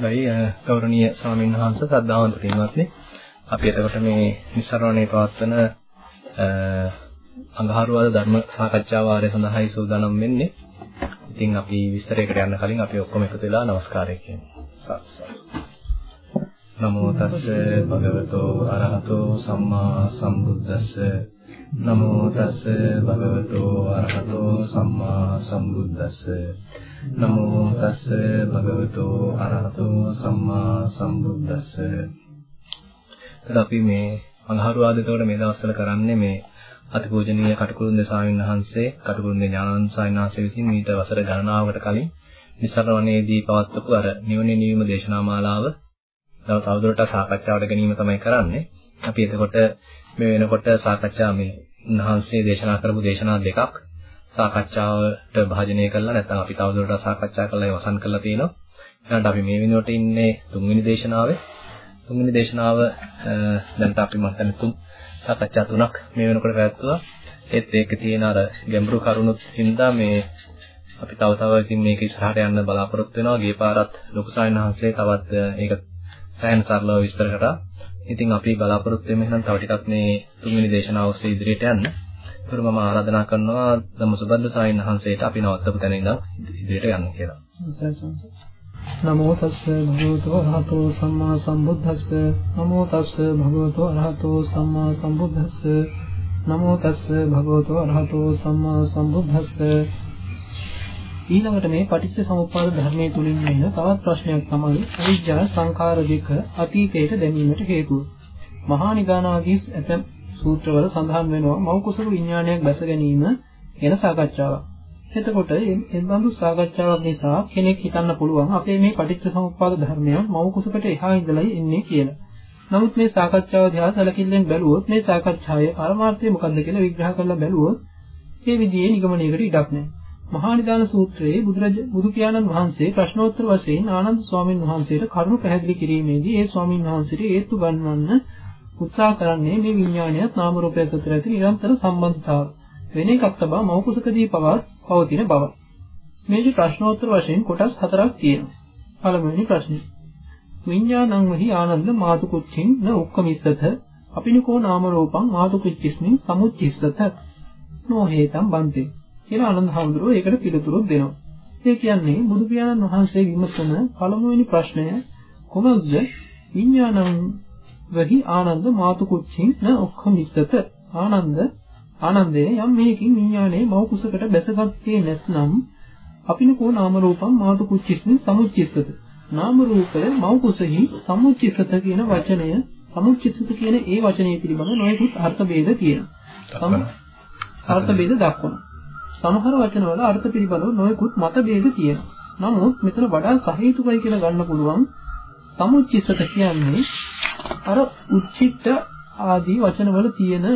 අවසරයි ගෞරවනීය ස්වාමීන් වහන්සේ සද්ධාවන්ත පින්වත්නි අපි එතකොට මේ නිස්සරණේ පවත්වන අඟහරුවාද ධර්ම සාකච්ඡා වාරය සඳහායි සූදානම් වෙන්නේ. ඉතින් අපි විස්තරයකට යන්න කලින් අපි ඔක්කොම එකතු වෙලා নমස්කාරය කියමු. නමෝ තස්ස භගවතෝ අරහතෝ සම්මා සම්බුද්දස්ස නමෝ තස්ස භගවතෝ අරහතෝ සම්මා සම්බුද්දස්ස නමෝ තස්ස භගවතු අරහතෝ සම්මා සම්බුද්දස්ස. එතකොට අපි මේ අඟහරුවාද එතකොට මේ දවස්වල කරන්නේ මේ අතිපූජනීය කටුකුරුන්ද සාමින් වහන්සේ කටුකුරුන්ද ඥානানন্দ සාමින් වහන්සේ විසින් මීට වසර ගණනාවකට කලින් නිසරණේදී පවත්වපු අර නිවන නිවීම දේශනා මාලාව තව තවදුරටත් සාකච්ඡාවට ගැනීම තමයි කරන්නේ. අපි එතකොට මේ වෙනකොට සාකච්ඡා මේ උන්වහන්සේ දේශනා කරපු දේශනා දෙකක් සාකච්ඡාවට භාජනය කළා නැත්නම් අපි තවදුරටත් සාකච්ඡා කරලා ඉවසන් කරලා තියෙනවා. ඊළඟට අපි මේ වෙනුවට ඉන්නේ තුන්වෙනි දේශනාවේ. තුන්වෙනි දේශනාව දැන්ට අපි මම හිතන්නේ තුන් සාකච්ඡා තුනක් මේ වෙනකොට පැවැත්වුවා. ඒත් ඒකේ තියෙන අර ගැඹුරු කරුණුත් හින්දා මේ අපි තව තව ඉතින් මේක ඉස්සරහට යන්න බලාපොරොත්තු වෙනවා. ගිය පාරත් ලොකු සායනහන්සේ තවත් ඒක සෑහෙන සරලව විස්තර කරා. ඉතින් අපි බලාපොරොත්තු වෙමු එහෙනම් තව ටිකක් මේ තුන්වෙනි දේශනාව ඔස්සේ ඉදිරියට යන්න. ඒතර මම ආරාධනා කරනවා ධම්මසුබද්ද සායනහන්සේට අපි නවත්තපු තැන ඉඳන් ඉදිරියට යන්න කියලා. නමෝ තස්ස භගවතු අරහතෝ සම්මා සම්බුද්දස්ස නමෝ තස්ස භගවතු අරහතෝ සම්මා සම්බුද්දස්ස නමෝ තස්ස භගවතු අරහතෝ සම්මා සම්බුද්දස්ස ඊළඟට මේ පටිච්ච සමුප්පාද ධර්මයේ තුලින් එන තවත් ප්‍රශ්නයක් තමයි අවිජ්ජා සංඛාර දෙක අතීතයට දැමීමට හේතුව. මහා නිදානාදී ඇතම් සූත්‍රවල සඳහන් වෙනවා මෞ කුසල විඥානයක් බැස ගැනීම ගැන සාකච්ඡාවක්. එතකොට මේ බඳු සාකච්ඡාවක් නිසා කෙනෙක් හිතන්න පුළුවන් අපේ මේ පටිච්ච සමුප්පාද ධර්මයන් මව කුසකට එහා ඉඳලායි එන්නේ කියලා. නමුත් මේ සාකච්ඡාව දිහා සැලකිල්ලෙන් බැලුවොත් මේ සාකච්ඡාවේ පරමාර්ථය මොකක්ද කියලා විග්‍රහ කරලා බැලුවොත් මේ විදිහේ නිගමනයකට ඉඩක් නැහැ. මහා නිදාන සූත්‍රයේ බුදුරජ බුදු පියාණන් වහන්සේ ප්‍රශ්නෝත්තර වශයෙන් ආනන්ද ස්වාමීන් වහන්සේට කරුණු පැහැදිලි කිරීමේදී ඒ ස්වාමීන් වහන්සේට හේතු ගන්වන්න උත්සාහ කරන්නේ මේ විඥානයත් නාම රූපයත් අතර ඇති නිරන්තර සම්බන්ධතාව. වෙන එකක් තමයි මෞකුසකදී පවත් පවතින බව. මේකේ ප්‍රශ්නෝත්තර වශයෙන් කොටස් හතරක් තියෙනවා. පළමුවෙනි ප්‍රශ්නේ. විඤ්ඤාණං වහි ආනන්ද මාතුකුච්චින් න උක්කමිස්සත අපිනකෝ නාම රූපං මාතුකුච්චිස්මින් සමුච්චිස්සත නොහේතම් බන්තේ කියලා ආනන්ද හඳුරෝ ඒකට පිළිතුරු දෙනවා. ඒ කියන්නේ බුදු පියාණන් වහන්සේ විමසන පළමුවෙනි ප්‍රශ්නය කොහොමද විඤ්ඤාණං වහි ආනන්ද මාතුකුච්චින් න ඔක්ඛමිස්සත ආනන්ද ආනන්දේ යම් මේකින් විඥානයේ මව කුසකට බැසගත්තේ නැත්නම් අපිනකෝ නාම රූපං මාතුකුච්චිස්මින් සමුච්චිස්සත. නාම රූපය මව කුසෙහි සමුච්චිස්සත කියන වචනය සමුච්චිස්සත කියන ඒ වචනය පිළිබඳ නොයෙකුත් අර්ථ ભેද තියෙනවා. අර්ථ ભેද දක්වනවා. සමහර වචනවල අර්ථ පිළිබඳව නොයෙකුත් මතභේද තියෙනවා. නමුත් මෙතන වඩා සහේතුකයි කියලා ගන්න පුළුවන් සමුච්චිතත කියන්නේ අර උච්චිත්ත ආදී වචනවල තියෙන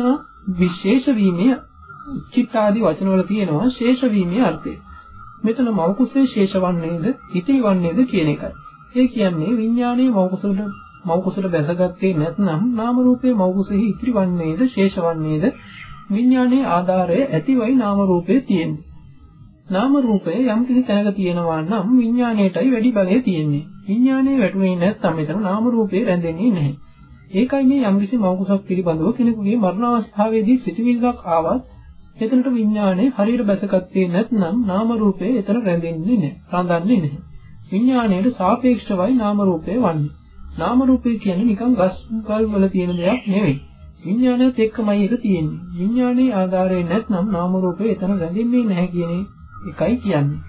විශේෂ වීමේ චිත්ත ආදී වචනවල තියෙනවා ශේෂ වීමේ අර්ථය. මෙතන මෞකුසේ ශේෂ වන්නේද ඉතිරි වන්නේද කියන එකයි. ඒ කියන්නේ විඥානයේ මෞකුසලට මෞකුසලට බැසගත්තේ නැත්නම් නාම රූපයේ මෞකුසෙහි ඉතිරි වන්නේද ශේෂ වන්නේද විඥානයේ ආධාරය ඇතිවයි නාම රූපයේ තියෙන්නේ. නාම රූපය යම් කිසි තැනක තියෙනවා නම් විඥාණයටයි වැඩි බලය තියෙන්නේ. විඥාණය වැටුනේ නැත්නම් මෙතන නාම රූපේ රැඳෙන්නේ නැහැ. ඒකයි මේ යම්කිසි මෞකසක් පිළිබඳව කෙනෙකුගේ මරණ අවස්ථාවේදී සිටිවිල්ලක් ආවත් එතනට විඥානය හරියට බැසගත්තේ නැත්නම් නාම රූපය එතන රැඳෙන්නේ නැහැ. රඳන්නේ නැහැ. විඥාණයට සාපේක්ෂවයි නාම රූපය වන්නේ. නාම රූපය කියන්නේ නිකන් ගස් ගල් වල තියෙන දෙයක් නෙවෙයි. විඥානයත් එක්කමයි ඒක තියෙන්නේ. විඥානයේ ආධාරය නැත්නම් නාම රූපය එතන රැඳෙන්නේ නැහැ කියන එකයි කියන්නේ.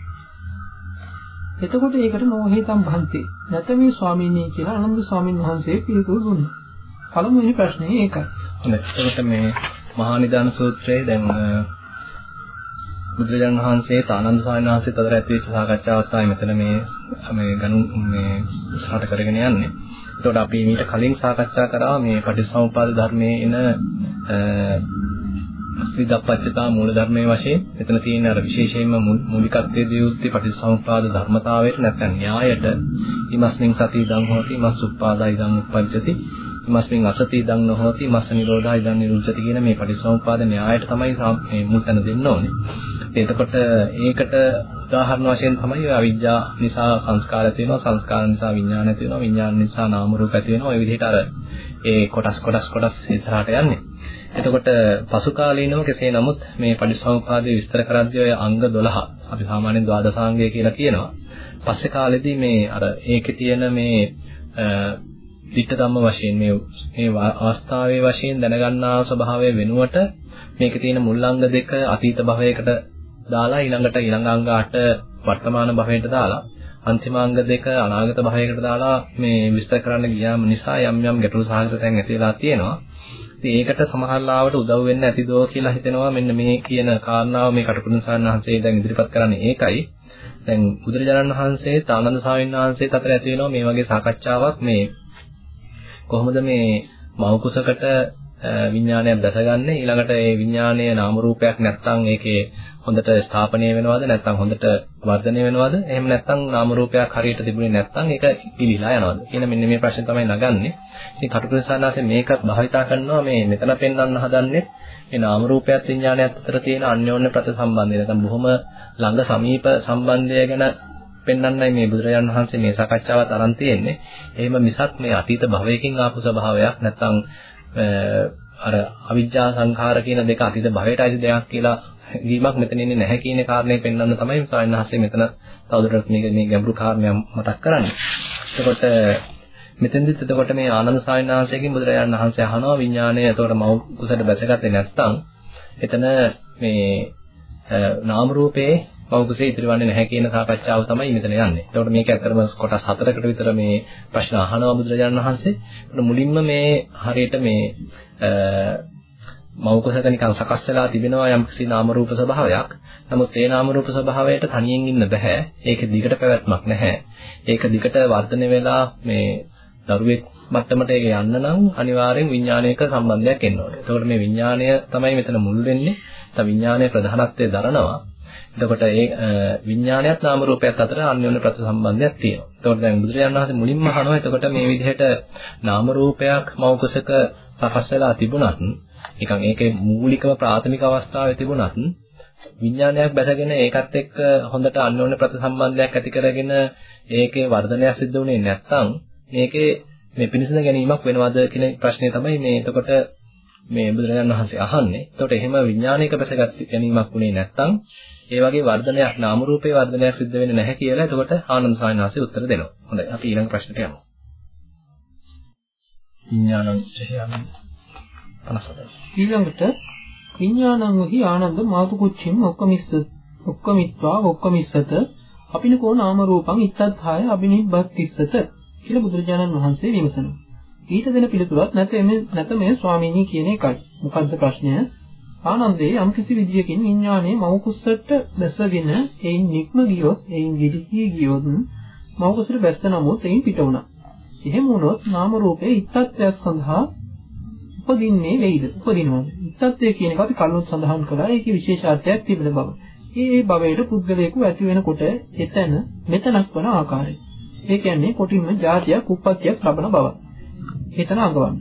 එතකොට ඒකට නොහේතම් භන්තේ නැතමේ ස්වාමීනි කියලා ආනන්ද ස්වාමීන් වහන්සේ පිළිතුරු දුන්නා. පළමුවෙනි ප්‍රශ්නේ ඒකයි. හොඳයි. එතකොට මේ මහා නිදාන සූත්‍රයේ දැන් බුදුරජාණන් වහන්සේ ආනන්ද ස්වාමීන් වහන්සේත් අතර ඇති වෙච්ච සාකච්ඡාවක් තමයි මෙතන මේ මේ ගණු මේ උසහාට කරගෙන යන්නේ. එතකොට අපි මීට කලින් සාකච්ඡා කරා මේ පටිච්චසමුප්පාද ධර්මයේ එන විදප්පච්චතා මූල ධර්මයේ වශයෙන් එතන තියෙන අර විශේෂයෙන්ම මූලිකත්වයේ දියුත්තේ පටිච්චසමුප්පාද ධර්මතාවයට නැත්නම් න්‍යායට ඉමස්මින් සති ඉදං හෝති ඉමස් උප්පාදා ඉදං උප්පජ්ජති ඉමස්මින් අසති ඉදං නොහෝති මස්ස නිරෝධා ඉදං නිරුද්ධති කියන මේ පටිච්චසමුප්පාද න්‍යායට තමයි මේ මුල් තැන දෙන්න ඕනේ. එතකොට ඒකට උදාහරණ වශයෙන් තමයි අවිජ්ජා නිසා සංස්කාර ඇති වෙනවා සංස්කාර නිසා විඥාන ඇති වෙනවා විඥාන නිසා නාම රූප ඇති වෙනවා ඔය විදිහට අර ඒ කොටස් කොටස් කොටස් ඉස්සරහට යන්නේ. එතකොට පසු කාලීනව කෙසේ නමුත් මේ පටිච්චසමුප්පාදයේ විස්තර කරද්දී ඔය අංග 12 අපි සාමාන්‍යයෙන් ද්වාදසාංගය කියලා කියනවා. පස්සේ කාලෙදී මේ අර ඒකේ තියෙන මේ ditta ධම්ම වශයෙන් මේ මේ අවස්ථාවේ වශයෙන් දැනගන්නා ස්වභාවය වෙනුවට මේකේ තියෙන මුල් අංග දෙක අතීත භවයකට දාලා ඊළඟට ඊළඟ අංග 8 වර්තමාන භවයට දාලා අන්තිමාංග දෙක අනාගත භවයකට දාලා මේ විස්තර කරන්න ගියාම නිසා යම් යම් ගැටලු සහගත තැන් ඇති වෙලා තියෙනවා. ඉතින් ඒකට සමහරලාවට උදව් වෙන්න ඇතිදෝ කියලා හිතෙනවා මෙන්න මේ කියන කාරණාව මේ කටුකුරුන් සාරණහන්සේ දැන් ඉදිරිපත් කරන්නේ ඒකයි. දැන් බුදුරජාණන් වහන්සේ ආනන්ද සාමින් වහන්සේත් අතර ඇති වෙනවා මේ වගේ සාකච්ඡාවක් මේ කොහොමද මේ මව් කුසකට විඥානයක් දැසගන්නේ ඊළඟට ඒ විඥානයේ නාම රූපයක් නැත්නම් ඒකේ හොඳට ස්ථාපනය වෙනවද? නැත්නම් හොඳට වර්ධනය වෙනවද? එහෙම නැත්නම් නාම රූපයක් හරියට තිබුණේ නැත්නම් ඒක පිළිලා යනවද? කියන මෙන්න මේ ප්‍රශ්නේ තමයි නගන්නේ. ඉතින් කටුකුරුසානාසේ මේක භාවිතා කරනවා. මේ මෙතන පෙන්වන්න හදන්නේ මේ නාම රූපයත් විඥානයත් අතර තියෙන අන්‍යෝන්‍ය ප්‍රතිසම්බන්ධය. නැත්නම් බොහොම ළඟ සමීප සම්බන්ධය ගැන පෙන්වන්නයි මේ බුදුරජාණන් වහන්සේ මේ සාකච්ඡාවත් අරන් තියෙන්නේ. එහෙම මිසක් මේ අතීත භවයකින් ආපු ස්වභාවයක් නැත්නම් අර අවිජ්ජා සංඛාර කියන දෙක අතීත භවයට අයිති දෙයක් කියලා වීමක් මෙතන ඉන්නේ නැහැ කියන කාරණේ පෙන්වන්න තමයි ස්වාමීන් වහන්සේ මෙතන තවදුරටත් මේක මේ ගැඹුරු කාරණයක් මතක් කරන්නේ. එතකොට මෙතෙන්දිත් එතකොට මේ ආනන්ද ස්වාමීන් වහන්සේගෙන් බුදුරජාණන් වහන්සේ අහනවා විඥාණය එතකොට මව් කුසට බැසගත්තේ නැත්නම් එතන මේ නාම රූපේ මව් කුසේ ඉතිරවන්නේ නැහැ කියන සාකච්ඡාව තමයි මෙතන යන්නේ. එතකොට මේක ඇත්තටම කොටස් හතරකට විතර මේ ප්‍රශ්න අහනවා බුදුරජාණන් වහන්සේ. මුලින්ම මේ හරියට මේ මව් කුසක නිකන් සකස් වෙලා තිබෙනවා යම්කිසි නාම රූප ස්වභාවයක්. නමුත් ඒ නාම රූප ස්වභාවයට තනියෙන් ඉන්න බෑ. ඒක දිගට පැවැත්මක් නැහැ. ඒක දිගට වර්ධනය වෙලා මේ දරුවෙක් මට්ටමට ඒක යන්න නම් අනිවාර්යෙන් විඥානයක සම්බන්ධයක් එන්න ඕනේ. එතකොට මේ විඥානය තමයි මෙතන මුල් වෙන්නේ. නැත්නම් විඥානයේ ප්‍රධානත්වය දරනවා. එතකොට ඒ විඥානයත් නාම රූපයත් අතර අන්‍යෝන්‍ය ප්‍රතිසම්බන්ධයක් තියෙනවා. එතකොට දැන් බුදුරජාණන් වහන්සේ මුලින්ම අහනවා එතකොට මේ විදිහට නාම රූපයක් මෞකසක සකස් වෙලා තිබුණත් නිකන් ඒකේ මූලිකම ප්‍රාථමික අවස්ථාවේ තිබුණත් විඥානයක් බැසගෙන ඒකත් එක්ක හොඳට අන්‍යෝන්‍ය ප්‍රතිසම්බන්ධයක් ඇති කරගෙන ඒකේ වර්ධනයක් සිද්ධ වුණේ නැත්නම් මේකේ මේ පිනිසඳ ගැනීමක් වෙනවද කියන ප්‍රශ්නේ තමයි මේ එතකොට මේ බුදුරජාණන් වහන්සේ අහන්නේ. එතකොට එහෙම විඥානයක බැසගත් ගැනීමක් වුණේ නැත්නම් ඒ වගේ වර්ධනයක් නාම රූපේ වර්ධනයක් සිද්ධ වෙන්නේ නැහැ කියලා එතකොට ආනන්ද සායනාංශය උත්තර දෙනවා. හොඳයි අපි ඊළඟ ප්‍රශ්නට යමු. විඥානං චයයන් 57. ඊළඟට විඥානං වහි ආනන්ද මාතු කුච්චින් ඔක්කමිස්ස ඔක්කමිත්වා ඔක්කමිස්සත අපිනකෝ නාම රූපං ඉත්තත්හාය අබිනිබ්බත්තිස්සත කියලා බුදුරජාණන් වහන්සේ විමසනවා. ඊට දෙන පිළිතුරක් නැත මේ නැත මේ ස්වාමීනි කියන එකයි. මොකද්ද ප්‍රශ්නය? ආනන්දේ යම්කිසි විදියකින් විඥානයේ මෞකුස්සට දැසගෙන එයින් නික්ම ගියොත් එයින් ගිලිහී ගියොත් මෞකුසට බැස්ස නමුත් එයින් පිට වුණා. එහෙම වුණොත් නාම රූපේ ඉත්තත්වයක් සඳහා උපදින්නේ වෙයිද? උපදිනවද? ඉත්තත්වය කියන එක අපි කලින් සඳහන් කළා. ඒකේ විශේෂාර්ථයක් තිබෙන බව. ඒ භවයට පුද්ගලයෙකු ඇති වෙනකොට එතන මෙතනක් වන ආකාරය. ඒ කියන්නේ කොටින්ම જાතියක් උප්පත්තියක් ලබන බව. එතන අඟවන්න.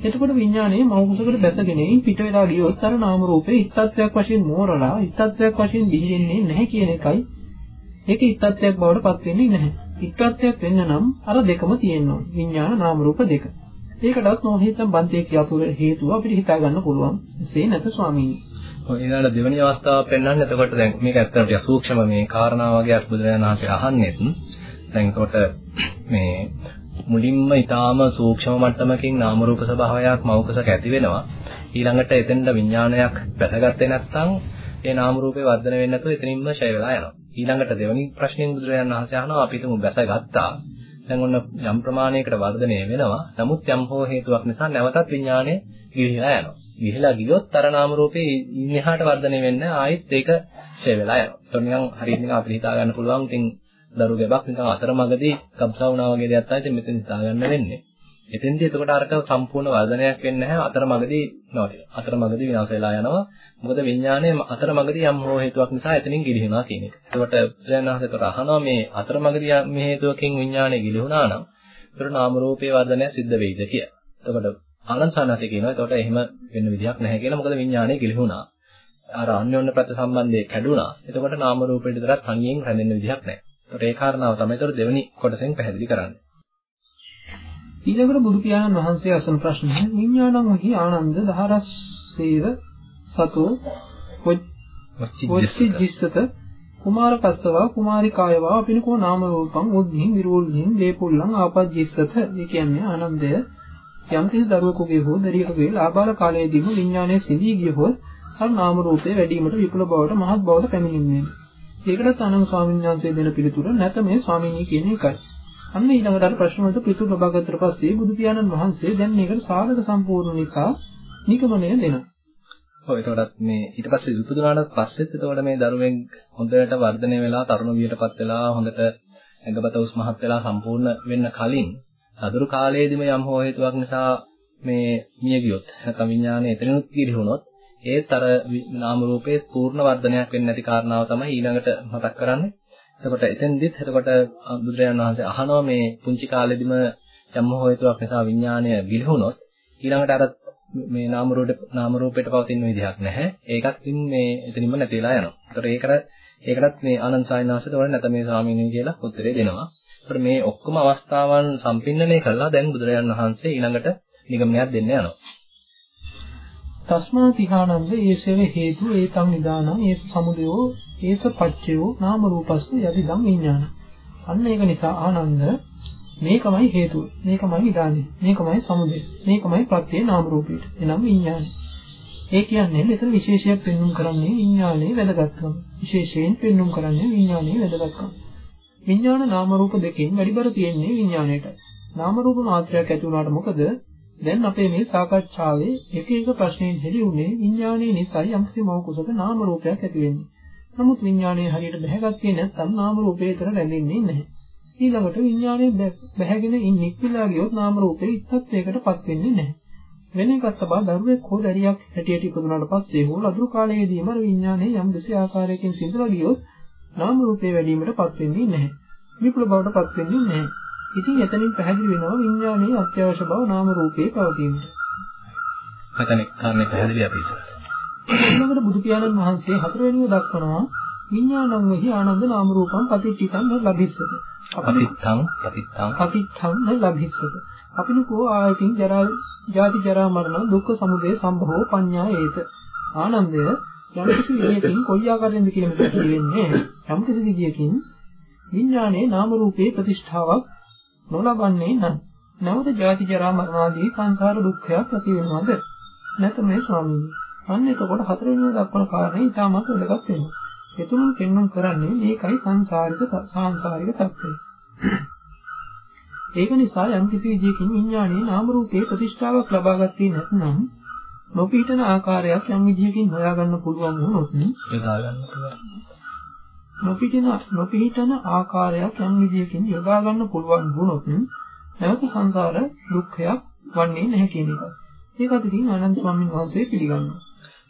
එතකොට විඥානයේ මෞකසකට බැසගෙන පිට වෙලා ගියොත් අර නාම රූපේ ඉත්තත්වයක් වශයෙන් මෝරලා ඉත්තත්වයක් වශයෙන් දිහින්නේ නැහැ කියන එකයි. ඒක ඉත්තත්වයක් බවට පත් වෙන්නේ නැහැ. ඉත්තත්වයක් වෙන්න නම් අර දෙකම තියෙනවා. විඥාන නාම රූප දෙක. ඒකටවත් මම හිතන බන්තේ කියපු හේතුව අපිට හිතා ගන්න පුළුවන්. එසේ නැත ස්වාමීනි. ඔය ඊළඟ දෙවෙනි අවස්ථාව පෙන්වන්නේ එතකොට දැන් මේක ඇත්තට ටික සූක්ෂම මේ කාරණා වගේ බුදුරජාණන් වහන්සේ අහන්නෙත් දැන් එතකොට මේ මුලින්ම ඊටාම සූක්ෂම මට්ටමකින් නාම රූප ස්වභාවයක් මෞකසක ඇති වෙනවා. ඊළඟට එතෙන්ට විඥානයක් වැටගත්තේ නැත්නම් ඒ නාම රූපේ වර්ධනය වෙන්නේ නැතුව එතනින්ම ෂය වෙලා යනවා. ඊළඟට දෙවෙනි ප්‍රශ්නෙන් බුදුරජාණන් වහන්සේ අහනවා අපි තුමු වැටගත්තා. දැන් ඔන්න යම් ප්‍රමාණයකට වර්ධනය වෙනවා. නමුත් යම් හෝ හේතුවක් නිසා නැවතත් විඥානය ගිලිහිලා යනවා. ගිහිලා ගියොත් අර නාම රූපේ ඉන්නහාට වර්ධනය වෙන්නේ ආයෙත් ඒක ඡය වෙලා යනවා. ඒක නිකන් හරියට නිකන් අපිට හිතා ගන්න පුළුවන් ඉතින් දරු ගැබක් නිකන් අතරමඟදී කබ්සා වුණා වගේ දෙයක් තමයි මෙතෙන් හිතා ගන්න වෙන්නේ. එතෙන්දී එතකොට අරක සම්පූර්ණ වර්ධනයක් වෙන්නේ නැහැ අතරමඟදී නවතින. අතරමඟදී විනාශ වෙලා යනවා. මොකද විඥානය අතරමඟදී යම් හෝ හේතුවක් නිසා එතනින් ගිලිහෙනවා කියන එක. එතකොට ප්‍රඥාහසතර අහනවා මේ අතරමඟදී යම් හේතුවකින් විඥානය ගිලිහුණා නම් ඒතර නාම රූපේ වර්ධනය සිද්ධ වෙයිද කියලා. එතකොට ආනන්ද සානහසේ කියනවා එතකොට එහෙම වෙන්න විදිහක් නැහැ කියලා. මොකද විඥානය ගිලිහුණා. අර අන්‍යෝන්‍ය ප්‍රතිසම්බන්ධය කැඩුනා. එතකොට නාම රූපෙට විතරක් තනියෙන් රැඳෙන්න විදිහක් නැහැ. ඒකට ඒ කාරණාව තමයි ඒතර දෙවෙනි කොටසෙන් පැහැදිලි කරන්නේ. ඊළඟට බුදු පියාණන් වහන්සේ අසන ප්‍රශ්නය විඥානං වහි ආනන්ද දහරස්සේව සතෝ වච්චිජ්ජිස්සත කුමාර කස්සවා කුමාරිකායවා අපිනකෝ නාම රූපං උද්ධින් විරෝල්හින් දීපුල්ලං ආපජ්ජිස්සත ඒ කියන්නේ ආනන්දය යම් කිසි දරුවෙකුගේ හෝ දරියෙකුගේ ලාබාල කාලයේදීම විඥානයේ සිඳී ගියහොත් අර නාම රූපේ වැඩිවීමට විපුල බවට මහත් බවට පැමිණෙන්නේ. ඒකට තනං ස්වාමීන් වහන්සේ දෙන පිළිතුර නැත මේ ස්වාමීනි කියන එකයි. අන්න ඊළඟට අර ප්‍රශ්න වලට පිළිතුරු ලබා ගත්තට පස්සේ බුදු පියාණන් වහන්සේ දැන් මේකට සාධක සම්පූර්ණ නිසා නිගමනය දෙනවා. ඔව් එතකොටත් මේ ඊට පස්සේ ඉපදුනාට පස්සෙත් එතකොට මේ දරුවෙන් හොඳට වර්ධනය වෙලා තරුණ වියටපත් වෙලා හොඳට ඇඟබත උස් මහත් වෙලා සම්පූර්ණ වෙන්න කලින් අදුරු කාලයේදීම යම් හෝ හේතුවක් නිසා මේ මිය ගියොත් නැත්නම් විඥානය එතනිනුත් කිරිහුණොත් ඒත් අර නාම රූපයේ පූර්ණ වර්ධනයක් වෙන්නේ නැති කාරණාව තමයි ඊළඟට මතක් කරන්නේ. එතකොට එතෙන්දිත් එතකොට බුදුරජාණන් වහන්සේ අහනවා මේ පුංචි කාලෙදිම යම් හෝ හේතුවක් නිසා විඥානය ගිලිහුණොත් ඊළඟට අර මේ නාම රූපෙට නාම රූපෙට පවතින විදිහක් නැහැ. ඒකත් මේ එතනින්ම නැති වෙලා යනවා. ඒතකොට ඒකට ඒකටත් මේ ආනන්ද සායනාසයට වල නැත මේ ස්වාමීන් කියලා උත්තරේ දෙනවා. ඒතකොට මේ ඔක්කොම අවස්ථාවන් සම්පින්නණය කළා දැන් බුදුරජාණන් වහන්සේ ඊළඟට නිගමනයක් දෙන්න යනවා. තස්මා තිහානන්ද ඒසෙව හේතු ඒතං නිදානං ඒස සමුදයෝ ඒස පච්චයෝ නාම රූපස්ස යදිදං විඥාන. අන්න ඒක නිසා ආනන්ද මේකමයි හේතුව. මේකමයි නිදානේ. මේකමයි සමුදය. මේකමයි ප්‍රත්‍ය නාම රූපීට. එනම් විඥානයි. ඒ කියන්නේ මෙතන විශේෂයක් පෙන්눔 කරන්නේ විඥානයේ වැදගත්කම. විශේෂයෙන් පෙන්눔 කරන්නේ විඥානයේ වැදගත්කම. විඥාන නාම රූප දෙකෙන් වැඩිබර තියෙන්නේ විඥාණයට. නාම රූප මාත්‍රයක් ඇති වුණාට මොකද? දැන් අපේ මේ සාකච්ඡාවේ එක එක ප්‍රශ්නෙන් හෙළි වුණේ විඥානයේ නිසයි යම්කිසි මෞකසක නාම රූපයක් ඇති වෙන්නේ. නමුත් විඥානයේ හරියට බැහැගත්තේ නැත්නම් නාම රූපේතර රැඳෙන්නේ නැහැ. ඊළඟට විඥානයේ බැහැගෙන ඉන්නේ කියලා ගියොත් නාම රූපේ ඉස්සත්යකටපත් වෙන්නේ නැහැ. වෙන එකක් තමයි දරුවෙක් හෝ දැරියක් හැටියට ඉපදුනාට පස්සේ හෝ ලදරු කාලයේදීම විඥානයේ යම් කිසි ආකාරයකින් සිඳලා ගියොත් නාම රූපේ වැඩිවීමටපත් වෙන්නේ නැහැ. විපුල බවටපත් වෙන්නේ නැහැ. ඉතින් එතනින් පැහැදිලි වෙනවා විඥානයේ අත්‍යවශ්‍ය බව නාම රූපේ පවතීමට. මතනේ කාරණේ පැහැදිලි අපි ඉස්සරහට. ඊළඟට බුදු පියාණන් වහන්සේ හතරවෙනිව දක්වනවා විඥානං වෙහි ආනන්ද නාම රූපං පටිච්චිතං ලබිස්සත. පතිත්තං පතිත්තං පතිත්තං ලබ්හිස්සත අපිනකෝ ආයතින් ජරා ජාති ජරා මරණ දුක්ඛ සමුදය සම්භවෝ පඤ්ඤා ඒත ආනන්දය යම් කිසි විදියකින් කොයි ආකාරයෙන්ද කියලා මෙතන කියවෙන්නේ යම් කිසි විදියකින් විඥානයේ නාම රූපේ ප්‍රතිෂ්ඨාවක් නොලබන්නේ නම් නැවත ජාති ජරා මරණ ආදී සංසාර දුක්ඛයක් ඇති වෙනවද? නැත මේ ස්වාමීනි අන්න එතකොට හතරවෙනි දක්වන කාරණේ ඊටමත් වැදගත් වෙනවා. එතුණු පෙන්වන්න කරන්නේ මේකයි සංසාරික සාංශාරික తත්වය. ඒක නිසා යම් කිසි විදියකින් විඥානයේ නාම රූපේ ප්‍රතිෂ්ඨාවක් ලබා ගත්තේ නැත්නම් නොපීඨන ආකාරයක් යම් විදියකින් හොයාගන්න පුළුවන් වුණොත් යොදා ගන්න පුළුවන්. නොපීඨන නොපීඨන ආකාරයක් යම් විදියකින් යොදා ගන්න පුළුවන් වුණොත් නැවත සංසාර දුක්ඛයක් වන්නේ නැහැ කියන එකයි. ඒකත් ඉතින් ආනන්ද ස්වාමීන් වහන්සේ පිළිගන්නවා.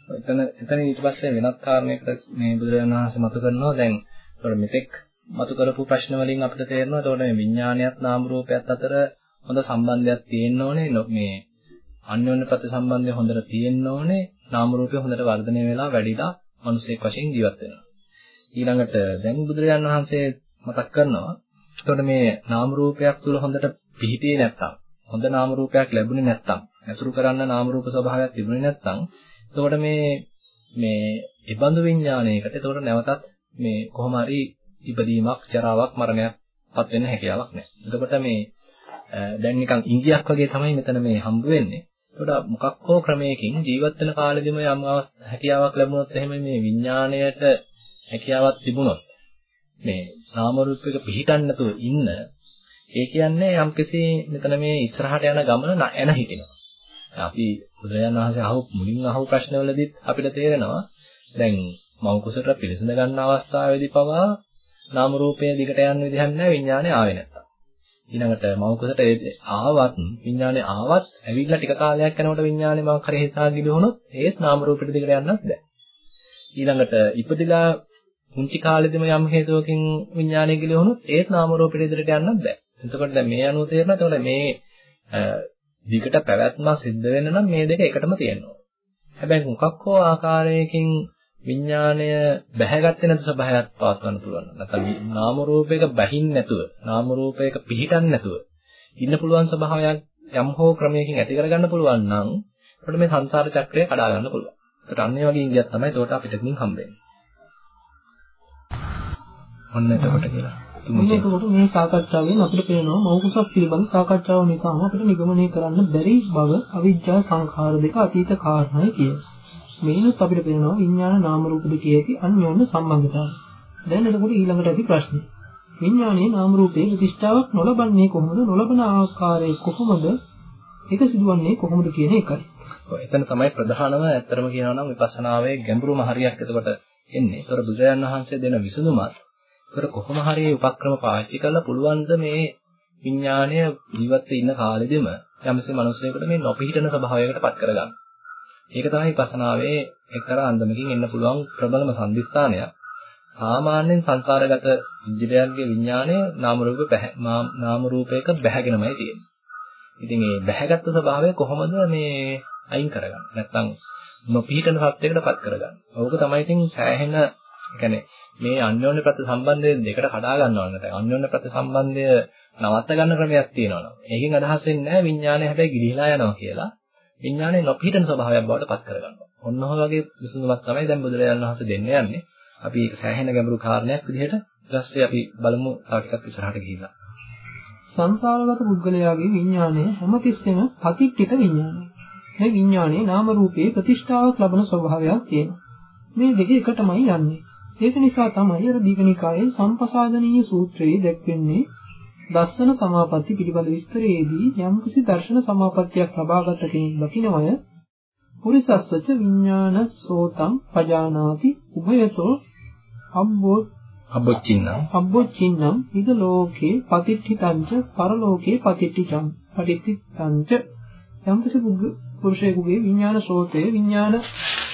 එතන එතන ඊට පස්සේ වෙනත් කාරණයකට මේ බුදුරජාණන් වහන්සේ මතු කරනවා. දැන් ඒතකොට මෙතෙක් මතු කරපු ප්‍රශ්න වලින් අපිට තේරෙනවා. ඒතකොට මේ විඥානයත් නාම රූපයත් අතර හොඳ සම්බන්ධයක් තියෙන්න ඕනේ. මේ අන්‍යෝන්‍ය ප්‍රතිසම්බන්ධය හොඳට තියෙන්න ඕනේ. නාම රූපය හොඳට වර්ධනය වෙලා වැඩිලා මිනිසෙක් වශයෙන් ජීවත් වෙනවා. ඊළඟට දැන් බුදුරජාණන් වහන්සේ මතක් කරනවා. එතකොට මේ නාම රූපයක් තුල හොඳට පිහිටියේ නැත්තම් හොඳ නාම රූපයක් ලැබුණේ නැත්තම් ඇසුරු කරන්න නාම රූප ස්වභාවයක් තිබුණේ නැත්තම් එතකොට මේ මේ ඉබඳු විඥානයකට එතකොට නැවතත් මේ කොහොම හරි ඉපදීමක්, ජරාවක්, මරණයක්පත් වෙන්න හැකියාවක් නැහැ. එතකොට මේ දැන් නිකන් ඉංගියක් වගේ තමයි මෙතන මේ හම්බ වෙන්නේ. එතකොට මොකක් හෝ ක්‍රමයකින් ජීවත් වෙන කාලෙදිම යම් හැකියාවක් ලැබුණොත් එහෙම මේ විඥාණයට හැකියාවක් තිබුණොත් මේ නාම රූපයක පිහිටන්න නැතුව ඉන්න ඒ කියන්නේ යම්කිසි මෙතන මේ ඉස්සරහට යන ගමන එන හිටිනවා. අපි බුදුරජාණන් වහන්සේ අහපු මුලින් අහපු ප්‍රශ්නවලදීත් අපිට තේරෙනවා දැන් මව කුසට පිළිසඳ ගන්න අවස්ථාවේදී පවා නාම රූපයේ දිගට යන විදිහක් නැහැ විඥානේ ආවේ නැත්තම්. ඊළඟට මව කුසට ආවත් විඥානේ ආවත් ඇවිල්ලා ටික කාලයක් යනකොට විඥානේ මම කරේ හිතා ගිලුණොත් ඒත් නාම රූපෙට දිගට යන්නත් බෑ. ඊළඟට ඉපදිලා පුංචි කාලෙදිම යම් හේතුවකින් විඥානය ගිලුණොත් ඒත් නාම රූපෙට ඉදිරියට යන්නත් බෑ. එතකොට දැන් මේ අනුව තේරෙනවා එතකොට මේ දිගට පැවැත්ම සිද්ධ වෙන්න නම් මේ දෙක එකටම තියෙනවා. හැබැයි මොකක් හෝ ආකාරයකින් විඥාණය බැහැගත්තේ නැති ස්වභාවයක් පවත්වන්න පුළුවන්. නැත්නම් නාම රූපයක බැහින් නැතුව, නාම රූපයක පිහිටන් නැතුව ඉන්න පුළුවන් ස්වභාවයක් යම් හෝ ක්‍රමයකින් ඇති කරගන්න පුළුවන් නම් අපිට මේ සංසාර චක්‍රය කඩා ගන්න පුළුවන්. ඒකට අන්න ඒ වගේ ඉන්දියක් තමයි ඒකට අපිට කින් හම්බෙන්නේ. ඔන්න එතකොට කියලා. එතකොට මේ සාකච්ඡාවෙන් අපිට පේනවා මෞකසක් පිළිබඳ සාකච්ඡාව නිසාම අපිට නිගමනය කරන්න බැරි බව අවිජ්ජා සංඛාර දෙක අතීත කාරණයි කියලා. මේනොත් අපිට පේනවා විඥාන නාම රූප දෙකේ ඇති අන්‍යෝන්‍ය සම්බන්ධතාවය. දැන් එතකොට ඊළඟට ඇති ප්‍රශ්නේ. විඥානයේ නාම රූපයේ ප්‍රතිෂ්ඨාවක් නොලබන්නේ කොහොමද? නොලබන ආකාරය කොහොමද? ඒක සිදුවන්නේ කොහොමද කියන එකයි. ඔය එතන තමයි ප්‍රධානම ඇත්තරම කියනවා නම් විපස්සනාවේ ගැඹුරුම හරියක් එතකොට එන්නේ. ඒතර බුදුරජාණන් වහන්සේ දෙන විසඳුමත් ඒතර කොහොම හරි උපක්‍රම පාවිච්චි කරලා පුළුවන් ද මේ විඥාණය ජීවත් ඉන්න කාලෙදිම යම්සේ මිනිසෙකුට මේ නොපිහිටන ස්වභාවයකට පත් කරගන්න. ඒක තමයි විපස්සනාවේ එක්තරා අන්දමකින් එන්න පුළුවන් ප්‍රබලම සම්දිස්ථානයක්. සාමාන්‍යයෙන් සංසාරගත ඉන්ද්‍රියයන්ගේ විඥාණය නාම රූප නාම රූපයක බැහැගෙනමයි තියෙන්නේ. ඉතින් මේ බැහැගත් ස්වභාවය කොහොමද මේ අයින් කරගන්නේ? නැත්නම් නොපිහිටන සත්‍යයකටපත් කරගන්නේ. ඕක තමයි ඉතින් සෑහෙන يعني මේ අන්‍යෝන්‍ය ප්‍රති සම්බන්ධය දෙකට කඩා ගන්නවා නැත්නම් අන්‍යෝන්‍ය ප්‍රති සම්බන්ධය නවත්ත ගන්න ක්‍රමයක් තියෙනවා නම්. ඒකෙන් අදහස් වෙන්නේ නැහැ විඥානය හැබැයි ගිලිහිලා යනවා කියලා. විඥානයේ නොපිහිටන ස්වභාවයක් බවට පත් කරගන්නවා. ඔන්න ඔය වගේ විසඳුමක් තමයි දැන් බුදුරජාණන් වහන්සේ දෙන්න යන්නේ. අපි ඒක සෑහෙන ගැඹුරු කාරණයක් විදිහට ඊට අපි බලමු තව ටිකක් ඉස්සරහට ගිහිල්ලා. සංසාරගත පුද්ගලයාගේ විඥානය හැමතිස්සෙම පතික්කිත විඥානය. මේ විඥානයේ නාම රූපයේ ප්‍රතිෂ්ඨාවක් ලබන ස්වභාවයක් තියෙනවා. මේ දෙක එකටමයි යන්නේ. ඒක නිසා තමයි අර දීඝනිකායේ සම්පසාදනීය සූත්‍රයේ දැක්වෙන්නේ දස්සන සමාපatti පිළිබඳ විස්තරයේදී යම්කිසි දර්ශන සමාපත්තියක් ලබාගත කෙනෙක් දකිනවය. පුරිසස්සච විඥාන සෝතං පජානාති උභයතෝ අබ්බෝ අබ්බොච්චින්නම්. අබ්බොච්චින්නම් ඉද ලෝකේ පතිට්ඨිතංච පරලෝකේ පතිට්ඨිතං පටිච්චිතංච යම්කිසි පුරුෂයෙකුගේ විඥාන සෝතේ විඥාන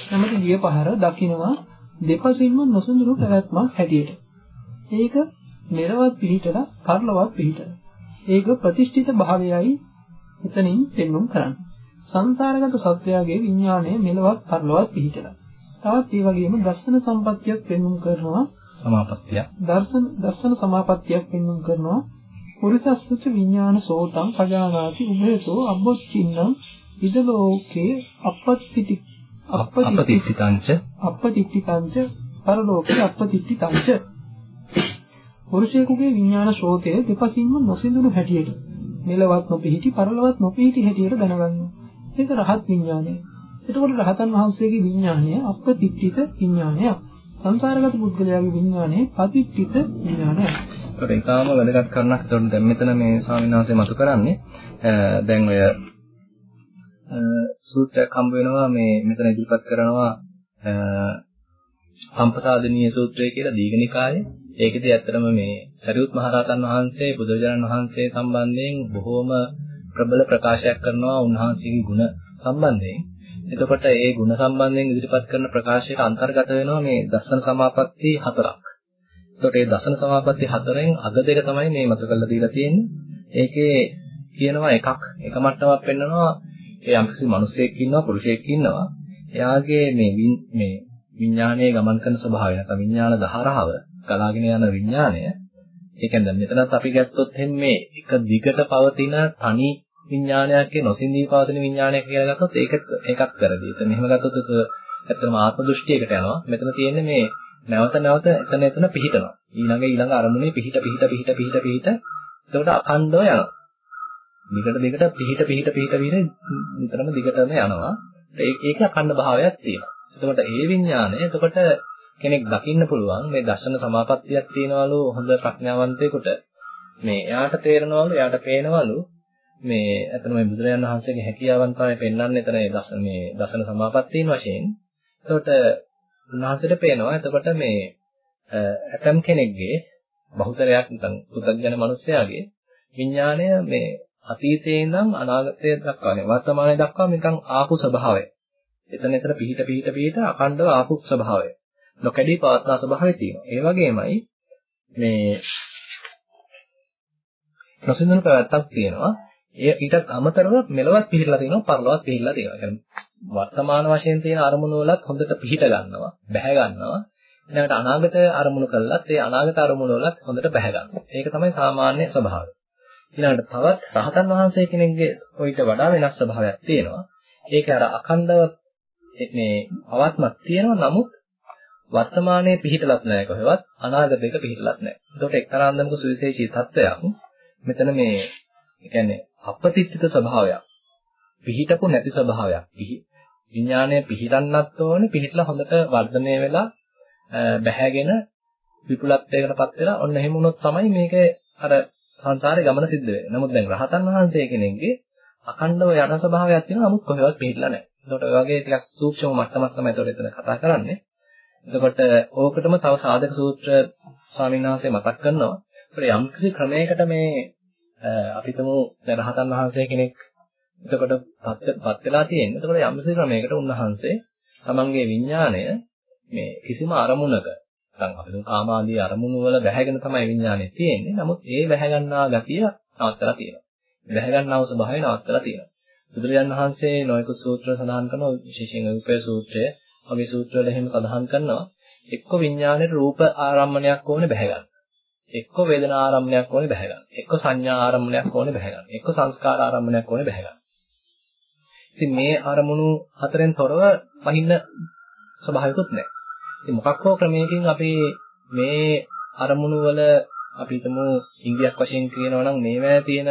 නැමැති දිය පහර දකිනවා දෙපසින්ම නොසඳුරු පැවැත්මක් හැටියට. ඒක මෙරවත් පිහිටලා පරලොවත් පිහිටලා. ඒක ප්‍රතිෂ්ඨිත භාවයයි එතනින් පෙන්වුම් කරන්නේ. සංසාරගත සත්‍යයේ විඥාණය මෙලවත් පරලොවත් පිහිටලා. තවත් ඒ වගේම දර්ශන සම්පත්තියක් පෙන්වුම් කරනවා සමාපත්තිය. දර්ශන දර්ශන සමාපත්තියක් පෙන්වුම් කරනවා පුරිසස්සච විඥාන සෝතං පජානාති උභයතෝ අබ්බොච්චින්නම් ඉද ලෝකේ අපත්තිති අපතිත්තිතංච අපතිත්තිතංච පරලෝකේ අපතිත්තිතංච පුරුෂයෙකුගේ විඥාන ශෝතය දෙපසින්ම නොසිඳුණු හැටියට මෙලවත් නොපිහිටි පරලවත් නොපිහිටි හැටියට දැනගන්නවා. ඒක රහත් විඥානය. එතකොට රහතන් වහන්සේගේ විඥානය අපතිත්තිත විඥානයක්. සංසාරගත පුද්ගලයාගේ විඥානය පතිත්තිත විඥානයක්. ඒකාම වැදගත් කරනක් දැන් මෙතන මේ ස්වාමීන් වහන්සේ මතු කරන්නේ දැන් ඔය සූත්‍රයක් හම්බ වෙනවා මේ මෙතන ඉදිරිපත් කරනවා සම්පසාදනීය සූත්‍රය කියලා දීඝනිකායේ ඒකෙදි ඇත්තටම මේ සරියුත් මහරහතන් වහන්සේ බුදුරජාණන් වහන්සේ සම්බන්ධයෙන් බොහෝම ප්‍රබල ප්‍රකාශයක් කරනවා උන්වහන්සේගේ ගුණ සම්බන්ධයෙන්. එතකොට ඒ ගුණ සම්බන්ධයෙන් ඉදිරිපත් කරන ප්‍රකාශයට අන්තර්ගත වෙනවා මේ දර්ශන සමාපatti හතරක්. එතකොට මේ දර්ශන සමාපatti හතරෙන් අග දෙක තමයි මේ මත කරලා දීලා තියෙන්නේ. ඒකේ කියනවා එකක් එක මට්ටමක් පෙන්නනවා ඒ යම්කිසි මිනිසෙක් ඉන්නවා පුරුෂයෙක් ඉන්නවා. එයාගේ මේ මේ විඥානයේ ගමන් කරන ස්වභාවය නැත්නම් විඥාන ධාරාව ගලාගෙන යන විඥානය ඒ කියන්නේ මෙතනත් අපි ගත්තොත් මේ එක දිගට පවතින තනි විඥානයක් නොසින්දී පවතින විඥානයක් කියලා ගත්තොත් ඒක ඒකක් වැරදි. එතන මෙහෙම ගත්තොත් ඒක ඇත්තටම ආත්ම දෘෂ්ටියකට යනවා. මෙතන තියෙන්නේ මේ නැවත නැවත එතන එතන පිහිටනවා. ඊළඟ ඊළඟ අරමුණේ පිහිට පිහිට පිහිට පිහිට පිහිට එතකොට අඛණ්ඩව යනවා. දිගට දිගට පිහිට පිහිට පිහිට පිහිට නිතරම දිගටම යනවා. ඒක අඛණ්ඩ භාවයක් තියෙනවා. එතකොට ඒ විඥානය එතකොට කෙනෙක් දකින්න පුළුවන් මේ දර්ශන සමාපත්තියක් තියනවලු හොඳ ප්‍රඥාවන්තයෙකුට මේ එයාට තේරෙනවලු එයාට පේනවලු මේ අතන මේ බුදුරජාණන් වහන්සේගේ හැකියාවන් තමයි පෙන්වන්නේ එතන මේ දර්ශන මේ දර්ශන සමාපත්තීන් වශයෙන්. එතකොට උන්වහන්සේට පේනවා එතකොට මේ ඇතම් කෙනෙක්ගේ බහුතරයක් නැත්නම් පුතග්ජන මිනිස්යාගේ විඥාණය මේ අතීතයේ ඉඳන් අනාගතය දක්වා නේ වර්තමානය දක්වා නිකන් ආපු ස්වභාවය. එතන එතන පිහිට පිහිට පිහිට අඛණ්ඩව ආපු ස්වභාවය. නොකැඩී පවත්නා ස්වභාවය තියෙනවා. ඒ වගේමයි මේ නොසින්දන පැවැත්තක් තියෙනවා. ඒ ඊටත් අමතරව මෙලවත් පිළිලා තියෙනවා පරලොවත් පිළිලා තියෙනවා. يعني වර්තමාන වශයෙන් තියෙන අරමුණු වලත් හොඳට පිහිට ගන්නවා, බැහැ ගන්නවා. ඊළඟට අනාගත අරමුණු කළත් ඒ අනාගත අරමුණු වලත් හොඳට බැහැ ගන්නවා. ඒක තමයි සාමාන්‍ය ස්වභාවය. ඊළඟට තවත් රහතන් වහන්සේ කෙනෙක්ගේ ඔయిత වඩා වෙනස් ස්වභාවයක් තියෙනවා. ඒක අර අඛණ්ඩව මේ පවත්මක් තියෙනවා නමුත් වර්තමානයේ පිහිටලත් නැහැ කොහෙවත් අනාගතයක පිහිටලත් නැහැ. ඒකට එක්තරා අන්දමක සුවිශේෂී තත්වයක් මෙතන මේ කියන්නේ අපතිත්‍ිත ස්වභාවයක්. පිහිටපු නැති ස්වභාවයක්. විඥානය පිහිටන්නත් ඕනේ පිහිටලා හොඳට වර්ධනය වෙලා බැහැගෙන විපුලත්වයකටපත් වෙලා ඔන්න එහෙම වුණොත් තමයි මේක අර සංසාරේ ගමන සිද්ධ වෙන්නේ. නමුත් දැන් රහතන් වහන්සේ කෙනෙක්ගේ අඛණ්ඩව යන ස්වභාවයක් තියෙනවා නමුත් කොහෙවත් පිහිටලා නැහැ. ඒකට ඔය වගේ ටිකක් සූක්ෂම මට්ටමක් තමයි ඒතකොට එතන කතා කරන්නේ. එතකොට ඕකටම තව සාධක සූත්‍ර ස්වාමීන් වහන්සේ මතක් කරනවා. ඒකට යම් කිසි ක්‍රමයකට මේ අපිටම රහතන් වහන්සේ කෙනෙක් එතකොට පත් වෙලා තියෙන්නේ. එතකොට යම් කිසි ක්‍රමයකට උන්වහන්සේ තමන්ගේ විඥාණය මේ කිසිම අරමුණක දැන් අපි කාමාදී අරමුණු වල බැහැගෙන තමයි විඥානේ තියෙන්නේ. නමුත් ඒ බැහැ ගන්නා ගතිය නවත්තලා තියෙනවා. බැහැ ගන්නව ස්වභාවය නවත්තලා තියෙනවා. බුදුරජාන් වහන්සේ නොයෙකුත් සූත්‍ර සඳහන් කරන විශේෂයෙන් උපේ සූත්‍රය, වගේ සූත්‍ර වල එහෙම සඳහන් කරනවා. එක්ක විඥානයේ රූප ආරම්මණයක් ඕනේ බැහැ ගන්න. එක්ක වේදනා ආරම්මණයක් ඕනේ බැහැ ගන්න. එක්ක සංඥා ආරම්මණයක් ඕනේ බැහැ ගන්න. එක්ක සංස්කාර ආරම්මණයක් ඕනේ බැහැ ගන්න. ඉතින් මේ අරමුණු හතරෙන් තොරව වහින්න ස්වභාවිකුත් නැහැ. ඉතින් මොකක් හෝ ක්‍රමයකින් අපි මේ අරමුණු වල අපි හිතමු ඉංග්‍රීසියක් වශයෙන් කියනවා නම් මේවැය තියෙන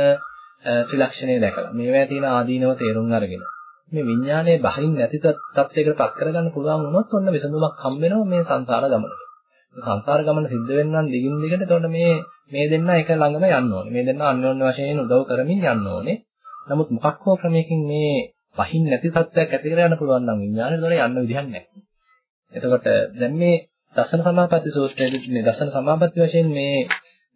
ත්‍රිලක්ෂණය දැකලා මේවැය තියෙන ආදීනව තේරුම් අරගෙන මේ විඥානයේ බහින් නැති තත්යකට පත් කරගන්න පුළුවන් වුණොත් ඔන්න විසඳුමක් හම්බ වෙනවා මේ සංසාර ගමනට. සංසාර ගමන සිද්ධ වෙනනම් දිගින් දිගට එතකොට මේ මේ දෙන්න එක ළඟම යන්න ඕනේ. මේ දෙන්න අන්‍යෝන්‍ය වශයෙන් උදව් කරමින් යන්න ඕනේ. නමුත් මොකක් හෝ ක්‍රමයකින් මේ පහින් නැති තත්ත්වයක් ඇති කරගන්න පුළුවන් නම් විඥානෙ දොර යන්න විදිහක් නැහැ. එතකොට දැන් මේ දසන සමාපatti සූත්‍රයේදී මේ දසන සමාපatti වශයෙන් මේ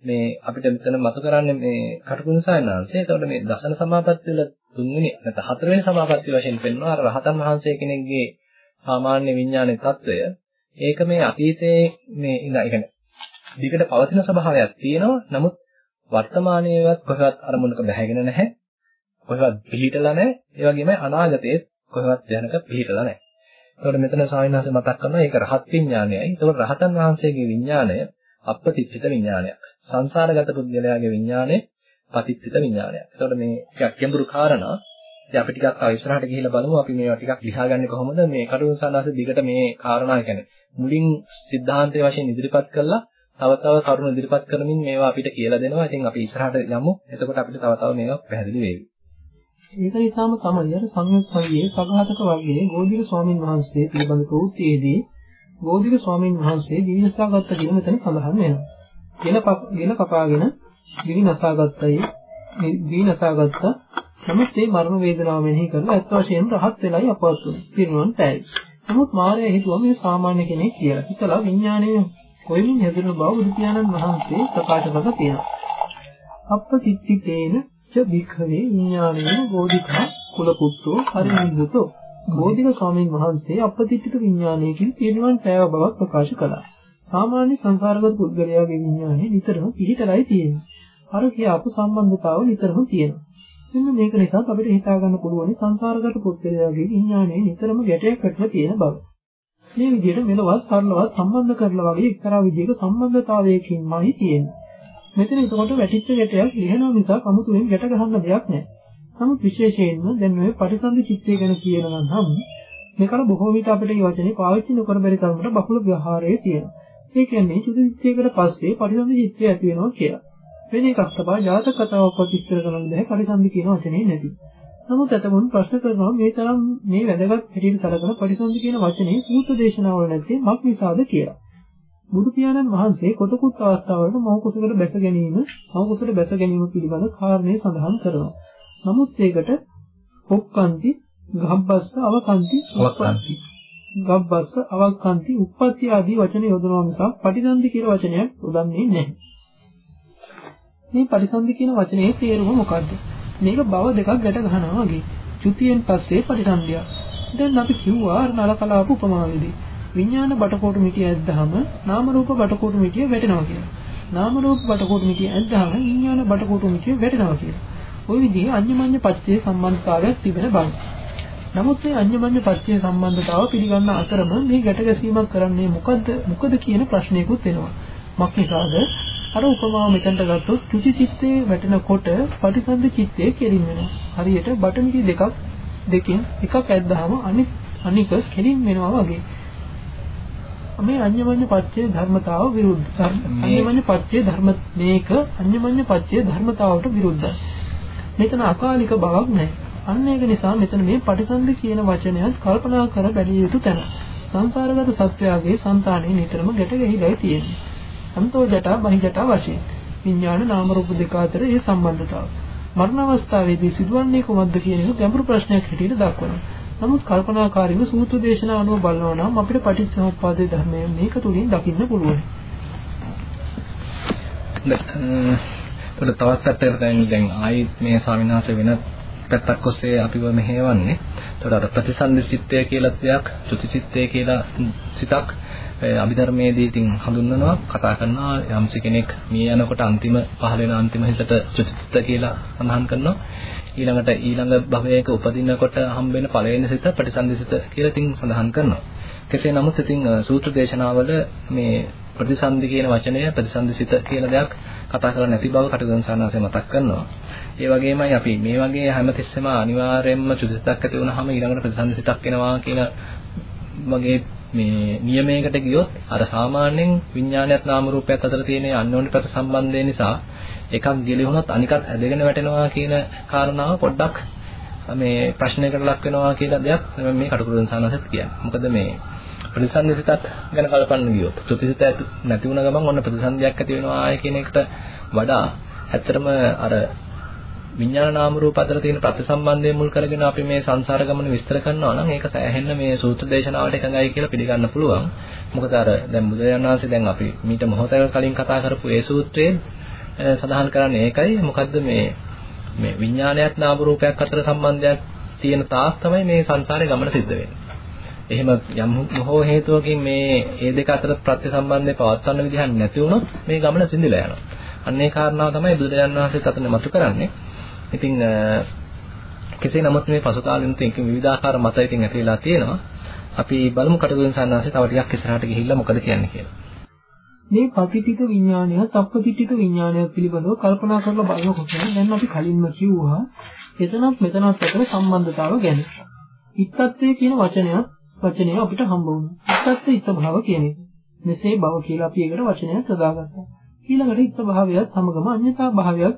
මේ අපිට මෙතන මතු කරන්නේ මේ කටුකුරු සායනාංශය. එතකොට මේ දසන සමාපatti වල තුන්වෙනි නැත්නම් හතරවෙනි සමාපatti වශයෙන් පෙන්වනවා අර රහතන් වහන්සේ කෙනෙක්ගේ සාමාන්‍ය විඥානයේ తত্ত্বය. ඒක මේ අතීතයේ මේ ඉඳලා ඒ කියන්නේ දිගට පවතින ස්වභාවයක් තියෙනවා. නමුත් වර්තමානයේවත් කොහෙවත් අරමුණක බැහැගෙන නැහැ. කොහෙවත් පිළිහිටලා නැහැ. ඒ වගේම අනාගතයේත් කොහෙවත් දැනක පිළිහිටලා නැහැ. එතකොට මෙතන ස්වාමීන් වහන්සේ මතක් කරනවා ඒක රහත් විඥානයයි. එතකොට රහතන් වහන්සේගේ විඥානය අපපතිත්ථිත විඥානයක්. සංසාරගත පුද්ගලයාගේ විඥානය පතිත්ථිත විඥානයක්. එතකොට මේ ටිකක් ගැඹුරු කාරණා. ඉතින් අපි ටිකක් ආව ඉස්සරහට ගිහිල්ලා බලමු අපි මේවා ටිකක් ලියාගන්නේ කොහොමද? මේ කටුන් සානාස දිගට මේ කාරණා කියන්නේ මුලින් සිද්ධාන්තයේ වශයෙන් ඉදිරිපත් කළා තව තව කරුණු ඉදිරිපත් කරමින් මේවා අපිට කියලා දෙනවා. ඉතින් අපි ඉස්සරහට යමු. එතකොට අපිට තව තව මේවා පැහැදිලි වෙයි. ඒක නිසාම තමයි අර සංයුත් සංගයේ සගහතක වර්ගයේ ගෝධික ස්වාමින් වහන්සේ පිළිබඳ ප්‍රවෘත්තියේදී ගෝධික ස්වාමින් වහන්සේ දිවිනසාගත්ත කියන මෙතන සඳහන් වෙනවා. ගෙන ගෙන කපාගෙන දිවිනසාගත්තයි දිවිනසාගත්ත නමුත් ඒ මරණ වේදනාව මෙනෙහි කරලා අත් වශයෙන්ම රහත් වෙලයි අපවත් වුනේ. පිරිනුවන් පෑයි. නමුත් මාර්යා හිතුවා මේ සාමාන්‍ය කෙනෙක් කියලා. හිතලා විඥානයේ කොයිමින් හැදෙන බව බුදු පියාණන් වහන්සේ ප්‍රකාශ කරලා තියෙනවා. අප්පතිත්තිතේන ච භික්ඛවේ විඥානේන බෝධිකා කුල පුත්‍රෝ පරිනිම්බුතෝ බෝධික ස්වාමීන් වහන්සේ අපතිත්‍ිත විඥානයකින් පිරිනිවන් පෑව බවක් ප්‍රකාශ කළා. සාමාන්‍ය සංසාරගත පුද්ගලයාගේ විඥානය නිතරම පිහිටලයි තියෙන්නේ. අර කියාපු සම්බන්ධතාව නිතරම තියෙනවා. මෙන්න මේක නිසා අපිට හිතා ගන්න පුළුවන් සංසාරගත පුද්ගලයාගේ විඥානය නිතරම ගැටයක් වැටලා තියෙන බව. මේ විදිහට මෙලවත් සරලවත් සම්බන්ධ කරලා වගේ එක්තරා විදිහක සම්බන්ධතාවයකින්මයි තියෙන්නේ. මෙතන එතකොට වැටිච්ච ගැටයක් ලිහනවා මිසක් අමුතුවෙන් ගැට ගහන්න දෙයක් නැහැ. නමුත් විශේෂයෙන්ම දැන් මේ පටිසන්ධි චිත්තය ගැන කියනවා නම් මේකට බොහෝ විට අපිට මේ වචනේ පාවිච්චි නොකර බැරි තරමට බහුල ව්‍යවහාරයේ තියෙනවා. ඒ කියන්නේ චුතිචිත්තයකට පස්සේ පටිසන්ධි චිත්තය ඇති වෙනවා කියලා. වෙන එකක් තමයි ජාතක කතාවක්වත් විස්තර කරන්න බැහැ පටිසන්ධි කියන වචනේ නැති. නමුත් අතමුන් ප්‍රශ්න කරනවා මේ තරම් මේ වැදගත් හැටියට සැලකන පටිසන්ධි කියන වචනේ සූත්‍ර දේශනාවල නැත්තේ මක් නිසාද කියලා. බුදු පියාණන් වහන්සේ කොතකුත් අවස්ථාවලට මව කුසකට බැස ගැනීම, මව කුසට බැස ගැනීම පිළිබඳ කාරණේ සඳහන් කරනවා. නමුත් ඒකට හොක්කන්ති, ගබ්බස්ස, අවකන්ති, අවකන්ති, ගබ්බස්ස, අවකන්ති, උප්පත්ති ආදී වචන යොදනවා මිසක් පටිසන්ධි කියන වචනයක් යොදන්නේ නැහැ. මේ පටිසන්ධි කියන වචනේ තේරුම මොකද්ද? මේක බව දෙකක් ගැට ගන්නවා වගේ. චුතියෙන් පස්සේ පටිසන්ධිය. දැන් අපි කිව්වා නලකලාප උපමාවේදී විඥාන බටකොටු මිටිය ඇද්දාම නාම රූප බටකොටු මිටිය වැටෙනවා කියලා. නාම රූප බටකොටු මිටිය ඇද්දාම විඥාන බටකොටු මිටිය වැටෙනවා කියලා. ওই විදිහේ අන්‍යමඤ්ඤ පච්චේ සම්බන්ධතාවයක් තිබෙන බව. නමුත් මේ අඤ්ඤමඤ්ඤ පත්‍ය සම්බන්ධතාව පිළිගන්න අතරම මේ ගැට ගැසීමක් කරන්නේ මොකද්ද මොකද කියන ප්‍රශ්නයකුත් එනවා. මක්නිසාද අර උපමාව මෙතනට ගත්තොත් චුති චිත්තේ වැටෙනකොට පටිසන්ධ චිත්තේ කෙලින් වෙනවා. හරියට බටන් දෙකක් දෙකෙන් එකක් ඇද්දාම අනිත් අනික කෙලින් වෙනවා වගේ. මේ අඤ්ඤමඤ්ඤ පත්‍ය ධර්මතාව විරුද්ධ. අඤ්ඤමඤ්ඤ පත්‍ය ධර්ම මේක අඤ්ඤමඤ්ඤ පත්‍ය ධර්මතාවට විරුද්ධයි. මෙතන අකාලික බවක් නැහැ. අන්න ඒක නිසා මෙතන මේ පටිසන්ධි කියන වචනයත් කල්පනා කර බැලිය යුතු තැන. සංසාරගත සත්‍යයේ సంతානෙ නිතරම ගැට ගැහිලා තියෙන්නේ. සන්තෝ ජටා බහි ජටා වශයෙන්. විඥාන නාම රූප දෙක අතර ඒ සම්බන්ධතාව. මරණ අවස්ථාවේදී සිදුවන්නේ කොහොමද කියන එක ගැඹුරු ප්‍රශ්නයක් හැටියට දක්වනවා. නමුත් කල්පනාකාරීව සූත්‍ර දේශනා අනුව බලනවා නම් අපිට පටිච්චසමුප්පාදේ ධර්මය මේක තුලින් දකින්න පුළුවන්. එතකොට තවත් පැත්තකට දැන් දැන් ආයිත් මේ ස්වාමීන් වහන්සේ වෙන පැත්තක් ඔස්සේ අපිව මෙහෙවන්නේ. එතකොට අර ප්‍රතිසන්දි චිත්තය කියලා දෙයක්, චුති චිත්තය කියලා සිතක් අභිධර්මයේදී ඉතින් හඳුන්වනවා කතා කරනවා යම්සි කෙනෙක් මිය යනකොට අන්තිම පහළ වෙන අන්තිම හිතට චුතිත්ත කියලා සඳහන් කරනවා ඊළඟට ඊළඟ භවයක උපදිනකොට හම්බෙන පළවෙනි සිත ප්‍රතිසන්දිසිත කියලා ඉතින් සඳහන් කරනවා. කෙසේ නමුත් ඉතින් සූත්‍ර දේශනාවල මේ ප්‍රතිසන්දි කියන වචනය ප්‍රතිසන්දිසිත කියන දෙයක් කතා කරන්නේ නැති බව කටුගන් සානාසේ මතක් කරනවා. ඒ වගේමයි අපි මේ වගේ හැමතිස්සෙම අනිවාර්යයෙන්ම චුතිසිතක් ඇති වුණාම ඊළඟට ප්‍රතිසන්දිසිතක් එනවා කියන වගේ මේ නියමයකට ගියොත් අර සාමාන්‍යයෙන් විඥානයත් නාම රූපයත් අතර තියෙන අන්‍යෝන්‍ය ප්‍රතිසම්බන්ධය නිසා එකක් ගිලිහුණොත් අනිකත් ඇදගෙන වැටෙනවා කියන කාරණාව පොඩ්ඩක් මේ ප්‍රශ්නයකට ලක් වෙනවා කියලා දෙයක් මේ කටුකුරුන් සානසෙත් කියන්නේ. මොකද මේ ප්‍රතිසන්දිසිතත් ගැන කල්පන්න ගියොත් ප්‍රතිසිත නැති වුණ ගමන් ඔන්න ප්‍රතිසන්දියක් ඇති වෙනවා ආය කියන එකට වඩා ඇත්තටම අර විඥාන නාම රූප අතර තියෙන ප්‍රතිසම්බන්ධය මුල් කරගෙන අපි මේ සංසාර ගමන විස්තර කරනවා නම් ඒක සෑහෙන්න මේ සූත්‍ර දේශනාවට එකඟයි කියලා පිළිගන්න පුළුවන්. මොකද අර දැන් බුදුරජාණන් වහන්සේ දැන් අපි මීට මොහොතකට කලින් කතා කරපු ඒ සූත්‍රයේ සඳහන් කරන්නේ ඒකයි. මොකද්ද මේ මේ විඥානයක් නාම රූපයක් අතර සම්බන්ධයක් තියෙන තාක් තමයි මේ සංසාරේ ගමන සිද්ධ වෙන්නේ. එහෙම යම් මොහෝ හේතුවකින් මේ මේ දෙක අතර ප්‍රතිසම්බන්ධය පවත්වන්න විදිහක් නැති වුණොත් මේ ගමන සිඳිලා යනවා. අන්න ඒ කාරණාව තමයි බුදුරජාණන් වහන්සේ අතන මතු කරන්නේ. ඉතින් කෙසේ නමුත් මේ පසු කාලෙින් තියෙන විවිධාකාර මත ඉතින් ඇතිලා තියෙනවා. අපි බලමු කටුකුරුන් සන්නාසේ තව ටිකක් ඉස්සරහට ගිහිල්ලා මොකද කියන්නේ කියලා. මේ පටිතික විඥානය, තප්පටිතික විඥානය පිළිබඳව කල්පනා කරලා බලනකොට දැන් අපි කලින්ම කිව්වා එතනත් මෙතනත් අතර සම්බන්ධතාව ගැන. ඉත්තත්වයේ කියන වචනයත් වචනය අපිට හම්බ වුණා. ඉත්තත්ව ඉත්ත භාව කියන එක. මෙසේ භව කියලා අපි ඒකට වචනයක් යොදාගත්තා. ඊළඟට ඉත්ත භාවයත් සමගම අඤ්‍යතා භාවයක්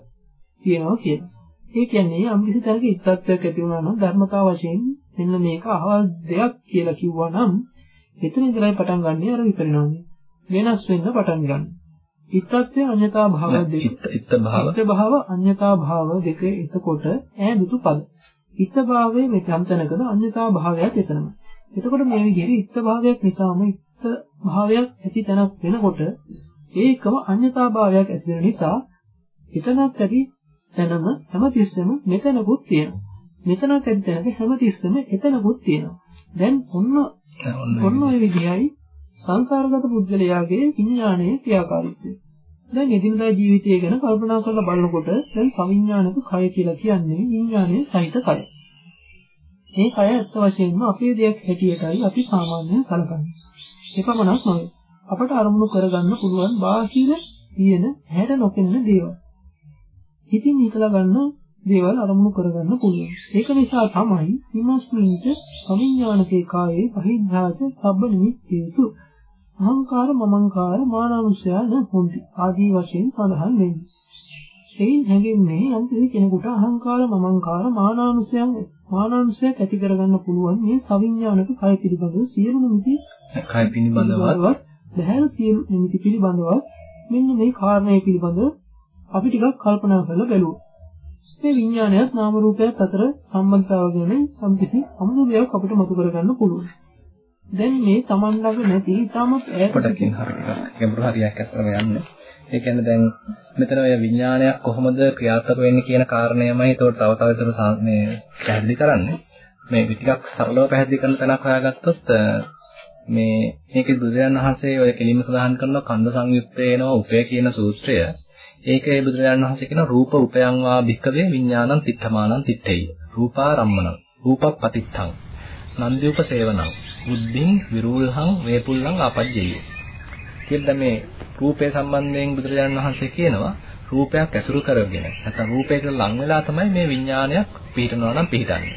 තියෙනවා කියනවා. ඒ කියන්නේ අම්කිසි තැනක ඉත්තත්වයක් ඇති වුණා නම් ධර්මතාව වශයෙන් මෙන්න මේක අහවල් දෙයක් කියලා කිව්වා නම් එතන ඉඳලා පටන් ගන්න අර විපරිණාමය. වෙනස් වෙන්න පටන් ගන්න. ඉත්තත්වය අඤ්‍යතා භාව දෙක. ඉත්ත භාව. ඉත්ත භාව අඤ්‍යතා භාව දෙක එතකොට ඈ දුතු පද. ඉත්ත භාවයේ මේ සම්තනකද අඤ්‍යතා භාවයක් එතනම. එතකොට මේ විදිහට ඉත්ත භාවයක් නිසාම ඉත්ත භාවයක් ඇති තැනක් වෙනකොට ඒකම අඤ්‍යතා භාවයක් ඇති වෙන නිසා එතනත් ඇති තැනම හැමතිස්සෙම මෙතනකුත් තියෙනවා. මෙතනත් ඇති තැනක හැමතිස්සෙම එතනකුත් තියෙනවා. දැන් ඔන්න ඔන්න ඔය විදිහයි සංසාරගත පුද්ගලයාගේ විඥානයේ ක්‍රියාකාරීත්වය. දැන් එදිනදා ජීවිතය ගැන කල්පනා කරලා බලනකොට දැන් සවිඥානික කය කියලා කියන්නේ විඥානයේ සහිත කය. මේ කය ඇත්ත වශයෙන්ම අපේ දෙයක් හැටියටයි අපි සාමාන්‍යයෙන් සැලකන්නේ. එපමණක් නොවේ. අපට අරමුණු කරගන්න පුළුවන් බාහිර තියෙන හැඩ නොපෙනෙන දේවල්. හිතින් හිතලා ගන්න දේවල් අරමුණු කරගන්න පුළුවන්. ඒක නිසා තමයි විමස්මින්ච සවිඥානිකේ කායේ පහිද්ධාච සබ්බ නිමිත්තේසු අහංකාර මමංකාර මානානුසයන හොಂತಿ ආදී වශයෙන් සඳහන් වෙන්නේ. එයින් හැඟෙන්නේ යම් කෙනෙකුට අහංකාර මමංකාර මානානුසයන් මානානුසයක් ඇති කරගන්න පුළුවන් මේ සවිඥානික කය පිළිබඳව සියලු නිමිති කය පිළිබඳව බහැර සියලු නිමිති පිළිබඳව මෙන්න මේ කාරණය පිළිබඳව අපි ටිකක් කල්පනා කරලා බලුවා. මේ විඥානයත් නාම රූපයත් අතර සම්බන්ධතාව ගැන සම්පිති අමුතුයක් අපිට මතු කරගන්න පුළුවන්. දැන් මේ Taman ළඟ නැති තාමත් ඈත පොඩකින් හරි ටිකක් ගැඹුරු හරියක් අතරම යන්නේ. ඒ කියන්නේ දැන් මෙතන ඔය විඥානයක් කොහොමද ක්‍රියාත්මක වෙන්නේ කියන කාරණයමයි ඒකට තව තව විතර මේ පැහැදිලි කරන්නේ. මේ ටිකක් සරලව පැහැදිලි කරන තැනක් හොයාගත්තොත් මේ මේකේ බුදුරජාණන් වහන්සේ ඔය කෙලින්ම සඳහන් කරන කන්ද සංයුත්තේනෝ උපය කියන සූත්‍රය ඒකේ බුදුරජාණන් වහන්සේ කියන රූප උපයං වා භික්කවේ විඥානං තිත්තමානං තිත්තේය. රූපාරම්මන. රූපප්පතිත්තං නන්දියුප සේවනං බුද්ධින් විරූල්හං වේපුල්ලං ආපජ්ජේය කියලා මේ රූපය සම්බන්ධයෙන් බුදුරජාණන් වහන්සේ කියනවා රූපයක් ඇසුරු කරගෙන නැත්නම් රූපයකට ලං වෙලා තමයි මේ විඥානයක් පිහිටනවා නම් පිහිටන්නේ.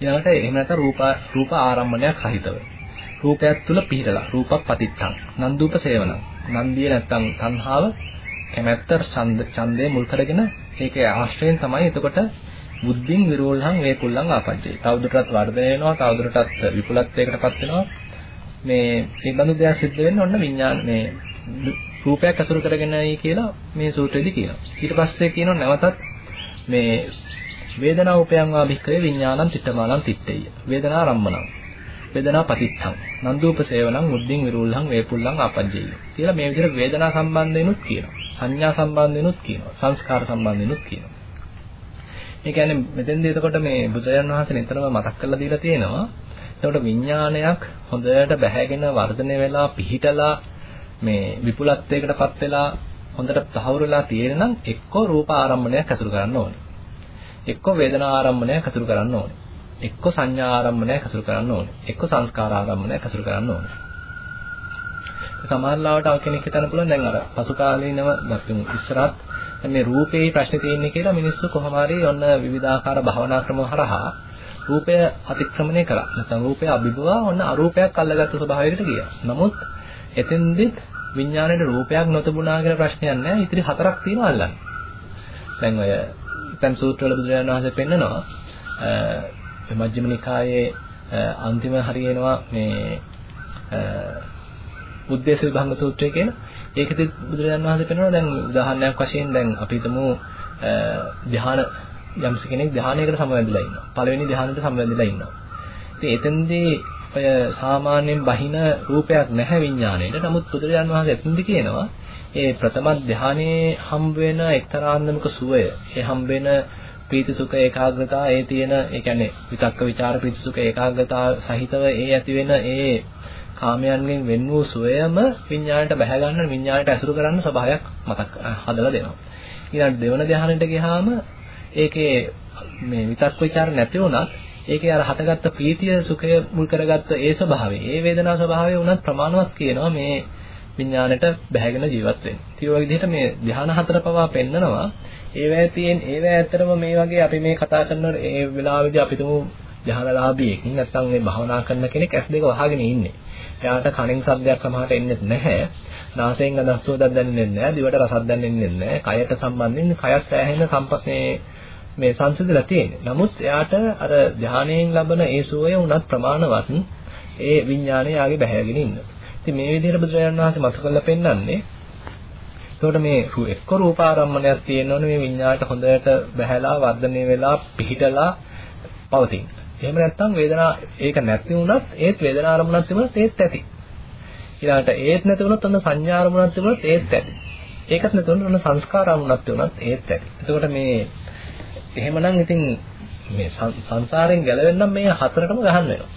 ඊළඟට එහෙම නැත්නම් රූප රූප ආරම්මණයක් සහිතව. රූපයක් තුල පිහිටලා රූපක් පතිත්තං නන්දුප සේවනං. නන්දිය නැත්නම් තණ්හාව කැමැත්ත ඡන්ද ඡන්දේ මුල් කරගෙන ඒකේ ආශ්‍රයෙන් තමයි එතකොට බුද්ධින් විරෝල්හං වේකුල්ලං ආපජ්ජේ. තවදුරටත් වර්ධනය වෙනවා, තවදුරටත් විපුලත්වයකටපත් වෙනවා. මේ මේ බඳු දෙයක් සිද්ධ වෙන්න ඔන්න විඥාන මේ රූපයක් අසුරු කරගෙනයි කියලා මේ සූත්‍රයේදී කියනවා. ඊට පස්සේ කියනවා නැවතත් මේ වේදනා උපයං වා භික්ඛවේ විඥානං තිත්තමානං තිත්තේය. වේදනා රම්මනං. වේදනා පතිත්තං. නන්දුප සේවනං මුද්දින් විරූල්හං වේපුල්ලං ආපජ්ජේය. කියලා මේ විදිහට වේදනා සම්බන්ධයෙන්ුත් කියනවා. සංඥා සම්බන්ධයෙන්ුත් කියනවා. සංස්කාර සම්බන්ධයෙන්ුත් කියනවා. ඒ කියන්නේ මෙතෙන්දී එතකොට මේ බුදුරජාණන් වහන්සේ නිතරම මතක් කරලා දීලා තියෙනවා. එතකොට විඥානයක් හොඳට බැහැගෙන වර්ධනය වෙලා පිහිටලා මේ විපුලත්වයකටපත් වෙලා හොඳට තහවුරුලා තියෙන නම් එක්කෝ රූප ආරම්මණයක් ඇසුරු කරන්න ඕනේ. එක්කෝ වේදනා ආරම්මණයක් ඇසුරු කරන්න ඕනේ. එක්කෝ සංඥා ආරම්මණයක් ඇසුරු කරන්න ඕනේ. එක්කෝ සංස්කාර ආරම්මණයක් ඇසුරු කරන්න ඕනේ. සමහරවිට අව කෙනෙක් හිතන්න පුළුවන් දැන් අර පසු කාලීනව නැත්නම් ඉස්සරහත් මේ රූපේ ප්‍රශ්නේ තියෙන්නේ කියලා මිනිස්සු කොහොම හරි ඔන්න විවිධාකාර භවනා ක්‍රම හරහා රූපය අතික්‍රමණය කරා. නැත්නම් රූපය අභිභවා ඔන්න අරූපයක් අල්ලගත්තු ස්වභාවයකට ගියා. නමුත් එතෙන්දෙත් විඥාණයට රූපයක් නොතිබුණා කියලා ප්‍රශ්නයක් නැහැ. ඉතිරි හතරක් තියෙනවා අල්ලන්න. දැන් ඔය දැන් සූත්‍රවල බුදුරජාණන් වහන්සේ පෙන්නනවා අ මජ්ක්‍ධිම නිකායේ අන්තිම හරියනවා මේ උද්දේශ විභංග සූත්‍රය කියන ඒකෙදි බුදුරජාණන් වහන්සේ පෙන්නනවා දැන් උදාහරණයක් වශයෙන් දැන් අපි හිතමු ධ්‍යාන යම්ස කෙනෙක් ධ්‍යානයකට සමවැදිලා ඉන්නවා. පළවෙනි ධ්‍යානෙට සමවැදිලා ඉන්නවා. ඉතින් එතෙන්දී ඔය සාමාන්‍යයෙන් බහින රූපයක් නැහැ විඥාණයට. නමුත් බුදුරජාන් වහන්සේ එතනදි කියනවා ඒ ප්‍රථම ධානයේ හම්බ වෙන එක්තරාන්දමක සුවය, ඒ හම්බ වෙන ප්‍රීති සුඛ ඒකාග්‍රතාව, ඒ තියෙන ඒ කියන්නේ විතක්ක ਵਿਚාර ප්‍රීති සුඛ ඒකාග්‍රතාව සහිතව ඒ ඇති වෙන ඒ කාමයන්ගෙන් වෙන් වූ සුවයම විඥාණයට බැහැ ගන්න විඥාණයට ඇසුරු කරන්න ස්වභාවයක් මතක් හදලා දෙනවා. ඊළඟ දෙවන ධානයට ගියාම ඒකේ මේ විතක්ක ਵਿਚාර නැති වුණත් ඒකේ අර හටගත්ත ප්‍රීතිය සුඛය මුල් කරගත්ත ඒ ස්වභාවය, ඒ වේදනා ස්වභාවය උනත් ප්‍රමාණවත් කියනවා මේ විඥාණයට බැහැගෙන ජීවත් වෙන්න. ඒ වගේ විදිහට මේ ධ්‍යාන හතර පවා පෙන්නනවා. ඒවැය තියෙන ඒවැය ඇත්තටම මේ වගේ අපි මේ කතා කරන ඒ වෙලාවේදී අපි තුමු ධ්‍යානලාභියෙක් නැත්නම් මේ භවනා කරන කෙනෙක් ඇස් දෙක වහගෙන ඉන්නේ. එයාට කණෙන් ශබ්දයක් සමහරට එන්නේ නැහැ. නාසයෙන් ගඳක් සුවඳක් දැනෙන්නේ නැහැ. දිවට රසක් දැනෙන්නේ නැහැ. කයට සම්බන්ධයෙන් කයත් සෑහෙන සම්පස්නේ මේ සංසිඳලා තියෙන්නේ. නමුත් එයාට අර ධානයෙන් ලබන ඒ සෝය උනත් ප්‍රමාණවත් ඒ විඥානය යාගේ බහැගෙන ඉන්න. ඉතින් මේ විදිහට බුදුරජාණන් වහන්සේ මතක කරලා පෙන්නන්නේ එතකොට මේ එක්ක රූපාරම්මණයක් තියෙනවනේ මේ විඤ්ඤාණයට හොඳට බහැලා වර්ධනය වෙලා පිහිටලා පවතින. එහෙම නැත්නම් වේදනා ඒක නැති වුණත් ඒත් වේදනා ආරම්මණක් තිබුණත් ඒත් ඇති. ඊළඟට ඒත් නැති වුණත් ඔන්න සංඥා ආරම්මණක් තිබුණත් ඒත් ඇති. ඒකත් නැති වුණොත් ඔන්න සංස්කාර ආරම්මණක් තිබුණත් ඒත් ඇති. එතකොට මේ එහෙමනම් ඉතින් මේ සංසාරයෙන් ගැලවෙන්න මේ හතරටම ගහන්න වෙනවා.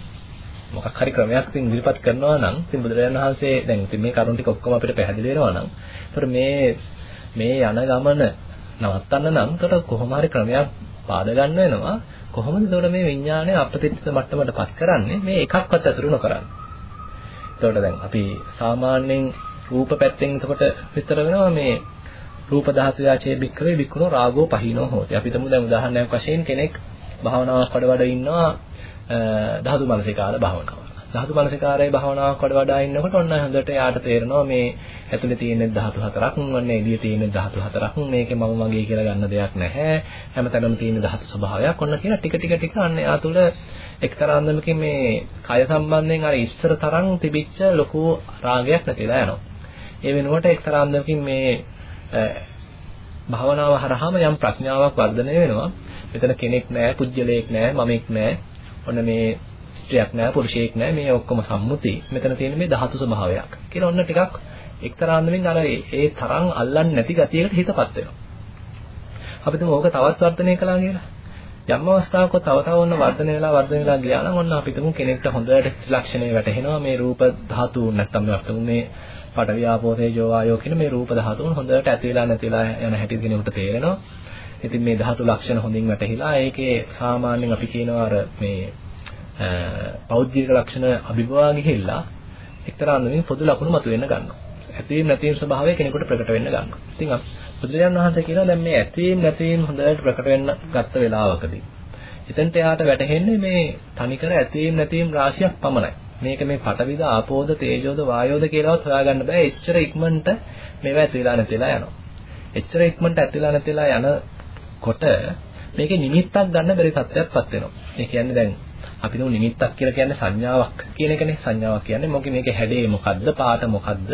මොකක් හරි ක්‍රමයක් ඉතින් ඉදිරිපත් කරනවා නම් ඉතින් බුදුරජාණන් වහන්සේ දැන් ඉතින් මේ කරුණ ටික ඔක්කොම අපිට පැහැදිලි වෙනවා නම් ඒතර මේ මේ යන ගමන නවත්තන්න නම් ඒතර කොහොම හරි ක්‍රමයක් පාද ගන්න වෙනවා. කොහොමද ඒතකොට මේ විඥානය අප්‍රතිත්ත මට්ටමට පත් කරන්නේ මේ එකක්වත් අසුරු නොකරන්නේ. ඒතකොට දැන් අපි සාමාන්‍යයෙන් රූප පැත්තෙන් එතකොට විතර වෙනවා මේ රූප ධාතු යාචේ බික්කවේ බික්කුණෝ රාගෝ පහිනෝ හෝති. අපි තමු දැන් උදාහරණයක් වශයෙන් කෙනෙක් භාවනාවක් වඩ වඩ ඉන්නවා ධාතු මනසිකාර භාවනාව. ධාතු මනසිකාරයේ භාවනාවක් වඩ වඩා ඉන්නකොට ඔන්න හොඳට යාට තේරෙනවා මේ ඇතුලේ තියෙන ධාතු හතරක්, ඔන්න එළියේ තියෙන ධාතු හතරක්, මේකේ මම මගේ කියලා ගන්න දෙයක් නැහැ. හැමතැනම තියෙන ධාතු ස්වභාවයක් ඔන්න කියලා ටික ටික ටික අන්න එයා තුළ එක්තරා අන්දමකින් මේ කය සම්බන්ධයෙන් අර ඉස්සර තරම් තිබිච්ච ලොකු රාගයක් නැතිලා යනවා. ඒ වෙනුවට එක්තරා අන්දමකින් මේ භාවනාව හරහාම යම් ප්‍රඥාවක් වර්ධනය වෙනවා. මෙතන කෙනෙක් නැහැ, පුජ්‍යලයක් නැහැ, මමෙක් නැහැ. ඔන්න මේ ස්ත්‍රියක් නැහැ, පුරුෂයෙක් නැහැ. මේ ඔක්කොම සම්මුති. මෙතන තියෙන මේ ධාතු ස්වභාවයක්. කියලා ඔන්න ටිකක් එක්තරා අන්දමින් අර ඒ තරම් අල්ලන්නේ නැති ගතියකට හිතපත් වෙනවා. අපි තුමු ඕක තවත් වර්ධනය කළා කියලා. යම් අවස්ථාවක තව තව ඔන්න වර්ධනය වෙලා වර්ධනය වෙලා ගියා නම් ඔන්න අපි තුමු කෙනෙක්ට හොඳට ත්‍රිලක්ෂණය වැටහෙනවා මේ රූප ධාතු නැත්තම් මේ අපි මේ පඨවි ආපෝ තේජෝ වායෝ කියන මේ රූප ධාතුන් හොඳට ඇති වෙලා නැති වෙලා යන හැටි කෙනෙකුට තේරෙනවා. ඉතින් මේ ධාතු ලක්ෂණ හොඳින් වැටහිලා ඒකේ සාමාන්‍යයෙන් අපි කියනවා අර මේ පෞද්ගලික ලක්ෂණ අභිභවා ගිහිල්ලා එක්තරා අන්දමින් පොදු ලක්ෂණ මතුවෙන්න ගන්නවා. ඇතවීම නැතිවීම ස්වභාවය කෙනෙකුට ප්‍රකට වෙන්න ගන්නවා. ඉතින් බුදුරජාණන් වහන්සේ කියනවා දැන් මේ ඇතවීම නැතිවීම හොඳට ප්‍රකට වෙන්න ගත්ත වෙලාවකදී එතනට එයාට වැටහෙන්නේ මේ තනිකර ඇතවීම නැතිවීම රාශියක් පමණයි. මේක මේ පටවිද ආපෝද තේජෝද වායෝද කියලාවත් හොයාගන්න බෑ. එච්චර ඉක්මනට මේවා ඇතිලා නැතිලා යනවා. එච්චර ඉක්මනට ඇතිලා නැතිලා යනකොට මේකේ නිමිත්තක් ගන්න බැරි තත්ත්වයක්පත් වෙනවා. ඒ කියන්නේ දැන් අපි නෝ නිමිත්තක් කියලා කියන්නේ සංඥාවක් කියන එකනේ. සංඥාවක් කියන්නේ මොකද මේකේ හැඩේ මොකද්ද, පාට මොකද්ද,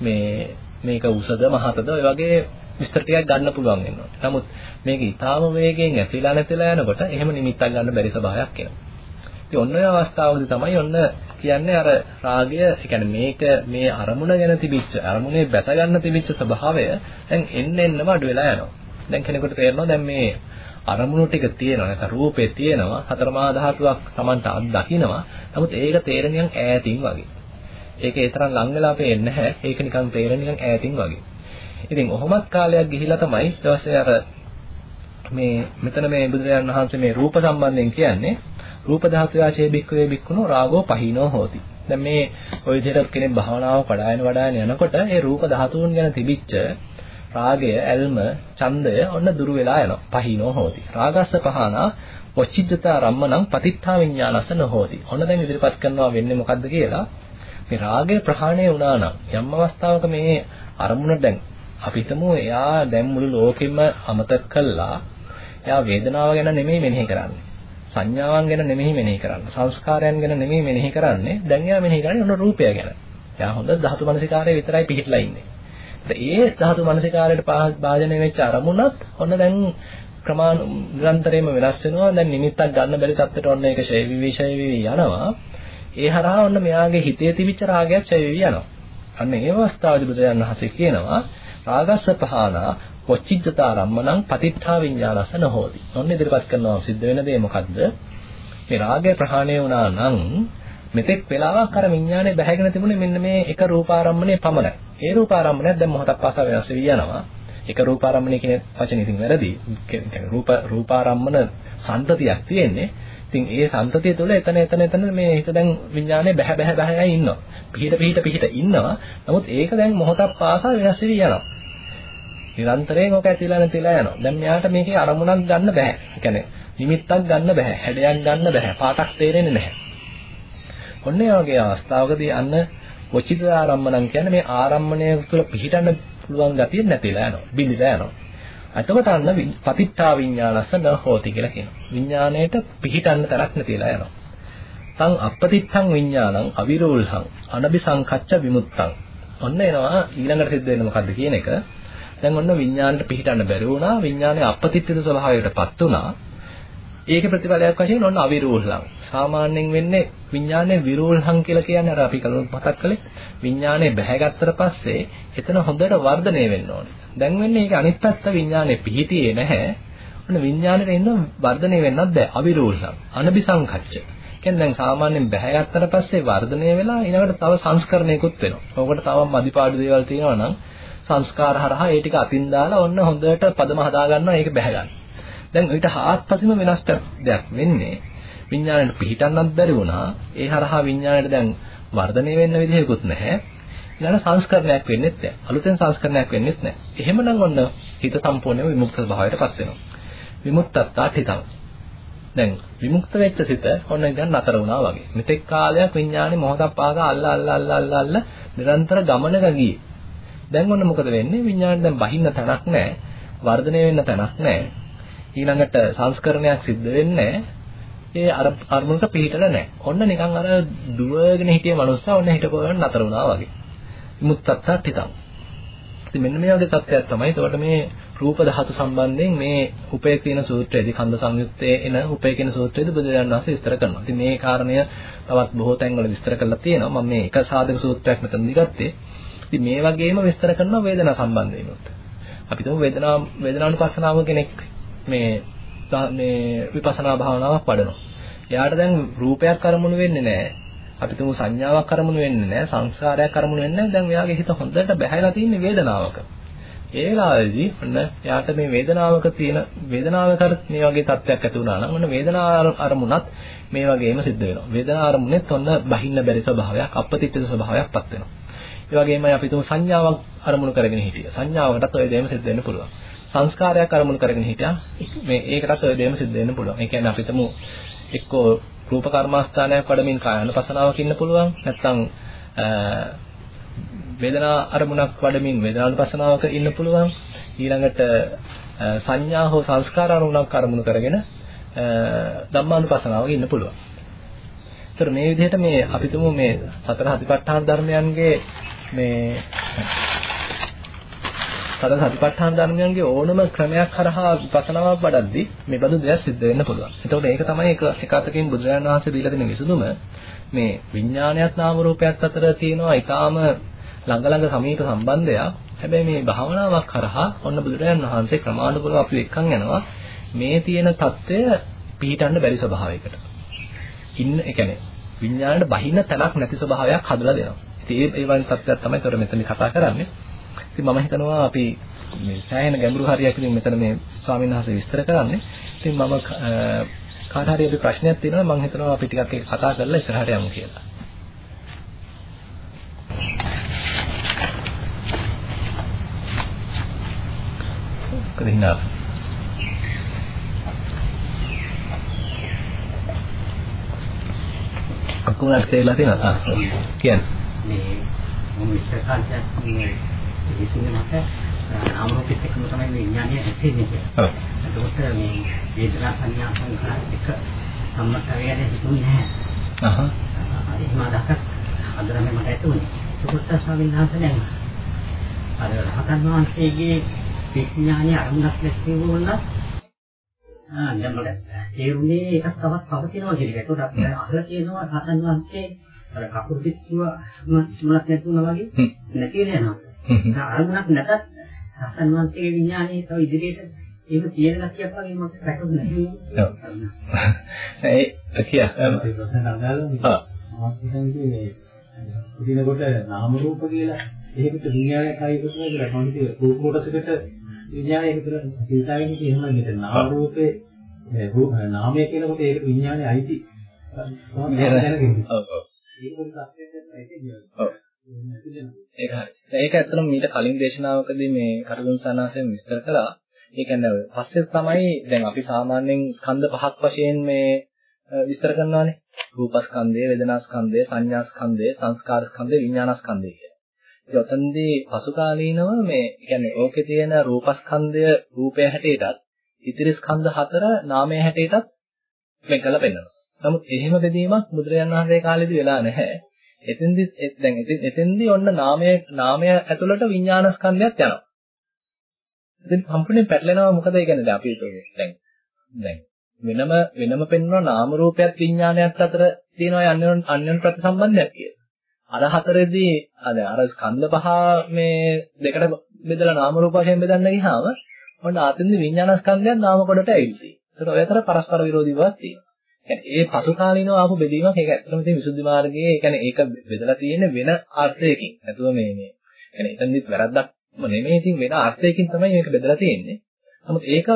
මේ මේක උසද මහතද ඔය වගේ විස්තර ටිකක් ගන්න පුළුවන් වෙනවා. නමුත් මේක ඊටාම වේගයෙන් ඇතිලා නැතිලා යනකොට එහෙම නිමිත්තක් ගන්න බැරි ස්වභාවයක් එනවා. ඉතින් ඔන්න ඔය අවස්ථාවකදී තමයි ඔන්න කියන්නේ අර රාගය, ඒ කියන්නේ මේක මේ අරමුණ ගැන තිබිච්ච අරමුණේ බැස ගන්න තිබිච්ච ස්වභාවය දැන් එන්න එන්නම අඩු වෙලා යනවා. දැන් කෙනෙකුට තේරෙනවා දැන් මේ අරමුණු ටික තියෙනවා නැත්නම් රූපේ තියෙනවා හතරමා ධාතුවක් Tamanට අත් දකින්නවා. නමුත් ඒක තේරෙනියන් ඈතින් වගේ. ඒක ඒ තරම් ලං වෙලා පේන්නේ නැහැ. ඒක නිකන් තේරෙන නිකන් ඈතින් වගේ. ඉතින් ඔහොමත් කාලයක් ගිහිලා තමයි ඊට පස්සේ අර මේ මෙතන මේ බුදුරජාණන් වහන්සේ මේ රූප සම්බන්ධයෙන් කියන්නේ රූප ධාතු යාචේ බික්කවේ බික්කුණෝ රාගෝ පහිනෝ හෝති. දැන් මේ ওই විදිහට කෙනෙක් භාවනාව වඩාගෙන වඩාගෙන යනකොට ඒ රූප ධාතුන් ගැන තිබිච්ච රාගය, ඇල්ම, ඡන්දය ඔන්න දුරු වෙලා යනවා. පහිනෝ හෝති. රාගස්ස පහනා වචිද්දතා රම්මනම් පතිත්ථා විඥානස නොහෝති. ඔන්න දැන් ඉදිරිපත් කරනවා වෙන්නේ මොකද්ද කියලා? මේ රාගය ප්‍රහාණය වුණා නම් යම් අවස්ථාවක මේ අරමුණ දැන් අපි හිතමු එයා දැන් මුළු ලෝකෙම අමතක කළා. එයා වේදනාව ගැන නෙමෙයි මෙනෙහි කරන්නේ. සංඥාවන් ගැන නෙමෙයි මෙනෙහි කරන්නේ. සංස්කාරයන් ගැන නෙමෙයි මෙනෙහි කරන්නේ. දැන් එයා මෙනෙහි කරන්නේ ඔන්න රූපය ගැන. එයා හොඳ ධාතු මනසිකාරයේ විතරයි පිහිටලා ඉන්නේ. ඒ ධාතු මනසිකාරයට භාජනය වෙච්ච අරමුණත් ඔන්න දැන් ප්‍රමාණ නිරන්තරයෙන්ම වෙනස් වෙනවා දැන් නිමිත්තක් ගන්න බැරි තත්ත්වයට ඔන්න ඒක ෂය විවි ෂය විවි යනවා ඒ හරහා ඔන්න මෙයාගේ හිතේ තිබිච්ච රාගයක් ඡය වෙවි යනවා. අන්න ඒ අවස්ථාවේදී බුදුරජාණන් වහන්සේ කියනවා රාගස්ස පහනා වොච්චිජ්ජතා රම්මණං පතිත්ථා විඤ්ඤාණස නොහෝති. ඔන්න ඉදිරිපත් කරනවා සිද්ධ වෙන දේ මොකද්ද? මේ රාගය ප්‍රහාණය වුණා නම් මෙතෙක් වෙලාවක් අර විඤ්ඤාණය බැහැගෙන තිබුණේ මෙන්න මේ එක රූපාරම්මණය පමණයි. ඒ රූපාරම්මණයක් දැන් මොහොතක් පාසා වෙනස් වෙවි යනවා. එක රූපාරම්මණය කියන වචනේ ඉතින් වැරදි. කියන්නේ රූප රූපාරම්මන සම්තතියක් තියෙන්නේ. ඉතින් ඒ සම්තතිය තුළ එතන එතන එතන මේ හිත දැන් විඥානේ බැහැ බැහැ බැහැ ඉන්නවා. පිහිට පිහිට පිහිට ඉන්නවා. නමුත් ඒක දැන් මොහොතක් පාසා වෙනස් වෙවි යනවා. නිරන්තරයෙන් ඔක ඇතිලා නැතිලා යනවා. දැන් මෙයාට මේකේ අරමුණක් ගන්න බෑ. ඒ කියන්නේ නිමිත්තක් ගන්න බෑ. හැඩයක් ගන්න බෑ. පාටක් තේරෙන්නේ නැහැ. ඔන්න ඒ වගේ අවස්ථාවකදී අන්න වචිත ආරම්මණම් කියන්නේ මේ ආරම්මණය තුළ පිහිටන්න පුළුවන් ගතිය නැතිලා යනවා. බිඳිලා යනවා. එතකොට අන්න පතිත්තා විඥානස්ස න හෝති කියලා කියනවා. විඥාණයට පිහිටන්න තරක් නැතිලා යනවා. තං අපපතිත්තං විඥානං අවිරෝල්හං අනබිසංකච්ඡ විමුත්තං. ඔන්න එනවා ඊළඟට සිද්ධ වෙන්නේ මොකද්ද කියන එක. දැන් ඔන්න විඥාණයට පිහිටන්න බැරි වුණා. විඥානයේ අපපතිත්‍ිත ස්වභාවයකටපත් වුණා. ඒකේ ප්‍රතිඵලයක් වශයෙන් ඔන්න අවිරෝල්හං. සාමාන්‍යයෙන් වෙන්නේ විඥානයේ විරෝල්හං කියලා කියන්නේ අර අපි කලින් මතක් කළේ විඥානයේ බැහැගත්තට පස්සේ එතන හොඳට වර්ධනය වෙන්න ඕනේ. දැන් වෙන්නේ ඒක අනිත් පැත්ත විඥානේ පිහිටියේ නැහැ. ඔන්න විඥානෙට එන්න වර්ධනය වෙන්නත් බෑ. අවිරෝධම්. අනபிසංකච්ඡ. කියන්නේ දැන් සාමාන්‍යයෙන් බැහැගත්තට පස්සේ වර්ධනය වෙලා ඊළඟට තව සංස්කරණයකුත් වෙනවා. ඕකට තව මදිපාඩු දේවල් තියෙනවා නම් සංස්කාර හරහා ඒ ටික අතින් දාලා ඔන්න හොඳට පදම හදා ගන්නවා ඒක බැහැ ගන්න. දැන් ඊට හාත්පසින්ම වෙනස් දෙයක් වෙන්නේ විඥාණයට පිහිටන්නත් බැරි වුණා. ඒ හරහා විඥාණයට දැන් වර්ධනය වෙන්න විදිහකුත් නැහැ. ඊළඟ සංස්කරණයක් වෙන්නේත් නැහැ. අලුතෙන් සංස්කරණයක් වෙන්නේත් නැහැ. එහෙමනම් ඔන්න හිත සම්පූර්ණයෙන්ම විමුක්ත භාවයටපත් වෙනවා. විමුක්තත්තා හිතං. දැන් විමුක්ත වෙච්ච සිත ඔන්න දැන් නතර වුණා වගේ. මෙතෙක් කාලයක් විඥානේ මොහොතක් පාසා අල්ල අල්ල අල්ල අල්ල අල්ල නිරන්තර ගමනක ගියේ. දැන් ඔන්න මොකද වෙන්නේ? විඥානේ දැන් බහින්න තැනක් නැහැ. වර්ධනය වෙන්න තැනක් නැහැ. ඊළඟට සංස්කරණයක් සිද්ධ වෙන්නේ ඒ අර අරමුණට පිළිහිටලා නැහැ. ඔන්න නිකන් අර දුවගෙන හිටිය මනුස්සයා ඔන්න හිටපොවන්න නතර වුණා වගේ. විමුක්තත්ත තිතං. ඉතින් මෙන්න මේ වගේ තත්ත්වයක් තමයි. ඒකට මේ රූප ධාතු සම්බන්ධයෙන් මේ උපේ කියන සූත්‍රයේදී කන්ද සංයුත්තේ එන උපේ කියන සූත්‍රයේදී බුදුරජාණන් වහන්සේ විස්තර කරනවා. ඉතින් මේ කාරණය තවත් බොහෝ තැන්වල විස්තර කරලා තියෙනවා. මම මේ එක සාධක සූත්‍රයක් මෙතනදී ගත්තේ. ඉතින් මේ වගේම විස්තර කරනවා වේදනා සම්බන්ධයෙන්ුත්. අපි තුමු වේදනා වේදනානුපස්සනාව කෙනෙක් මේ මේ විපස්සනා භාවනාවක් වඩනවා. එයාට දැන් රූපයක් අරමුණු වෙන්නේ නැහැ. අපි තුමු සංඥාවක් අරමුණු වෙන්නේ නැහැ සංස්කාරයක් අරමුණු වෙන්නේ නැහැ දැන් එයාගේ හිත හොඳට බැහැලා තියෙන වේදනාවක ඒ වෙලාවේදී ඔන්න යාට මේ වේදනාවක තියෙන වේදනාවකර මේ වගේ තත්ත්වයක් ඇති වුණා නම් ඔන්න වේදනාව අරමුණත් මේ වගේම සිද්ධ වෙනවා. වේදනාව අරමුණෙත් ඔන්න බහින්න බැරි ස්වභාවයක්, අපපතිච්ච ස්වභාවයක්පත් වෙනවා. ඒ වගේමයි අපි තුමු සංඥාවක් අරමුණු කරගෙන හිටිය. සංඥාවකටත් ඔය දෙයම සිද්ධ වෙන්න පුළුවන්. සංස්කාරයක් අරමුණු කරගෙන හිටියා මේ ඒකටත් ඔය දෙයම සිද්ධ වෙන්න පුළුවන්. ඒ කියන්නේ අපි තුමු එක්කෝ රූප කර්මාස්ථානයක් වඩමින් කායानुපසනාවක ඉන්න පුළුවන්. නැත්නම් වේදනා අරමුණක් වඩමින් වේදනානුපසනාවක ඉන්න පුළුවන්. ඊළඟට සංඥා හෝ සංස්කාර අරමුණක් අරමුණු කරගෙන ධම්මානුපසනාවක ඉන්න පුළුවන්. ඒතර මේ විදිහට මේ අපි තුමු මේ සතර හතිපට්ඨාන ධර්මයන්ගේ මේ සතර සතිපට්ඨාන ධර්මයන්ගේ ඕනම ක්‍රමයක් හරහා විපස්සනාවක් වඩද්දී මේ බඳු දෙයක් සිද්ධ වෙන්න පුළුවන්. එතකොට ඒක තමයි එක එක අතකින් බුදුරජාණන් වහන්සේ දීලා දෙන විසඳුම. මේ විඥානයත් නාම රූපයත් අතර තියෙනවා ඊටාම ළඟ ළඟ සමීප සම්බන්ධයක්. හැබැයි මේ භාවනාවක් කරහා ඔන්න බුදුරජාණන් වහන්සේ ක්‍රමානුකූලව අපි එක්කන් යනවා. මේ තියෙන தත්ත්වය පිහිටන්න බැරි ස්වභාවයකට. ඉන්න ඒ කියන්නේ විඥාණයට බහින්න තැනක් නැති ස්වභාවයක් හදලා දෙනවා. ඉතින් ඒ වගේ තත්ත්වයක් තමයි ඒතර මෙතන කතා කරන්නේ. ඉතින් මම හිතනවා අපි මේ සෑහෙන ගැඹුරු හරියක් ඉතින් මෙතන මේ ස්වාමීන් වහන්සේ විස්තර කරන්නේ. ඉතින් මම කාට හරි අපි ප්‍රශ්නයක් තියෙනවා මම හිතනවා අපි ටිකක් ඒක කතා කරලා ඉස්සරහට යමු කියලා. කදිනා අකුණක් තේලා තියෙනවා. ආ කියන්නේ. මේ මම විස්තර කරන්නේ ඉතින් මට ආමෝපිත එකම තමයි විඥානය ඇතිවෙන්නේ කියලා. ඔව්. එතකොට මේ වේදනා සංඥා සංඛාර එක සම්මතය හිතුනේ නැහැ. අහහ. එහෙම අදහසක් අදරම මට ඇතුනේ. ඒකට ස්වාමීන් වහන්සේ දැන් අර රහතන් වහන්සේගේ විඥානය අරමුණක් නැති වුණා ආ දැන් මට තේරුනේ එකක් තවත් පවතිනවා කියන එක. ඒකට අපිට අහලා තියෙනවා රහතන් වහන්සේ අර කකුල් පිටුව මලක් නැතුණා වගේ නැති වෙනවා. අරමුණක් නැතත් රහතන් වහන්සේගේ විඥානයේ තව ඉදිරියට ඒක තියෙන ගැතියක් වගේ මට පැටුනේ. ඔව්. ඒ කිය. ඒ ප්‍රශ්න අදාළව ආ. මම හිතන්නේ මේ උදිනකොට නාම රූප කියලා එහෙකට විඥානයක් ආයෙත් කියලා කොහොමද රූප කොටසකට විඥානය එකතු ඉතින් එහෙම නේද නාම රූපේ රූප නාමය කියනකොට ඒකට විඥානය අයිති ඔව් ඔව්. ඒක පොඩි ප්‍රශ්නයක් ඇති ඔව්. ඒක හරි. ඒක ඇත්තටම මීට කලින් දේශනාවකදී මේ කරුණ සානාසයෙන් විස්තර කළා. ඒ කියන්නේ පස්සේ තමයි දැන් අපි සාමාන්‍යයෙන් ස්කන්ධ පහක් වශයෙන් මේ විස්තර කරනවානේ. රූපස්කන්ධය, වේදනාස්කන්ධය, සංඥාස්කන්ධය, සංස්කාරස්කන්ධය, විඥානස්කන්ධය කියලා. ඒ ඔතනදී පසුකාලීනව මේ කියන්නේ ඕකේ තියෙන රූපස්කන්ධය රූපය හැටේටත්, ඉතිරි ස්කන්ධ හතර නාමය හැටේටත් වෙන් කරලා පෙන්නනවා. නමුත් එහෙම බෙදීමක් බුදුරජාණන් වහන්සේ කාලේදී වෙලා නැහැ. එතෙන්දි දැන් එතෙන්දි ඔන්න නාමය නාමය ඇතුළට විඥාන ස්කන්ධයක් යනවා. ඉතින් සම්පූර්ණයෙන් පැටලෙනවා මොකද ඒ කියන්නේ අපි දැන් දැන් වෙනම වෙනම පෙන්වන නාම රූපයක් විඥානයත් අතර තියෙනවා අන්‍යෝන් අන්‍යෝන් ප්‍රතිසම්බන්ධයක් කියලා. අර හතරේදී අර අර ස්කන්ධ පහ මේ දෙකට බෙදලා නාම රූප වශයෙන් බෙදන්න ගියාම ඔන්න ආතෙන්දි විඥාන ස්කන්ධයක් නාම කොටට ඇවිල්ලා. ඒතර ඔය අතර පරස්පර විරෝධී බවක් තියෙනවා. ඒ පසු කාලිනව ආපු බෙදීමක් ඒක ඇත්තටම තියෙන විසුද්ධි මාර්ගයේ ඒ කියන්නේ ඒක බෙදලා තියෙන්නේ වෙන අර්ථයකින්. නැතුව මේ මේ يعني එතනදිත් වැරද්දක්ම නෙමෙයි ඉතින් වෙන අර්ථයකින් තමයි මේක බෙදලා තියෙන්නේ. නමුත් ඒක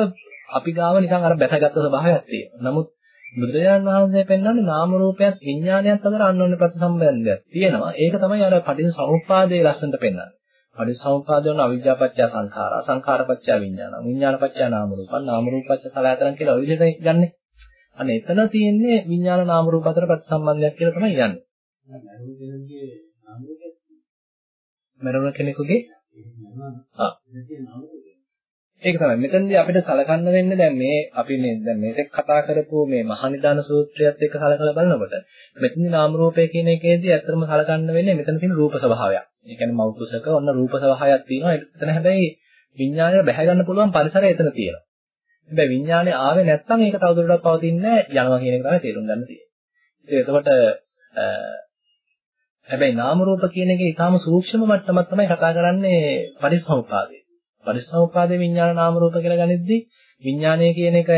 අපි ගාව නිකන් අර බැසගත් ස්වභාවයක් තියෙනවා. නමුත් බුදුරජාණන් වහන්සේ පෙන්වන්නේ නාම රූපයත් විඥානයත් අතර අන්‍යෝන්‍ය ප්‍රතිසම්බන්ධයක් තියෙනවා. ඒක තමයි අර පටිච්ච සමුප්පාදයේ ලස්සනට පෙන්වන්නේ. පටිච්ච සමුප්පාදය වන අවිජ්ජාපච්චය සංඛාරා සංඛාරපච්චය විඥාන විඥානපච්චය නාම රූපං නාම රූපපච්චය සලආතරං කියලා ඔය විදිහට යන්නේ. අන්න එතන තියෙන්නේ විඥාන නාම රූප අතර ප්‍රතිසම්බන්ධයක් කියලා තමයි යන්නේ. මරණ කෙනෙකුගේ ආ ඒක තමයි. මෙතනදී අපිට සලකන්න වෙන්නේ දැන් මේ අපි මේ දැන් මේක කතා කරපු මේ මහනිදාන සූත්‍රයත් එක්ක සලකලා බලනකොට මෙතනදී නාම රූපය කියන එකේදී ඇත්තටම සලකන්න වෙන්නේ මෙතන තියෙන රූප ස්වභාවයක්. ඒ කියන්නේ මව් කුසක ඔන්න රූප ස්වභාවයක් තියෙනවා. එතන හැබැයි විඥානය බැහැ ගන්න පුළුවන් පරිසරය එතන තියෙනවා. හැබැයි විඥානේ ආවේ නැත්නම් ඒක තවදුරටත් පවතින්නේ යනවා කියන එක තමයි තේරුම් ගන්න තියෙන්නේ. එතකොට හැබැයි නාම රූප කියන එකේ ඊටාම සූක්ෂම මට්ටමක් තමයි කතා කරන්නේ පරිසම්පාදේ. පරිසම්පාදේ විඥාන නාම රූප කියලා ගනිද්දී විඥානය කියන එක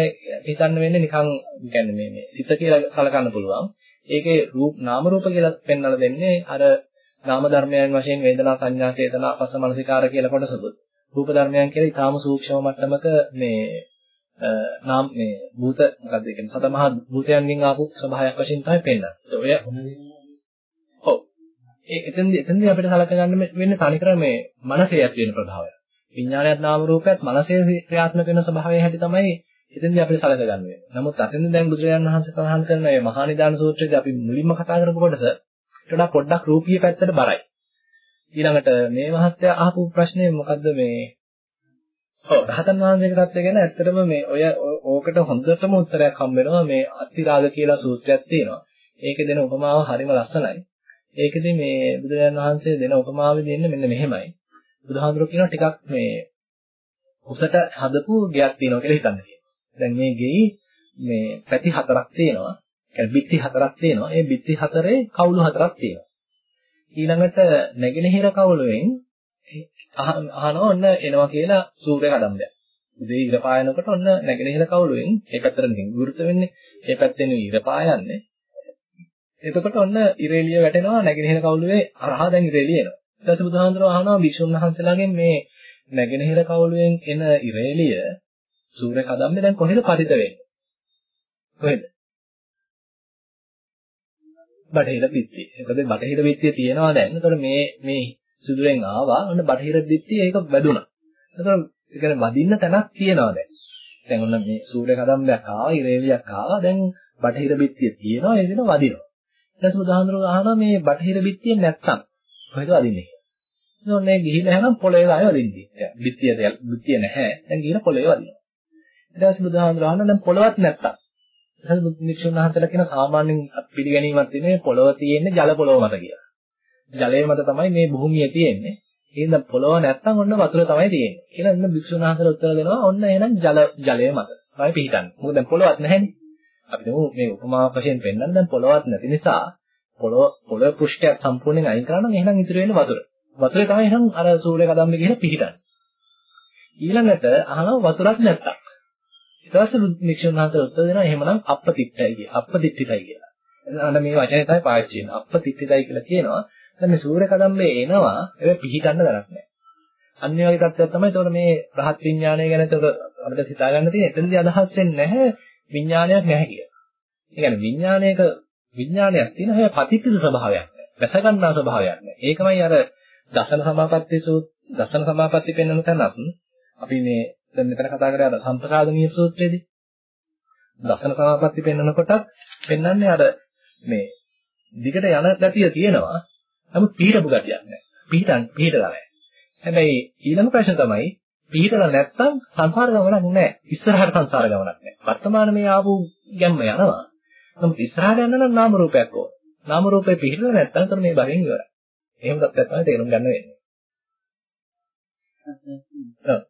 හිතන්න වෙන්නේ නිකන් කියන්නේ මේ මේ සිත කියලා සලකන්න පුළුවන්. ඒකේ රූප නාම රූප කියලා පෙන්වලා දෙන්නේ අර නාම ධර්මයන් වශයෙන් වේදනා සංඥා චේතනා පස්ස මනසිකාර කියලා කොටසකුත්. රූප ධර්මයන් කියලා ඊටාම සූක්ෂම මට්ටමක මේ නාම මේ භූත මොකක්ද ඒ කියන්නේ සතමහා භූතයන්ගෙන් ආපු ස්වභාවයක් වශයෙන් තමයි පෙන්වන්නේ. ඔය ඔව්. ඒ එතෙන්දී එතෙන්දී අපිට සලක ගන්න වෙන්නේ තනිකර මේ මනසේ ඇති වෙන ප්‍රභාවය. විඥානයත් නාම රූපයත් මනසේ ක්‍රියාත්මක වෙන ස්වභාවය හැටි තමයි එතෙන්දී අපිට සලක ගන්න වෙන්නේ. නමුත් අතෙන්දී දැන් බුදුරජාණන් වහන්සේ සඳහන් කරන මේ මහා නිදාන සූත්‍රයේදී අපි මුලින්ම කතා කරපු කොටස ඊට වඩා පොඩ්ඩක් රූපීය පැත්තට බරයි. ඊළඟට මේ මහත්තයා අහපු ප්‍රශ්නේ මොකද්ද මේ ඔව් රහතන් වහන්සේගේ தත්ත්වය ගැන ඇත්තටම මේ ඔය ඕකට හොඳටම උත්තරයක් හම්බ වෙනවා මේ අතිරාග කියලා සූත්‍රයක් තියෙනවා. ඒකේ දෙන උපමාව හරිම ලස්සනයි. ඒකෙදි මේ බුදුරජාණන් වහන්සේ දෙන උපමාවෙ දෙන්නේ මෙන්න මෙහෙමයි. බුදුහාමුදුරුවෝ කියනවා ටිකක් මේ උසට හදපු ගයක් තියෙනවා කියලා හිතන්න කියනවා. දැන් මේ ගෙයි මේ පැති හතරක් තියෙනවා. يعني බිත්ති හතරක් තියෙනවා. ඒ බිත්ති හතරේ කවුළු හතරක් තියෙනවා. ඊළඟට නැගෙනහිර කවුළුවෙන් අහනවා ඔන්න එනවා කියලා සූර්ය කදම්බයක්. උදේ ඉර පායනකොට ඔන්න නැගෙනහිර කවුළුවෙන් ඒ පැත්තට නිවෘත වෙන්නේ. ඒ පැත්තෙන් ඉර පායන්නේ. එතකොට ඔන්න ඉරේලිය වැටෙනවා නැගෙනහිර කවුළුවේ අරහා දැන් ඉරේලිය එනවා. ඊට පස්සේ බුදුහාඳුනෝ අහනවා භික්ෂුන් වහන්සේලාගෙන් මේ නැගෙනහිර කවුළුවෙන් එන ඉරේලිය සූර්ය කදම්බේ දැන් කොහෙද පතිත වෙන්නේ? කොහෙද? බටහිර පිටිය. ඒකද බටහිර පිටිය තියෙනවා දැන්. ඒතකොට මේ මේ සුදුරෙන් ආවා. ඔන්න බටහිර පිටිය ඒක වැදුනා. ඒතකොට ඒ කියන්නේ වදින්න තැනක් තියෙනවා දැන්. දැන් ඔන්න මේ සූර්ය කදම්බයක් ආවා, ඉරේලියක් ආවා. දැන් බටහිර පිටිය තියෙනවා. ඒ දින වදිනවා. ඊට පස්සේ බුදුහාඳුරෝ අහනවා මේ බටහිර පිටිය නැත්තම් කොහෙද වදින්නේ? ඕනේ ගිහිල්ලා එහෙනම් පොළවේ ආයෙ වදින්නේ. පිටිය පිටිය නැහැ. දැන් ගිහිල්ලා පොළවේ වදිනවා. ඊට පස්සේ බුදුහාඳුරෝ අහනවා දැන් පොළවත් නැත්තම් ඊට පස්සේ නික්ෂුන් වහන්සේලා කියන සාමාන්‍යයෙන් පිළිගැනීමක් තියෙන්නේ පොළව තියෙන්නේ ජල පොළව මත කියලා. ජලය මත තමයි මේ භූමිය තියෙන්නේ. එහෙනම් පොළව නැත්තම් ඔන්න වතුර තමයි තියෙන්නේ. කියලා ඉන්න වික්ෂුන් වහන්සේලා උත්තර දෙනවා ඔන්න එහෙනම් ජල ජලය මත තමයි පිහිටන්නේ. මොකද දැන් පොළවක් නැහැනේ. අපි දමු මේ උපමාවක් වශයෙන් පෙන්වන්න දැන් පොළවක් නැති නිසා පොළව පොළව පෘෂ්ඨයක් සම්පූර්ණයෙන් අයින් කරා නම් එහෙනම් ඉතුරු වෙන්නේ වතුර. වතුරේ තමයි එහෙනම් අර සූර්ය කදම්බේ ගිහලා පිහිටන්නේ. ඊළඟට අහනවා වතුරක් නැත්තම්. ඊට පස්සේ නික්ෂුන් වහන්සේ උත්තර දෙනවා එහෙමනම් අප්පතිත්තයි කිය. අප්පතිත්තිතයි කියලා. අන්න මේ වචනේ තමයි පාවිච්චි වෙන්නේ. අප්පතිත්තිතයි කියලා කියනවා. දැන් මේ සූර්ය කදම්බේ එනවා ඒක පිහිටන්න දරක් නැහැ. අන්න ඒ වගේ තත්ත්වයක් තමයි ඒතකොට මේ රහත් විඥානය ගැන ඒතකොට අපිට හිතා ගන්න තියෙන එතනදී අදහස් වෙන්නේ නැහැ විඥානයක් නැහැ කියලා. ඒ කියන්නේ විඥානයක විඥානයක් තියෙන හැබැයි පතිත්තිත ස්වභාවයක් නැහැ. වැස ගන්නා ස්වභාවයක් නැහැ. ඒකමයි අර දසන සමාපatti සූත් දසන සමාපatti පෙන්වන තැනත් අපි මේ දැන් මෙතන කතා කරේ අර සම්ප්‍රසාදනීය සූත්‍රයේදී දසන සමාපatti පෙන්වනකොටත් පෙන්වන්නේ අර මේ දිගට යන ගතිය තියෙනවා නමුත් පිහිටපු ගතියක් නැහැ. පිහිටන් පිහිටලා නැහැ. හැබැයි ඊළඟ ප්‍රශ්න තමයි පිහිටලා නැත්තම් සංසාර ගමනක් නැහැ. ඉස්සරහට සංසාර ගමනක් නැහැ. වර්තමාන මේ ආපු ගැම්ම යනවා. නමුත් ඉස්සරහට යන්න නම් නාම රූපයක් ඕන. නාම රූපේ පිහිටලා නැත්තම් තර මේ බහින් ඉවරයි. එහෙම තත්ත්වයක් තමයි තේරුම් ගන්න වෙන්නේ. ඔව්.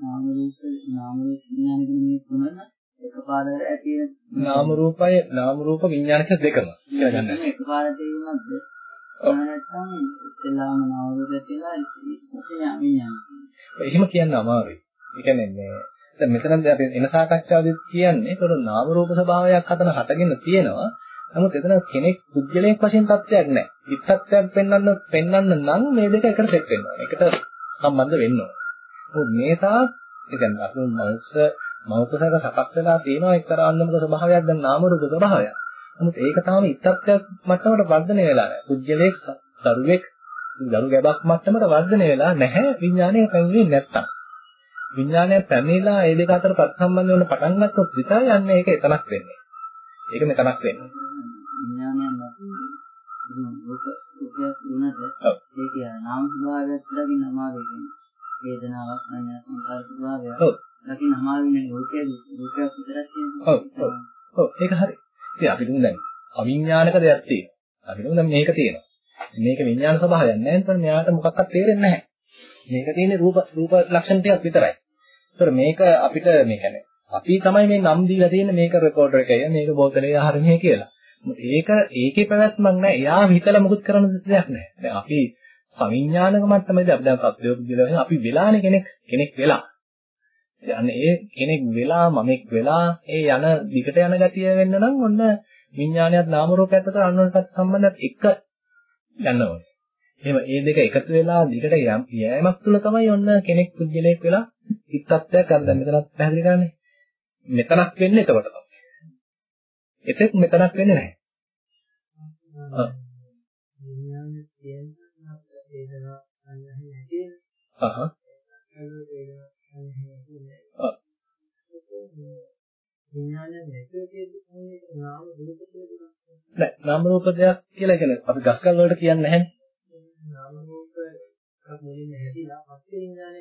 නාම රූප නාම රූප විඥාන කියන මේ තුනම එකපාර ඇති නාම රූපය නාම රූප විඥාන කියන දෙකම කියලා ගන්න. එකපාරට වීමක්ද? ඔව් නැත්නම් ඉස්සෙල්ලාම නාම රූප ඇතිලා ඉස්සෙල්ලා විඥාන. එහෙම කියන්න අමාරුයි. ඒ කියන්නේ මේ දැන් මෙතනදී අපි එන සාකච්ඡාවේදී කියන්නේ ඒතර නාම රූප ස්වභාවයක් අතන හටගෙන තියෙනවා. නමුත් එතන කෙනෙක් පුද්ගලයෙක් වශයෙන් තත්ත්වයක් නැහැ. ඉත්තත්වයක් පෙන්වන්න පෙන්වන්න නම් මේ දෙක එකට සෙට් වෙනවා. එකට සම්බන්ධ වෙන්න ඕන. මේ තාක් ඒ කියන්නේ අපි මනුස්ස මෞකසක සකස් වෙලා තියෙනවා එක්තරා අන්නමක ස්වභාවයක් දැන් නාම රූප ස්වභාවයක්. නමුත් ඒක තාම ඉත්තත්වයක් මට්ටමට වර්ධනය වෙලා නැහැ. පුජ්‍යලයක් දරුවෙක් දරු ගැබක් මට්ටමට වර්ධනය වෙලා නැහැ විඥානය පැමිණෙන්නේ නැත්තම්. විඥානය පැමිණිලා ඒ දෙක අතර ප්‍රතිසම්බන්ධ වෙන පටන් ගත්තොත් විතරයි යන්නේ ඒක එතනක් වෙන්නේ. ඒක මෙතනක් වෙන්නේ. විඥානයක් නැති රූප රූපයක් වුණාට ඒක නාම ස්වභාවයක් දකින්න අමාරුයි කියන්නේ. වේදනාවක් සංඥා සංකාර ස්වභාවයක්. ඔව්. දකින්න අමාරුනේ රූපයේ රූපයක් විතරක් තියෙනවා. ඔව් ඔව්. ඔව් ඒක හරි. ඉතින් අපි දුන්න දැන් අවිඥානික දෙයක් තියෙනවා. අපි දුන්න දැන් මේක තියෙනවා. මේක විඥාන ස්වභාවයක් නැහැ නේද? මෙයාට මොකක්වත් තේරෙන්නේ නැහැ. මේක තියෙන්නේ රූප රූප ලක්ෂණ ටිකක් විතරයි. ඒතර මේක අපිට මේ කියන්නේ අපි තමයි මේ නම් දීලා තියෙන්නේ මේක රෙකෝඩර් එකේ මේක බෝතලේ ආහාර මෙහෙ කියලා. ඒක ඒකේ පැවැත්මක් නැහැ. එයා හිතලා මුකුත් කරන්න දෙයක් නැහැ. දැන් අපි සවිඥානික මට්ටමේදී අපි දැන් සත්‍යෝ පුද්ගලයන් අපි වෙලානේ කෙනෙක් කෙනෙක් වෙලා. යන්නේ ඒ කෙනෙක් වෙලා මමෙක් වෙලා ඒ යන දිගට යන ගතිය වෙන්න නම් ඔන්න විඥානයත් නාම රූපයත් අතර අන්වකට සම්බන්ධයක් එක යන්න ඕනේ. එහෙම මේ දෙක එකතු වෙලා දිගට යෑමක් තුළ තමයි ඔන්න කෙනෙක් පුද්ගලයෙක් වෙලා ඉත්තත්වයක් අර දැන් මෙතනත් පැහැදිලි කරන්නේ. මෙතනක් වෙන්නේ එතකොට තමයි. එතෙක් මෙතනක් වෙන්නේ නැහැ. ආ. ආ. නෑ නාම රූප දෙයක් කියලා කියන්නේ අපි ගස්කල් වලට කියන්නේ නැහැ. නාම රූප මුලින්ම හැදිලා පස්සේ විඥානය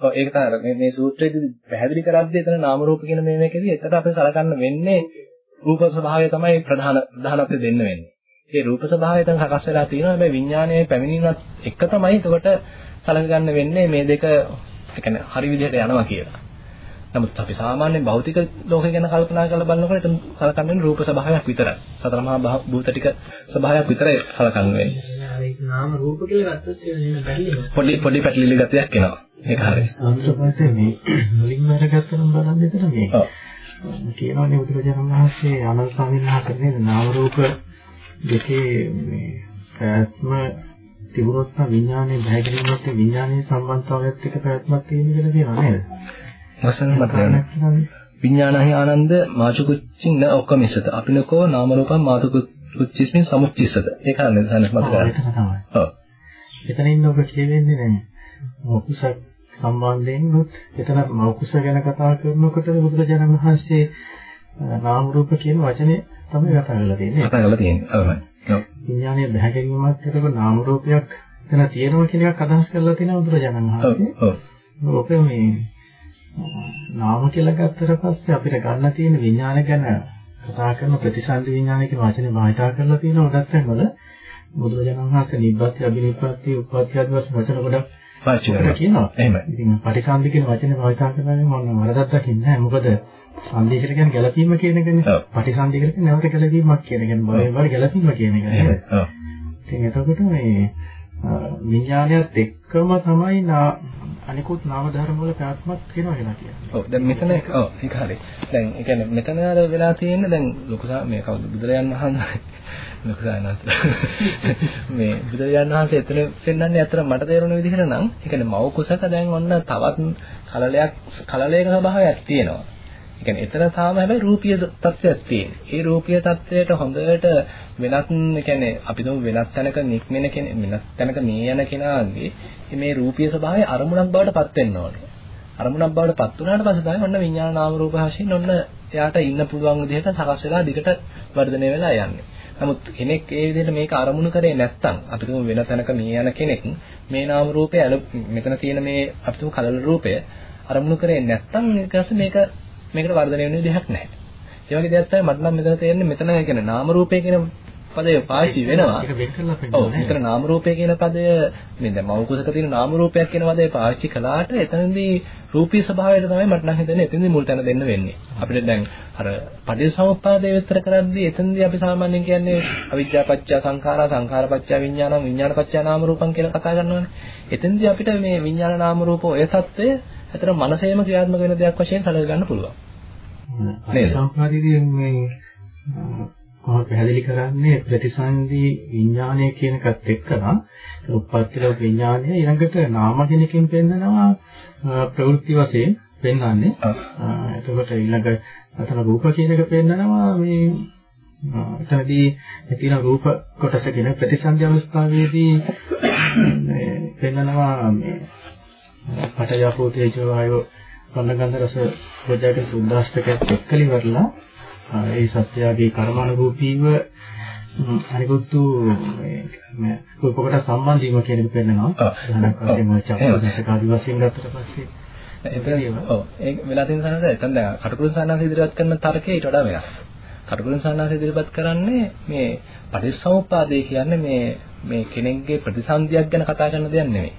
ඔව් ඒක තමයි මේ මේ සූත්‍රයේදී පැහැදිලි කරද්දී එතන නාම රූප කියන මේ මේකේදී එතන අපි සලකන්න වෙන්නේ රූප ස්වභාවය තමයි ප්‍රධාන ප්‍රධානත්වය දෙන්න වෙන්නේ. ඒ රූප ස්වභාවය දැන් සකස් වෙලා තියෙනවා. හැබැයි විඥානයේ පැමිණීමත් එක තමයි එතකොට සලකගන්න වෙන්නේ මේ දෙක ඒ කියන්නේ හරි විදිහට යනවා කියලා. නමුත් අපි සාමාන්‍ය භෞතික ලෝකය ගැන කල්පනා කරලා බලනකොට එතන සලකන්නේ රූප ස්වභාවයක් විතරයි. සතර මහා භූත ටික ස්වභාවයක් විතරයි සලකන්නේ වෙන්නේ. ඒක නාම රූප කියලා ගත්තොත් ඒක බැරිද? පොඩි පොඩි පැටලිලි ගතියක් එනවා. ඒක හරියි. අන්තරපතේ මේ මුලින්ම අරගත්තනම් බලන්න එතන මේ. ඔව්. කියනවානේ බුදුරජාණන් වහන්සේ ආනන්ද ස්වාමීන් වහන්සේ නාම රූප දෙකේ මේ ප්‍රයත්ම තිබුණොත් නම් විඥානයේ බහැගැනීමත් විඥානයේ සම්බන්ධතාවයත් එක්ක ප්‍රයත්නක් තියෙන කියලා කියනවා නේද? වසන මතයන විඥානහි ආනන්ද මාචුකුච්චින් න ඔක්කමිසත අපිනකෝ නාම රූපං මාතුකුච්චිස්මින් සමුච්චිසත ඒක හරියට සනස් මත කරගන්න. ඔව්. එතනින් ඔබ කියවෙන්නේ දැන් මොකුසක් සම්බන්ධයෙන් උත් එතන මොකුස ගැන කතා කරනකොට බුදුරජාණන් වහන්සේ නාම රූප කියන වචනේ තමයි කතා කරලා තියෙන්නේ. කතා කරලා තියෙන්නේ. ඔව්. විඥානයේ බහැගැනීමක් එතකොට නාම රූපයක් එතන තියෙනවා කියන එකක් අදහස් කරලා තියෙනවා බුදුරජාණන් වහන්සේ. ඔව්. ඔව්. ඔක මේ නාම කියලා ගත්තට පස්සේ අපිට ගන්න තියෙන විඥාන ගැන කතා කරන ප්‍රතිසන්දි විඥාන කියන වචනේ භාවිතා කරලා තියෙනවා උඩත් වල බුදුරජාණන් වහන්සේ නිබ්බත්ති අභිනිප්පත්ති උප්පත්ති ආදී වශයෙන් වචන ගොඩක් පාවිච්චි කරනවා කියනවා. එහෙමයි. ඉතින් පටිසන්ධි කියන වචනේ භාවිතා කරනවානේ මම වරදක් දකින්නේ නැහැ. මොකද සංදේශයට කියන්නේ ගැළපීම කියන එකනේ. ඔව්. පටිසන්ධි කියන්නේ නැවත ගැළපීමක් කියන එක. බය බය ගැළපීම කියන එක. එහෙමයි. ඔව්. ඉතින් එතකොට මේ විඥානයත් එක්කම තමයි අනිකුත් නාම ධර්ම වල ප්‍රාත්මක් වෙනවා කියලා කියන්නේ. ඔව් දැන් මෙතන ඔව් ඒක හරි. දැන් ඒ කියන්නේ මෙතන අර වෙලා තියෙන්නේ දැන් ලොකු මේ කවුද බුදුරජාන් වහන්සේ ලොකු සානත් මේ බුදුරජාන් වහන්සේ එතන පෙන්වන්නේ අතර මට තේරුණ විදිහට නම් ඒ කියන්නේ මව කුසක දැන් ඔන්න තවත් කලලයක් කලලයක ස්වභාවයක් තියෙනවා. ඒ කියන්නේ එතන තාම හැබැයි රූපීය තත්ත්වයක් තියෙනවා. ඒ රූපීය තත්ත්වයට හොඳට වෙනත් ඒ කියන්නේ අපි දුමු වෙනත් තැනක නික්මෙන කෙනෙක් වෙනත් තැනක මේ යන කෙනාගේ මේ රූපීය ස්වභාවය අරමුණක් බවට පත් වෙන්න ඕනේ. අරමුණක් බවට පත් වුණාට පස්සේ තමයි ඔන්න විඥාන නාම රූප වශයෙන් ඔන්න එයාට ඉන්න පුළුවන් විදිහට සකස් වෙලා දිගට වර්ධනය වෙලා යන්නේ. නමුත් කෙනෙක් ඒ විදිහට මේක අරමුණු කරේ නැත්නම් අපි තුමු වෙන තැනක මේ යන කෙනෙක් මේ නාම රූපය මෙතන තියෙන මේ අපි තුමු කලල රූපය අරමුණු කරේ නැත්නම් ඊට පස්සේ මේක මේකට වර්ධනය වෙන විදිහක් නැහැ. ඒ වගේ දෙයක් තමයි මට නම් මෙතන තේරෙන්නේ මෙතන කියන්නේ නාම රූපය කියන පදය පාවිච්චි වෙනවා. ඒක වෙන් කරලා ඔව් පෙන්නනවා මෙතන නාම රූපය කියන පදය මේ දැන් මව කුසක තියෙන නාම රූපයක් කියන පදේ පාවිච්චි කළාට එතනදී රූපී ස්වභාවයට තමයි මට නම් හිතෙන්නේ එතනදී මුල් තැන දෙන්න වෙන්නේ. අපිට දැන් අර පටිච්චසමුප්පාදයේ විස්තර කරද්දී එතනදී අපි සාමාන්‍යයෙන් කියන්නේ අවිද්‍යා පත්‍ය සංඛාරා සංඛාර පත්‍ය විඥානං විඥාන පත්‍ය නාම රූපං කියලා කතා කරනවානේ. එතනදී අපිට මේ විඥාන නාම රූප ඔය தත්ත්වය අතර මනසේම ක්‍රියාත්මක වෙන දෙයක් වශයෙන් සැලක ගන්න පුළුවන්. නේද? සංස්කාරයේදී මේ කොහොමද පැහැදිලි කරන්නේ ප්‍රතිසන්දි විඥානය කියන එකත් එක්කලා උප්පත්තිල විඥානය ඊළඟට නාම කෙනකින් පෙන්නනවා ප්‍රවෘත්ති වශයෙන් පෙන්වන්නේ. එතකොට ඊළඟ අතන රූප කියන එක පෙන්නනවා මේ එතනදී තියෙන රූප කොටස කියන ප්‍රතිසන්දි අවස්ථාවේදී මේ පෙන්නනවා මේ පටයපෝ තේජෝ ආයෝ කන්නගන්ධ රස ප්‍රජාක සුද්දාස්තකයක් එක්කලි වරලා ඒ සත්‍යයේ කර්මානුරූපීව අනිකුත් මේ රූපකට සම්බන්ධ වීම කියන එක පෙන්නනවා. උදාහරණයක් වශයෙන් චක්කදශක ආදි වශයෙන් ගත්තට පස්සේ එතන ඔව් ඒක වෙලා තියෙන සනද එතන දැන් කටුකුරුන් සන්නාස ඉදිරිපත් කරන තර්කය ඊට වඩා වෙනස්. කටුකුරුන් සන්නාස ඉදිරිපත් කරන්නේ මේ පටිච්චසමුප්පාදේ කියන්නේ මේ මේ කෙනෙක්ගේ ප්‍රතිසන්දියක් ගැන කතා කරන දෙයක් නෙමෙයි.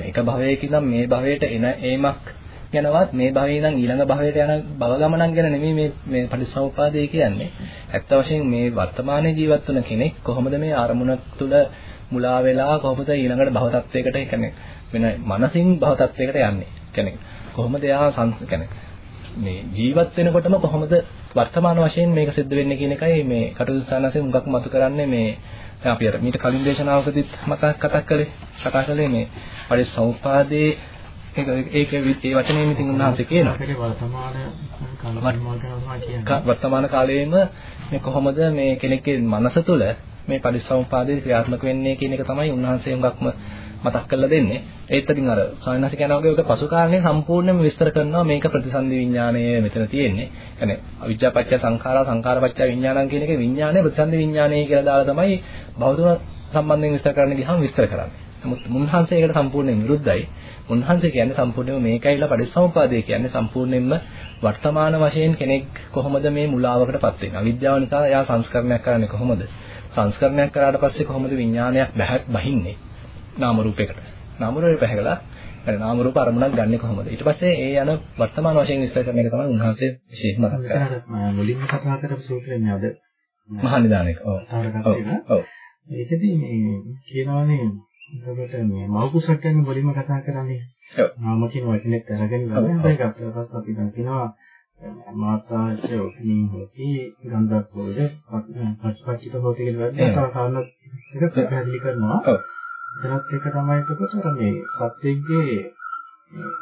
එක භවයක ඉඳන් මේ භවයට එන ඒමක් යනවත් මේ භවයේ ඉඳන් ඊළඟ භවයට යන භව ගමනක් ගැන නෙමෙයි මේ මේ පටිච්චසමුපාදය කියන්නේ. ඇත්ත වශයෙන් මේ වර්තමානයේ ජීවත් වෙන කෙනෙක් කොහොමද මේ අරමුණ තුළ මුලා වෙලා කොහොමද ඊළඟට භව තත්වයකට කියන්නේ වෙන මනසින් භව තත්වයකට යන්නේ. කියන්නේ කොහොමද එයා සංස් කියන්නේ මේ ජීවත් වෙනකොටම කොහොමද වර්තමාන වශයෙන් මේක සිද්ධ වෙන්නේ කියන එකයි මේ කටයුතු ස්ථානසේ මුගක් මතු කරන්නේ මේ දැන් අපි අර මීට කලින් දේශනාවකදීත් මතක් කතා කළේ කතා කළේ මේ පරිසෞපාදේ ඒක ඒක ඒ වචනේ මිතින් උන්වහන්සේ කියනවා. වර්තමාන කාලේ වර්තමාන කාලයේම මේ කොහොමද මේ කෙනෙක්ගේ මනස තුළ මේ පරිසම්පාදයේ ක්‍රියාත්මක වෙන්නේ කියන එක තමයි උන්වහන්සේ හුඟක්ම මතක් කරලා දෙන්නේ. ඒත් ඉතින් අර සායනස කියන වගේ උක පසු කාරණේ සම්පූර්ණයෙන්ම විස්තර කරනවා මේක ප්‍රතිසන්දි විඥානය මෙතන තියෙන්නේ. يعني අවිජ්ජාපච්චය සංඛාරා සංඛාරපච්චය විඥානං කියන එක විඥානය ප්‍රතිසන්දි විඥානය කියලා දාලා තමයි බෞද්ධ සම්බන්ධයෙන් විස්තර කරන්න ගියාම විස්තර කරන්නේ. නමුත් මුන්හන්සේ ඒකට සම්පූර්ණයෙන් විරුද්ධයි. මුන්හන්සේ කියන්නේ සම්පූර්ණයෙන්ම මේකයිලා පරිසම්පාදේ කියන්නේ සම්පූර්ණයෙන්ම වර්තමාන වශයෙන් කෙනෙක් කොහොමද මේ මුලාවකටපත් වෙන්නේ? අවිද්‍යාව නිසා එයා සංස්කරණයක් කරන්නේ කොහොමද? සංස්කරණයක් කරාට පස්සේ කොහොමද විඥානයක් බහින්නේ? නාම රූපයකට. නාම රූපේ පැහැගලා අර නාම රූප අරමුණක් ගන්නෙ කොහොමද? ඊට පස්සේ ඒ යන වර්තමාන වශයෙන් විස්තර කරන එක තමයි උන්වහන්සේ විශේෂම මතක් කරන්නේ. මුලින්ම කතා කරපු සූත්‍රයෙන් අද මහනිදානක. ඔව්. ඔව්. ඒකදී මේ කියනවානේ ඔබට මේ මෞකුසක් ගැන මුලින්ම කතා කරන්නේ. ඔව්. නාම කියන වචනේත් අරගෙන ගමන් ඒක අපිට අපි දැන් කියනවා මාතාච ඔපිනින් හොති ගන්ධක් වලද පස්පච්චිත හොති කියලා තව කාරණා ටිකක් පැහැදිලි කරනවා. ඔව්. එතනත් එක තමයි එතකොට මේ සත්‍යයේ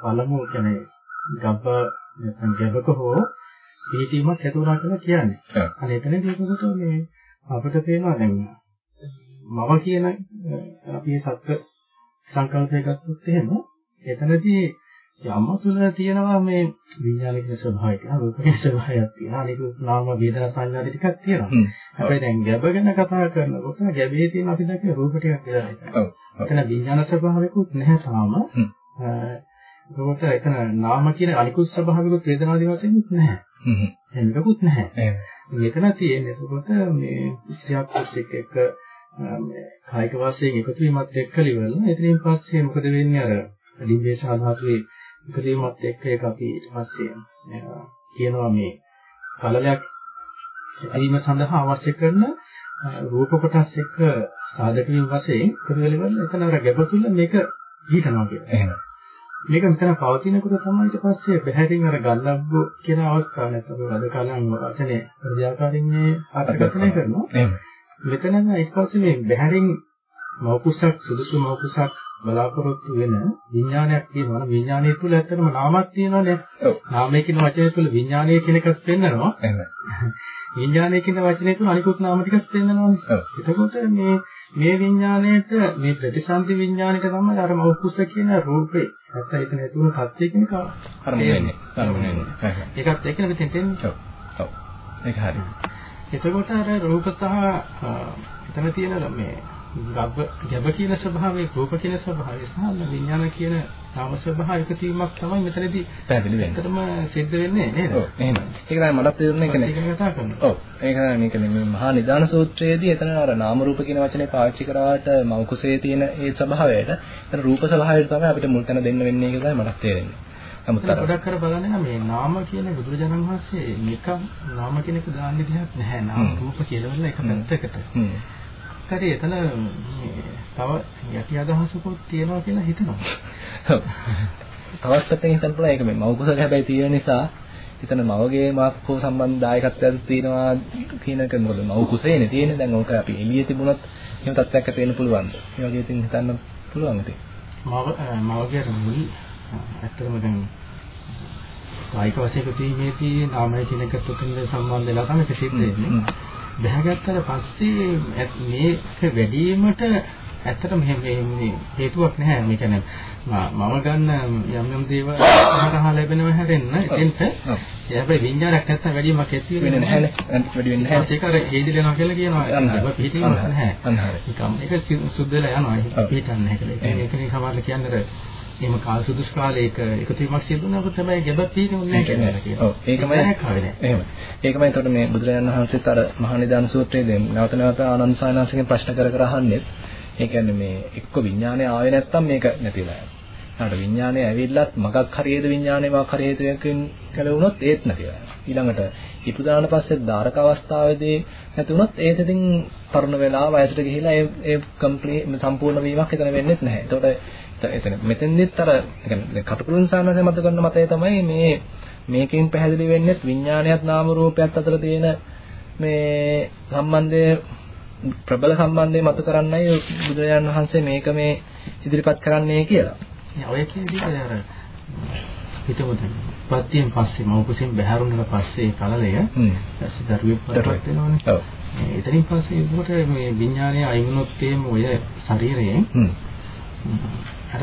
පළමු කියන්නේ ගබ්බ නැත්නම් ගැබක හෝ පිළිටීමක් ඇති වුණා කියලා කියන්නේ. අනේ එතනදී ඒකට මේ අපිට පේනවා දැන් මම කියන අපි සත්‍ය සංකල්පය ගත්තොත් එහෙම එතනදී යම තුල තියෙනවා මේ විඥානික ස්වභාවයක් රූපික ස්වභාවයක් තියෙනවා. අනික නාම වේදනා සංඥා ටිකක් තියෙනවා. හැබැයි දැන් ගැබ ගැන කතා කරනකොට ගැබේ තියෙන අපි දැක්කේ රූප ටිකක් කියලා එකයි ඔව් එතන විඥාන ස්වභාවයකුත් නැහැ තාම. ඒකට එතන නාම කියන අනිකුත් ස්වභාවිකුත් වේදනාදී වශයෙන්ත් නැහැ. හ්ම් එහෙමකුත් නැහැ. මෙතන තියෙන්නේ එතකොට මේ ස්ත්‍රියක් පුරුෂයෙක් එක්ක මේ කායික වාසයෙන් එකතු වීමත් එක්ක ඉවරන. එතනින් පස්සේ මොකද වෙන්නේ අර ලිම්බේ සාධාතුවේ එකතු වීමත් එක්ක ඒක අපි ඊට පස්සේ කියනවා මේ කලලයක් ඇතිවීම සඳහා අවශ්‍ය කරන රූප කොටස් එක්ක සාධක වීම වශයෙන් වෙලවල එතන අර ගැබ තුල මේක හිතනවා කියලා. එහෙම. මේක මෙතන පවතිනකොට තමයි ඊට පස්සේ බහැරින් අර ගන්නබ්බ කියන අවස්ථාව නැත්නම් වද කලන් වචනේ ප්‍රතිආකාරින් මේ අර්ථකථනය කරනවා. එහෙම. මෙතන ඊට පස්සේ මේ බහැරින් මෞකුසක් සුදුසු මෞකුසක් බලාපොරොත්තු වෙන විඥානයක් තියෙනවා. විඥානය තුළ ඇත්තටම නාමයක් තියෙනවානේ. ඔව්. නාමය කියන වචනය තුළ විඥානය කියන එකක් පෙන්නනවා. එහෙම. විඥානය කියන වචනය තුළ අනිකුත් නාම ටිකක් පෙන්නනවානේ. ඔව්. එතකොට මේ මේ විඥාණයට මේ ප්‍රතිසන්දි විඥාණයට තමයි අර මෞකුස කියන රූපේ නැත්නම් එතන ඇතුළු සත්‍ය කියන එක අරමුණ වෙන්නේ. අරමුණ වෙන්නේ. ඒකත් එක්කනේ මෙතෙන් තෙන්නේ. ඔව්. ඔව්. ඒක හරි. එතකොට අර රූප සහ එතන තියෙන මේ ගබ්බ ගැබ කියන ස්වභාවයේ රූප කියන ස්වභාවය සහ විඥාන කියන නාම ස්වභාවය එකතු වීමක් තමයි මෙතනදී පැහැදිලි වෙන්නේ. ඇත්තටම සිද්ධ වෙන්නේ නේද? ඔව් එහෙම. ඒක තමයි මටත් තේරුනේ කියන්නේ. ඒක කතා කරනවා. ඔව්. ඒක තමයි මේක මේ මහා නිදාන සූත්‍රයේදී එතන අර නාම රූප කියන වචනේ පාවිච්චි කරාට මෞකුසේ තියෙන ඒ ස්වභාවයට එතන රූප ස්වභාවයට තමයි අපිට මුල් තැන දෙන්න වෙන්නේ කියලා තමයි මටත් තේරෙන්නේ. නමුත් අර ගොඩක් කර බලන්නේ නම් මේ නාම කියන බුදුරජාණන් වහන්සේ නිකම් නාම කියන එක දාන්නේ දෙයක් නැහැ. නාම රූප කියලා එක පැත්තකට. හරි එතන තව යටි අදහසකුත් තියෙනවා කියලා හිතනවා. ඔව්. තවත් පැත්තකින් හිතන්න පුළුවන් ඒක මේ මෞකුසක හැබැයි තියෙන නිසා එතන මවගේ මාක්කෝ සම්බන්ධ දායකත්වයක් තියෙනවා කියන එක මොකද මෞකුසේනේ තියෙන්නේ දැන් ඕක අපි එළියේ තිබුණොත් එහෙම තත්ත්වයක් ඇති වෙන්න පුළුවන්ද? ඒ වගේ ඉතින් හිතන්න පුළුවන් ඉතින්. මව මවගේ මුල් ඇත්තටම දැන් කායික වශයෙන් ප්‍රතිමේදී නාමය කියන එකට තුතින් සම්බන්ධ වෙලා තමයි සිද්ධ වෙන්නේ. බහගත්තට පස්සේ මේක වැඩිවීමට ඇත්තටම මේ හේතුවක් නැහැ. මේ කියන්නේ මම ගන්න යම් යම් දේවල් හරහා ලැබෙනව හැරෙන්න එතෙන්ට හැබැයි විඤ්ඤාණයක් නැත්තම් වැඩිවීමක් ඇති වෙන්නේ නැහැනේ. වැඩි වෙන්නේ නැහැ. ඒක අර හේදිලනවා කියලා කියනවා. ඒක පිටින්ම නැහැ. අන්හරයි. ඒක සුද්ධ වෙලා යනවා. ඒක පිටින් නැහැ කියලා. ඒකනේ සමහරවිට කියන්නේ එහෙම කාල සුදුසු කාලයක එකතු වීමක් සිදු වෙනකොට තමයි ගැබත් පිටින්නේ නැහැ කියලා. ඔව් ඒකමයි. එහෙම. ඒකමයි එතකොට මේ බුදුරජාණන් වහන්සේත් අර මහා නිදාන සූත්‍රයේ දෙන නැවත නැවත ආනන්ද සායනාංශගෙන් ප්‍රශ්න කර කර අහන්නේ ඒ කියන්නේ මේ එක්ක විඥානය ආවේ නැත්තම් මේක නැතිලා යනවා. ඊට විඥානය ඇවිල්ලත් මගක් හරියේද විඥානේ වාක් හරි හේතුවකින් කලවුනොත් ඒත් නැතිලා යනවා. ඊළඟට ඉපදාන පස්සේ ධාරක අවස්ථාවේදී නැති වුණොත් ඒත් ඉතින් තරුණ වෙලා වයසට ගිහිලා ඒ ඒ සම්පූර්ණ වීමක් එතන වෙන්නේ නැහැ. ඒතකොට එතන මෙතෙන්දිත් අර يعني කටුකුරුන් සානසේ මත කරන මතය තමයි මේ මේකෙන් පැහැදිලි වෙන්නේ විඥානයත් නාම රූපයත් අතර තියෙන මේ සම්බන්ධය ප්‍රබල සම්බන්ධය මතු කරන්නයි බුදුරජාණන් වහන්සේ මේක මේ ඉදිරිපත් කරන්නේ කියලා. ඔය කියන විදිහට අර හිතමු දැන් පත්තියෙන් පස්සේ මවකුසින් බැහැරුණාට පස්සේ කලලය ඊපස්සේ දරුවෙක් වඩපත් වෙනවනේ. ඔව්. එතනින් පස්සේ ඒකට මේ විඥානය අයිමුනොත් එම් ඔය ශරීරයෙන් අර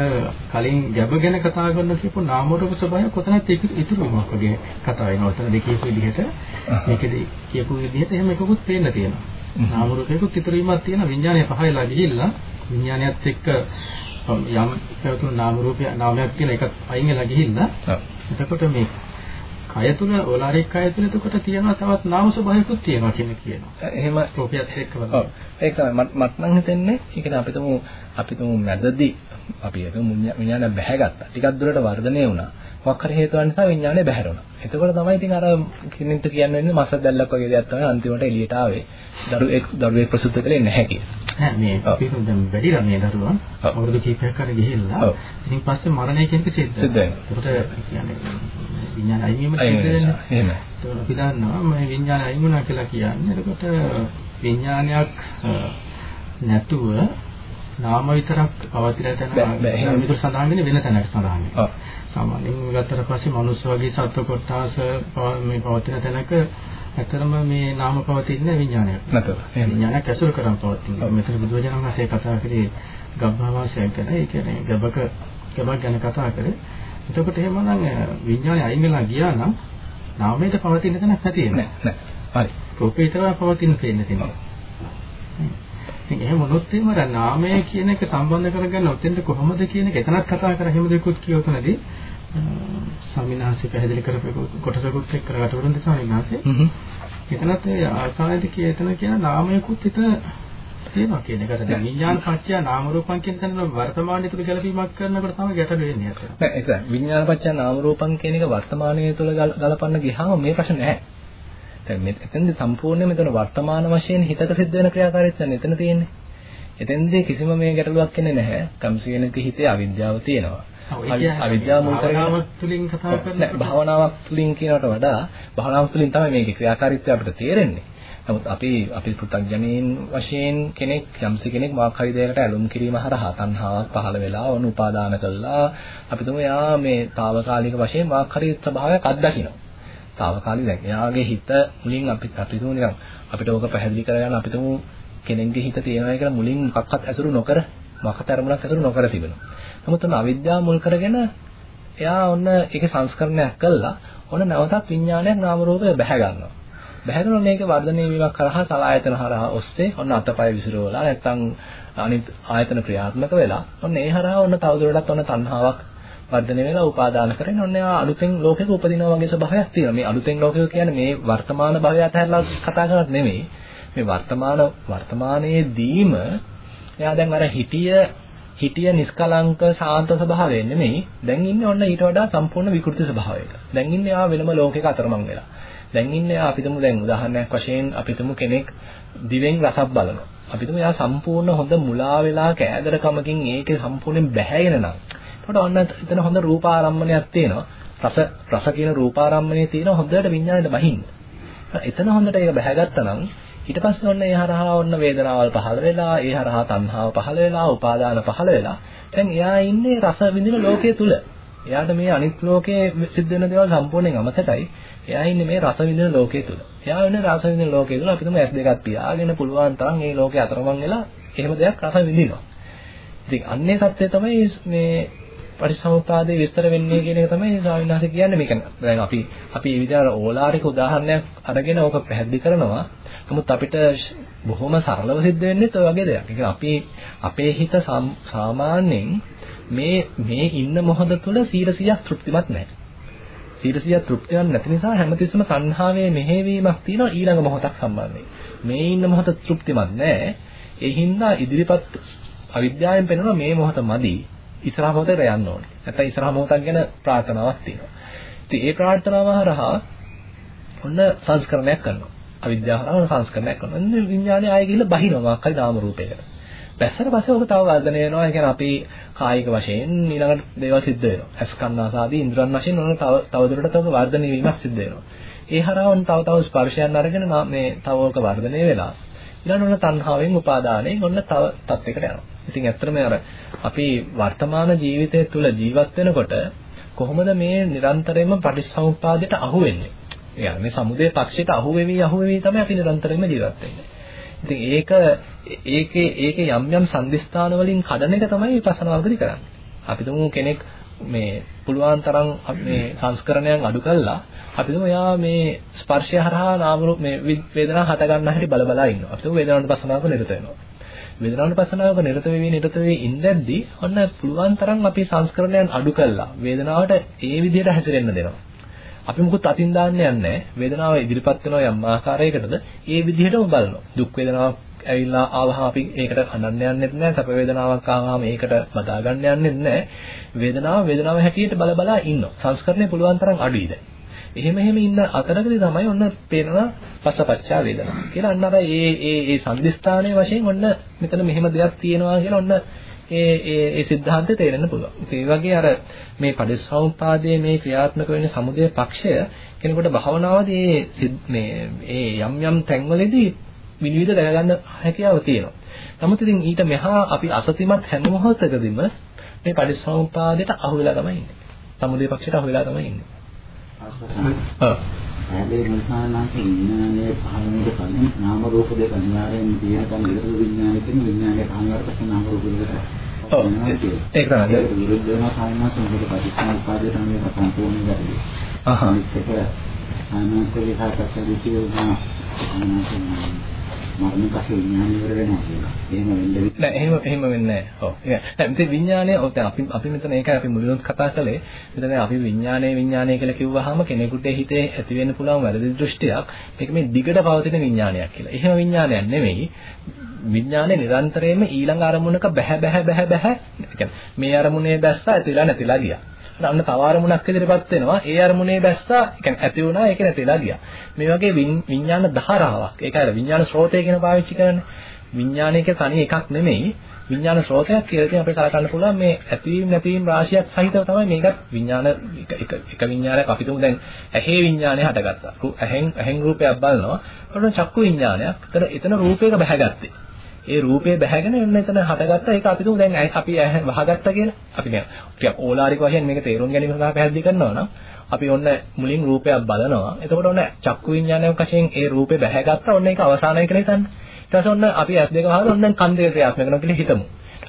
කලින් ගැබ ගැන කතා කරන කියපු නාම රූප ස්වභාවය කොතනත් ඉතුරුමක් වගේ කතා වෙනවා. ඔතන දෙකේ විදිහට මේකදී කියපු විදිහට එහෙම එකකුත් පේන්න තියෙනවා. නාම රූපයකුත් ඉතුරු වීමක් තියෙන විඥානය පහයලා ගිහිල්ලා විඥානයත් එක්ක යම් පැවතුණු නාම රූපය නාමයක් කියන එකත් අයින් වෙලා ගිහිල්ලා එතකොට මේ කය තුල ඕලාරික කය තුල එතකොට තියෙනවා තවත් නාම ස්වභාවයකුත් තියෙනවා කියන කියනවා. එහෙම රූපයත් එක්ක ඔව්. ඒක මට නම් හිතෙන්නේ ඒ කියන්නේ අපිටම අපිටම මැදදී අපි ඒක විඥානය බැහැගත්තා. ටිකක් දුරට වර්ධනය වුණා. මොකක් හරි හේතුවක් නිසා විඥානය බැහැරුණා. එතකොට තමයි ඉතින් අර කිනින්ට කියන්නේ මස දැල්ලක් වගේ දෙයක් තමයි අන්තිමට එළියට ආවේ. දරුවෙක් දරුවෙක් ප්‍රසූත කළේ නැහැ කියලා. නෑ මේ අපි දැන් වැඩි ළමයි දරුවා අවුරුදු කිහිපයක් කර ගිහිල්ලා ඉතින් පස්සේ මරණය කියන එක සිද්ධ වෙනවා. ඒකට කියන්නේ විඥාන අයින් වීම සිද්ධ වෙනවා. එහෙම. ඒක අපි දන්නවා මේ විඥාන අයින් වුණා කියලා කියන්නේ. එතකොට විඥානයක් නැතුව නාම විතරක් තැන එහෙම විතර සඳහන් වෙන්නේ වෙන තැනක් සඳහන් වෙනවා. සාමාන්‍යයෙන් ගත්තට පස්සේ මනුස්ස වගේ සත්ව කොටස මේ පවතින තැනක ඇතරම මේ නාම පවතින විඥානයක්. නැතව. විඥානයක් ඇසුරු කරන් පවතින. මෙතන බුදුරජාණන් වහන්සේ කතා කරේ ගබ්බාවාසයක් ගැන. ඒ කියන්නේ ගබක ගබක් ගැන කතා කරේ. එතකොට එහෙමනම් විඥානය අයින් වෙලා ගියා නම් නාමයට පවතින තැනක් නැති වෙනවා. නෑ. හරි. රූපේ විතරක් පවතින තැන තියෙනවා. ඉතින් එහෙම වුණොත් එහෙම නාමය කියන එක සම්බන්ධ කරගන්න ඔතෙන්ට කොහොමද කියන එක එතනත් කතා කර හැම දෙයක්වත් කියවතනදී ස්වාමිනාංශي පැහැදිලි කරපු කොටසකුත් එක්ක රටවරුන්ද ස්වාමිනාංශي එතනත් ඒ ආසායද කිය එතන කියන නාමයකුත් එතන තියෙනවා කියන එකට දැන් විඥාන පත්‍ය නාම රූපං කියන තැන වර්තමානයේ තුල ගැලපීමක් කරනකොට තමයි ගැටලු වෙන්නේ අතන. නෑ ඒක විඥාන පත්‍ය නාම රූපං කියන එක වර්තමානයේ තුල ගලපන්න ගියාම මේ ප්‍රශ්නේ නැහැ. දැන් මෙතෙන්ද සම්පූර්ණයෙන් මෙතන වර්තමාන වශයෙන් හිතට සිද්ධ වෙන ක්‍රියාකාරීත්වය මෙතන තියෙන්නේ. එතෙන්දී කිසිම මේ ගැටලුවක් එන්නේ නැහැ. කම්සියනක හිතේ අවිද්‍යාව තියෙනවා. අවිද්‍යාව මුල් කරගෙන තුලින් කතා කරන්නේ භාවනාවක් තුලින් කියනකට වඩා භාවනාවක් තුලින් තමයි මේකේ ක්‍රියාකාරීත්වය අපිට තේරෙන්නේ. නමුත් අපි අපි පෘථග්ජනීන් වශයෙන් කෙනෙක් යම්සි කෙනෙක් මාක් හරි දෙයකට ඇලුම් කිරීම හරහා තණ්හාවක් පහළ වෙලා වුණ උපාදාන කළා අපි තුමු යා මේ తాවකාලික වශයෙන් මාක් හරි ස්වභාවයක් අත්දකිනවා. తాවකාලික දැන් එයාගේ හිත මුලින් අපි අපි තුමු නිකන් අපිට ඕක පැහැදිලි කරගන්න අපි තුමු කෙනෙක්ගේ හිත තියෙනවා කියලා මුලින් මොකක්වත් ඇසුරු නොකර මොකක්වත් අරමුණක් ඇසුරු නොකර තිබෙනවා. නමුත් ඔන්න අවිද්‍යාව මුල් කරගෙන එයා ඔන්න ඒකේ සංස්කරණයක් කළා. ඔන්න නැවතත් විඥානයක් නාම රූපය බැහැ ගන්නවා. බැහැගෙන මේක වර්ධනය වීමක් කරහා සලායතන හරහා ඔස්සේ ඔන්න අතපය විසිරවලා නැත්තම් අනිත් ආයතන ක්‍රියාත්මක වෙලා ඔන්න ඒ හරහා ඔන්න තවදුරටත් ඔන්න තණ්හාවක් වර්ධනය වෙලා උපාදාන කරගෙන ඔන්න එයා අලුතෙන් ලෝකෙක උපදිනවා වගේ ස්වභාවයක් තියෙනවා. මේ අලුතෙන් ලෝකෙක කියන්නේ මේ වර්තමාන භවය අතහැරලා කතා කරන්නේ නෙමෙයි. මේ වර්තමාන වර්තමානයේදීම එයා දැන් අර හිතිය හිතිය නිස්කලංක ශාන්ත ස්වභාවය නෙමෙයි. දැන් ඉන්නේ ඔන්න ඊට වඩා සම්පූර්ණ විකෘති ස්වභාවයක. දැන් ඉන්නේ එයා වෙනම ලෝකයක අතරමං වෙලා. දැන් ඉන්නේ අපිටම දැන් උදාහරණයක් වශයෙන් අපිටම කෙනෙක් දිවෙන් රසක් බලනවා. අපිටම එයා සම්පූර්ණ හොඳ මුලා වෙලා කෑදරකමකින් ඒකේ සම්පූර්ණයෙන් බැහැගෙන නම්. එතකොට ඔන්න එතන හොඳ රූපාරම්මණයක් තියෙනවා. රස රස කියන රූපාරම්මණයේ තියෙන හොඳට විඤ්ඤාණයට බහින්න. එතන හොඳට ඒක බැහැගත්තා නම් ඊට පස්සේ ඔන්න ඒ හරහා ඔන්න වේදනාවල් පහළ වෙලා, ඒ හරහා තණ්හාව පහළ වෙලා, උපාදාන පහළ වෙලා. දැන් එයා ඉන්නේ රස විඳින ලෝකයේ තුල. එයාට මේ අනිත් ලෝකයේ සිද්ධ වෙන දේවල් සම්පූර්ණයෙන් අමතකයි. එයා ඉන්නේ මේ රස විඳින ලෝකයේ තුල. එයා ඉන්නේ රස විඳින ලෝකයේ තුල අපිටම S දෙකක් පියාගෙන පුළුවන් තරම් මේ ලෝකේ අතරමං වෙලා එහෙම දෙයක් රස විඳිනවා. ඉතින් අන්නේ தත්ත්වය තමයි මේ පරිසමුපාදයේ විස්තර වෙන්නේ කියන එක තමයි ස්වාමීන් වහන්සේ කියන්නේ මේක. දැන් අපි අපි මේ විදිහට ඕලාරික උදාහරණයක් අරගෙන ඕක පැහැදිලි කරනවා. නමුත් අපිට බොහොම සරලව සිද්ධ වෙන්නේ ඔය වගේ දෙයක්. ඒ අපි අපේ හිත සාමාන්‍යයෙන් මේ මේ ඉන්න මොහොත තුළ 100%ක් තෘප්තිමත් නැහැ. 100%ක් තෘප්තිමත් නැති නිසා හැමතිස්සෙම සංහාවේ මෙහෙවීමක් තියෙනවා ඊළඟ මොහොතක් සම්බන්ධයෙන්. මේ ඉන්න මොහොත තෘප්තිමත් නැහැ. ඒ හින්දා ඉදිරිපත් අවිද්‍යාවෙන් පෙනෙනවා මේ මොහොත මදි. ඉස්සරහ මොහොතට යන්න ඕනේ. නැත්නම් ඉස්සරහ මොහොතක් ගැන ප්‍රාර්ථනාවක් තියෙනවා. ඉතින් ඒ ප්‍රාර්ථනාව හරහා ඔන්න සංස්කරණයක් කරනවා. අවිද්‍යාව හරහා ඔන්න සංස්කරණයක් කරනවා. ඉතින් විඥානය ආයෙ ගිහිල්ලා බහිනවා මාක්කයි නාම රූපයකට. බැස්සට පස්සේ ඔක තව වර්ධනය වෙනවා. ඒ කියන්නේ අපි කායික වශයෙන් ඊළඟට දේවල් සිද්ධ වෙනවා. අස්කන්නාසාදී ඉන්ද්‍රයන් වශයෙන් ඔන්න තව තවදුරටත් ඔක වර්ධනය වීමක් සිද්ධ වෙනවා. ඒ හරහා ඔන්න තව තව ස්පර්ශයන් අරගෙන මේ තව ඔක වර්ධනය වෙලා ඊළඟ ඔන්න තණ්හාවෙන් උපාදානයෙන් ඔන්න තව තත්යකට යනවා. ඉතින් ඇත්තටම අර අපි වර්තමාන ජීවිතය තුළ ජීවත් වෙනකොට කොහොමද මේ නිරන්තරයෙන්ම පටිච්චසමුප්පාදයට අහු වෙන්නේ? ඒ මේ සමුදේ පක්ෂයට අහු වෙවි අහු වෙවි තමයි අපි නිරන්තරයෙන්ම ජීවත් වෙන්නේ. ඉතින් ඒක ඒකේ ඒකේ යම් යම් සංදිස්ථාන වලින් කඩන එක තමයි විපස්සනාවකදී කරන්නේ. අපි තුමු කෙනෙක් මේ පුළුවන් තරම් මේ සංස්කරණයන් අඩු කළා අපි තුමු එයා මේ ස්පර්ශය හරහා නාම රූප මේ වේදනා හට ගන්න හැටි බල බලා ඉන්නවා. අපි තුමු වේදනාවට පස්සනාවක නිරත වෙනවා. වේදනාවට පස්සනාවක නිරත වෙවි නිරත වෙවි ඉඳද්දී ඔන්න පුළුවන් තරම් අපි සංස්කරණයන් අඩු කළා. වේදනාවට ඒ විදිහට හැසිරෙන්න දෙනවා. අපි මුකුත් අතින් දාන්නේ නැහැ. වේදනාව ඉදිරිපත් වෙනවා යම් ආකාරයකටද ඒ විදිහටම බලනවා. දුක් වේදනාවක් ඇවිල්ලා ආවහම අපි ඒකට හඳන්න යන්නෙත් නැහැ. සැප වේදනාවක් ආවහම ඒකට බදා ගන්න යන්නෙත් නැහැ. වේදනාව වේදනාව හැටියට බල බලා ඉන්නවා. සංස්කරණය පුළුවන් තරම් අඩුයි දැන්. එහෙම එහෙම ඉන්න අතරකදී තමයි ඔන්න පේනවා පස්සපච්චා වේදනා කියලා අන්න අර ඒ ඒ ඒ සංදිස්ථානයේ වශයෙන් ඔන්න මෙතන මෙහෙම දෙයක් තියෙනවා කියලා ඔන්න ඒ ඒ ඒ સિદ્ધාන්තය තේරෙන්න පුළුවන්. ඒ වගේ අර මේ පටිච්චසමුප්පාදයේ මේ ක්‍රියාත්මක වෙන සමුදය පක්ෂය කෙනෙකුට භවනාවදී මේ ඒ යම් යම් තැන්වලදී විනිවිද දැනගන්න හැකියාව තියෙනවා. නමුත් ඉතින් ඊට මෙහා අපි අසතිමත් හැම මොහොතකදීම මේ පටිච්චසමුප්පාදයට අහු වෙලා තමයි ඉන්නේ. සමුදය පක්ෂයට අහු වෙලා තමයි ඉන්නේ. හැබැයි මුල්සානාන්සේ විඥානයේ පහළමට කලින් නාම රූප දෙක අනිවාර්යෙන් තියෙනකම් විරුද්ධ විඥානයේ තියෙන විඥානයේ පහළවට පස්සේ නාම රූප දෙක ඔව්. ඒක තමයි. විරුද්ධ වෙනවා සාමාන්‍යයෙන් මොකද පටිච්චසමුප්පාදයට නම් සම්පූර්ණ වැඩි. අහහ. ඒක සාමාන්‍යයෙන් හාටක් දෙකේ වුණා මරණ පස්සේ විඥානය ඉවර වෙනවා කියලා. එහෙම වෙන්නේ නෑ එහෙම එහෙම වෙන්නේ නෑ. ඔව්. නෑ මෙතන විඥානය ඔව් දැන් අපි අපි මෙතන ඒකයි අපි මුලින්ම කතා කළේ. මෙතන අපි විඥානය විඥානය කියලා කිව්වහම කෙනෙකුට හිතේ ඇති වෙන්න පුළුවන් වැරදි දෘෂ්ටියක් මේක මේ දිගට පවතින විඥානයක් කියලා. එහෙම විඥානයක් නෙමෙයි. විඥානේ නිරන්තරයෙන්ම ඊළඟ අරමුණක බැහැ බැහැ බැහැ බැහැ. මේ අරමුණේ දැස්සා ඇතිලා නැතිලා ගියා. අන්න තව අරමුණක් ඉදිරියපත් වෙනවා. ඒ අරමුණේ බැස්සා, ඒ කියන්නේ ඇති වුණා, ඒක නැතිලා ගියා. මේ වගේ විඥාන ධාරාවක්. ඒක අර විඥාන ස්රෝතය කියන පාවිච්චි කරන්නේ. විඥානයක තනි එකක් නෙමෙයි. විඥාන ස්රෝතයක් කියලා කියන්නේ අපිට කලකන්න පුළුවන් මේ ඇතිවීම නැතිවීම රාශියක් සහිතව තමයි මේකත් විඥාන එක එක විඥානයක් අපිටම දැන් ඇහි විඥානය හටගත්තා. ඇහෙන් ඇහෙන් රූපයක් බලනවා. ඒකට චක්කු විඥානයක්. ඒතර එතන රූපයක බැහැගත්තේ. ඒ රූපේ බැහැගෙන එන්න එතන හටගත්තා ඒක අපි තුමු දැන් අපි ඇහ වහගත්තා කියලා අපි දැන් ටිකක් ඕලාරික වශයෙන් මේක තේරුම් ගැනීම සඳහා පැහැදිලි කරනවා නම් අපි ඔන්න මුලින් රූපයක් බලනවා. එතකොට ඔන්න චක්කු විඤ්ඤාණයක් වශයෙන් ඒ රූපේ බැහැගත්තා. ඔන්න ඒක අවසානයි කියලා හිතන්න. ඊට පස්සේ ඔන්න අපි ඇස් දෙක වහලා ඔන්න කන් දෙක ක්‍රියාත්මක කරනවා කියලා හිතමු.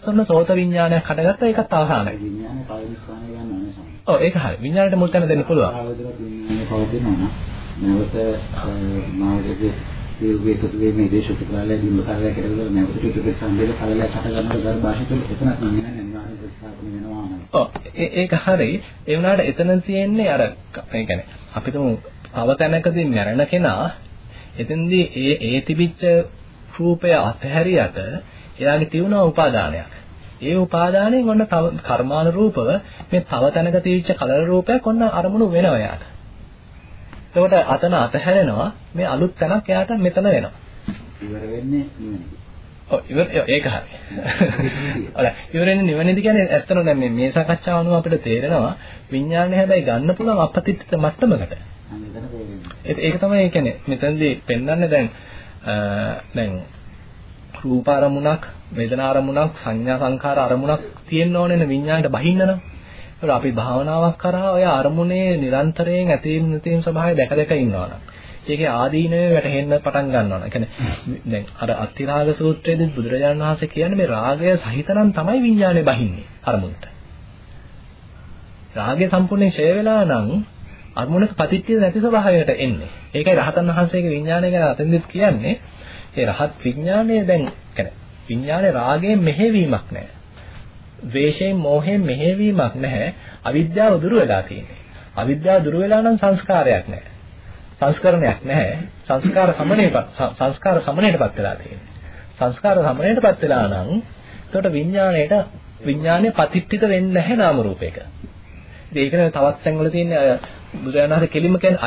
ඔන්න සෝත විඤ්ඤාණයක් හටගත්තා. ඒකත් අවසානයි. විඥානේ පරිස්ථානය ගන්න ඕනේ. ඔව් ඒක හරි. විඤ්ඤාණයට මුල් තැන දෙන්න පුළුවන්. නැවත මාර්ගයේ සියලු එකතු වෙන්නේ දේශ ප්‍රතිකාලය බිම්බ කාලය කියලා නැවත ටික සම්බේල කාලය හට ගන්නකොට ගර්භාෂය තුළ එතන විඥානේ අනිවාර්ය ප්‍රතිස්ථාපන වෙනවා නේද? ඔව් ඒක හරි. ඒ වුණාට එතන තියෙන්නේ අර ඒ කියන්නේ අපි තුමු තව තැනකදී මැරෙන කෙනා එතෙන්දී ඒ ඒ තිබිච්ච රූපය අතහැරියට එයාගේ තියුණා උපාදානයක්. ඒ උපාදානයෙන් ඔන්න තව කර්මානුරූපව මේ තව තැනක තියවිච්ච කලර රූපයක් ඔන්න අරමුණු වෙනවා එයාට. එතකොට අතන අතහැරෙනවා මේ අලුත් තැනක් එයාට මෙතන වෙනවා. ඉවර වෙන්නේ නිවනදී. ඔව් ඉවර ඒක හරි. ඔල ඉවරෙන්නේ නිවනේදී කියන්නේ ඇත්තටම දැන් මේ මේ සාකච්ඡාව අනුව අපිට තේරෙනවා විඥානය හැබැයි ගන්න පුළුවන් අපතිත්ත මට්ටමකට. ඒක තමයි කියන්නේ මෙතනදී පෙන්වන්නේ දැන් දැන් රූප අරමුණක් වේදනා අරමුණක් සංඥා සංඛාර අරමුණක් තියෙන්න ඕනේ විඥාණයට බහින්න නම් අපි භාවනාවක් කරා ඔය අරමුණේ නිරන්තරයෙන් ඇතීම් නැතිම් ස්වභාවය දැක දැක ඉන්නවනම් ඒකේ ආදීනව වැටහෙන්න පටන් ගන්නවා. ඒ කියන්නේ දැන් අර අතිරාග සූත්‍රයේදී බුදුරජාණන් වහන්සේ කියන්නේ මේ රාගය සහිතනම් තමයි විඥානේ බහින්නේ අරමුණට. රාගය සම්පූර්ණයෙන් ඡය වෙලා නම් අරමුණක ප්‍රතිත්‍ය නැති ස්වභාවයකට එන්නේ. ඒකයි රහතන් වහන්සේගේ විඥානය ගැන අතෙන්දිත් කියන්නේ. ඒ රහත් විඥානය දැන් කියන්නේ විඥානේ රාගයෙන් මෙහෙවීමක් නැහැ. ද්වේෂයෙන් මෝහයෙන් මෙහෙවීමක් නැහැ. අවිද්‍යාව දුරු වෙලා තියෙන්නේ. අවිද්‍යාව දුරු වෙලා නම් සංස්කාරයක් නැහැ. සංස්කරණයක් නැහැ. සංස්කාර සමණයපත් සංස්කාර සමණයටපත් වෙලා තියෙන්නේ. සංස්කාර සමණයටපත් වෙලා නම් එතකොට විඥාණයට විඥානේ පතිට්ඨිත වෙන්නේ නැහැ නාම රූපයක. ඉතින් ඒකනේ තවත් තැන්වල තියෙන්නේ බුදුරජාණන් වහන්සේ කෙලින්ම කියන්නේ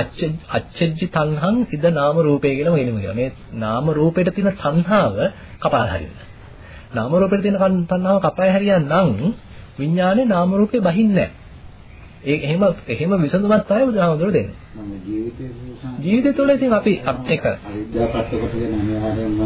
අච්චජ්ජි තණ්හං ඉද නාම රූපය කියලා මෙහෙම කියනවා. මේ නාම රූපයට තියෙන තණ්හාව කපාල හරින්න. නාම රූපෙට තියෙන තණ්හාව කපය හරියනම් විඥානේ නාම රූපේ බහින්නේ නැහැ. ඒ එහෙම එහෙම විසඳුමක් තමයි බුදුහාමුදුරුවෝ දෙන්නේ. ජීවිතය තුළ ඉතින් අපි ඒක අවිද්‍යාව ප්‍රත්‍ය කොටගෙන අනිවාර්යයෙන්ම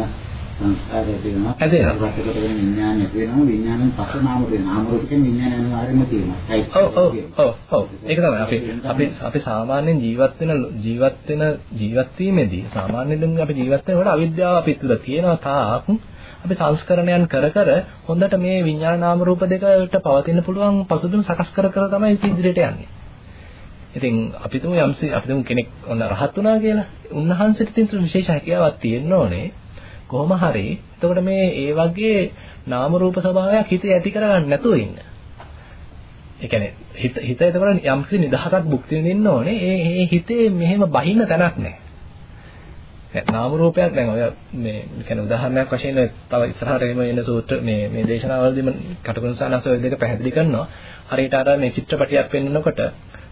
සංස්කාරය තියෙනවා. ඇදෙනවා. ඒකට කරගෙන විඥානය තියෙනවා. විඥානෙන් පස්සේ නාම තියෙනවා. නාම රූපයෙන් විඥානය අනිවාර්යයෙන්ම තියෙනවා. ඔව් ඔව් ඔව් ඔව් ඒක තමයි අපි අපි අපි සාමාන්‍යයෙන් ජීවත් වෙන ජීවත් වෙන ජීවත් වීමේදී සාමාන්‍යයෙන් අපි ජීවත් වෙනකොට අවිද්‍යාව අපි තුල තියෙනවා තාක් අපි සංස්කරණයන් කර කර හොඳට මේ විඥාන නාම රූප දෙකට පවතින්න පුළුවන් පසුබිම් සකස් කර කර තමයි ඉදිරියට යන්නේ. ඉතින් අපි තුමු යම්සි අපි තුමු කෙනෙක් ඔන්න රහත් වුණා කියලා. උන්වහන්සේට තියෙන විශේෂ හැකියාවක් තියෙන්න ඕනේ. කොහොම හරි එතකොට මේ ඒ වගේ නාම රූප ස්වභාවයක් හිතේ ඇති කරගන්න නැතුව ඉන්න. ඒ කියන්නේ හිත හිත එතකොට යම්කිසි නිදහසක් භුක්ති විඳින්න ඕනේ. ඒ ඒ හිතේ මෙහෙම බහින්න තැනක් නැහැ. නාම රූපයක් දැන් ඔය මේ කියන්නේ උදාහරණයක් වශයෙන් තව ඉස්සරහට එම එන සූත්‍ර මේ මේ දේශනාවලදීම කටුකුරුසානස ඔය දෙක පැහැදිලි කරනවා. හරියට අර මේ චිත්‍රපටියක් පෙන්වනකොට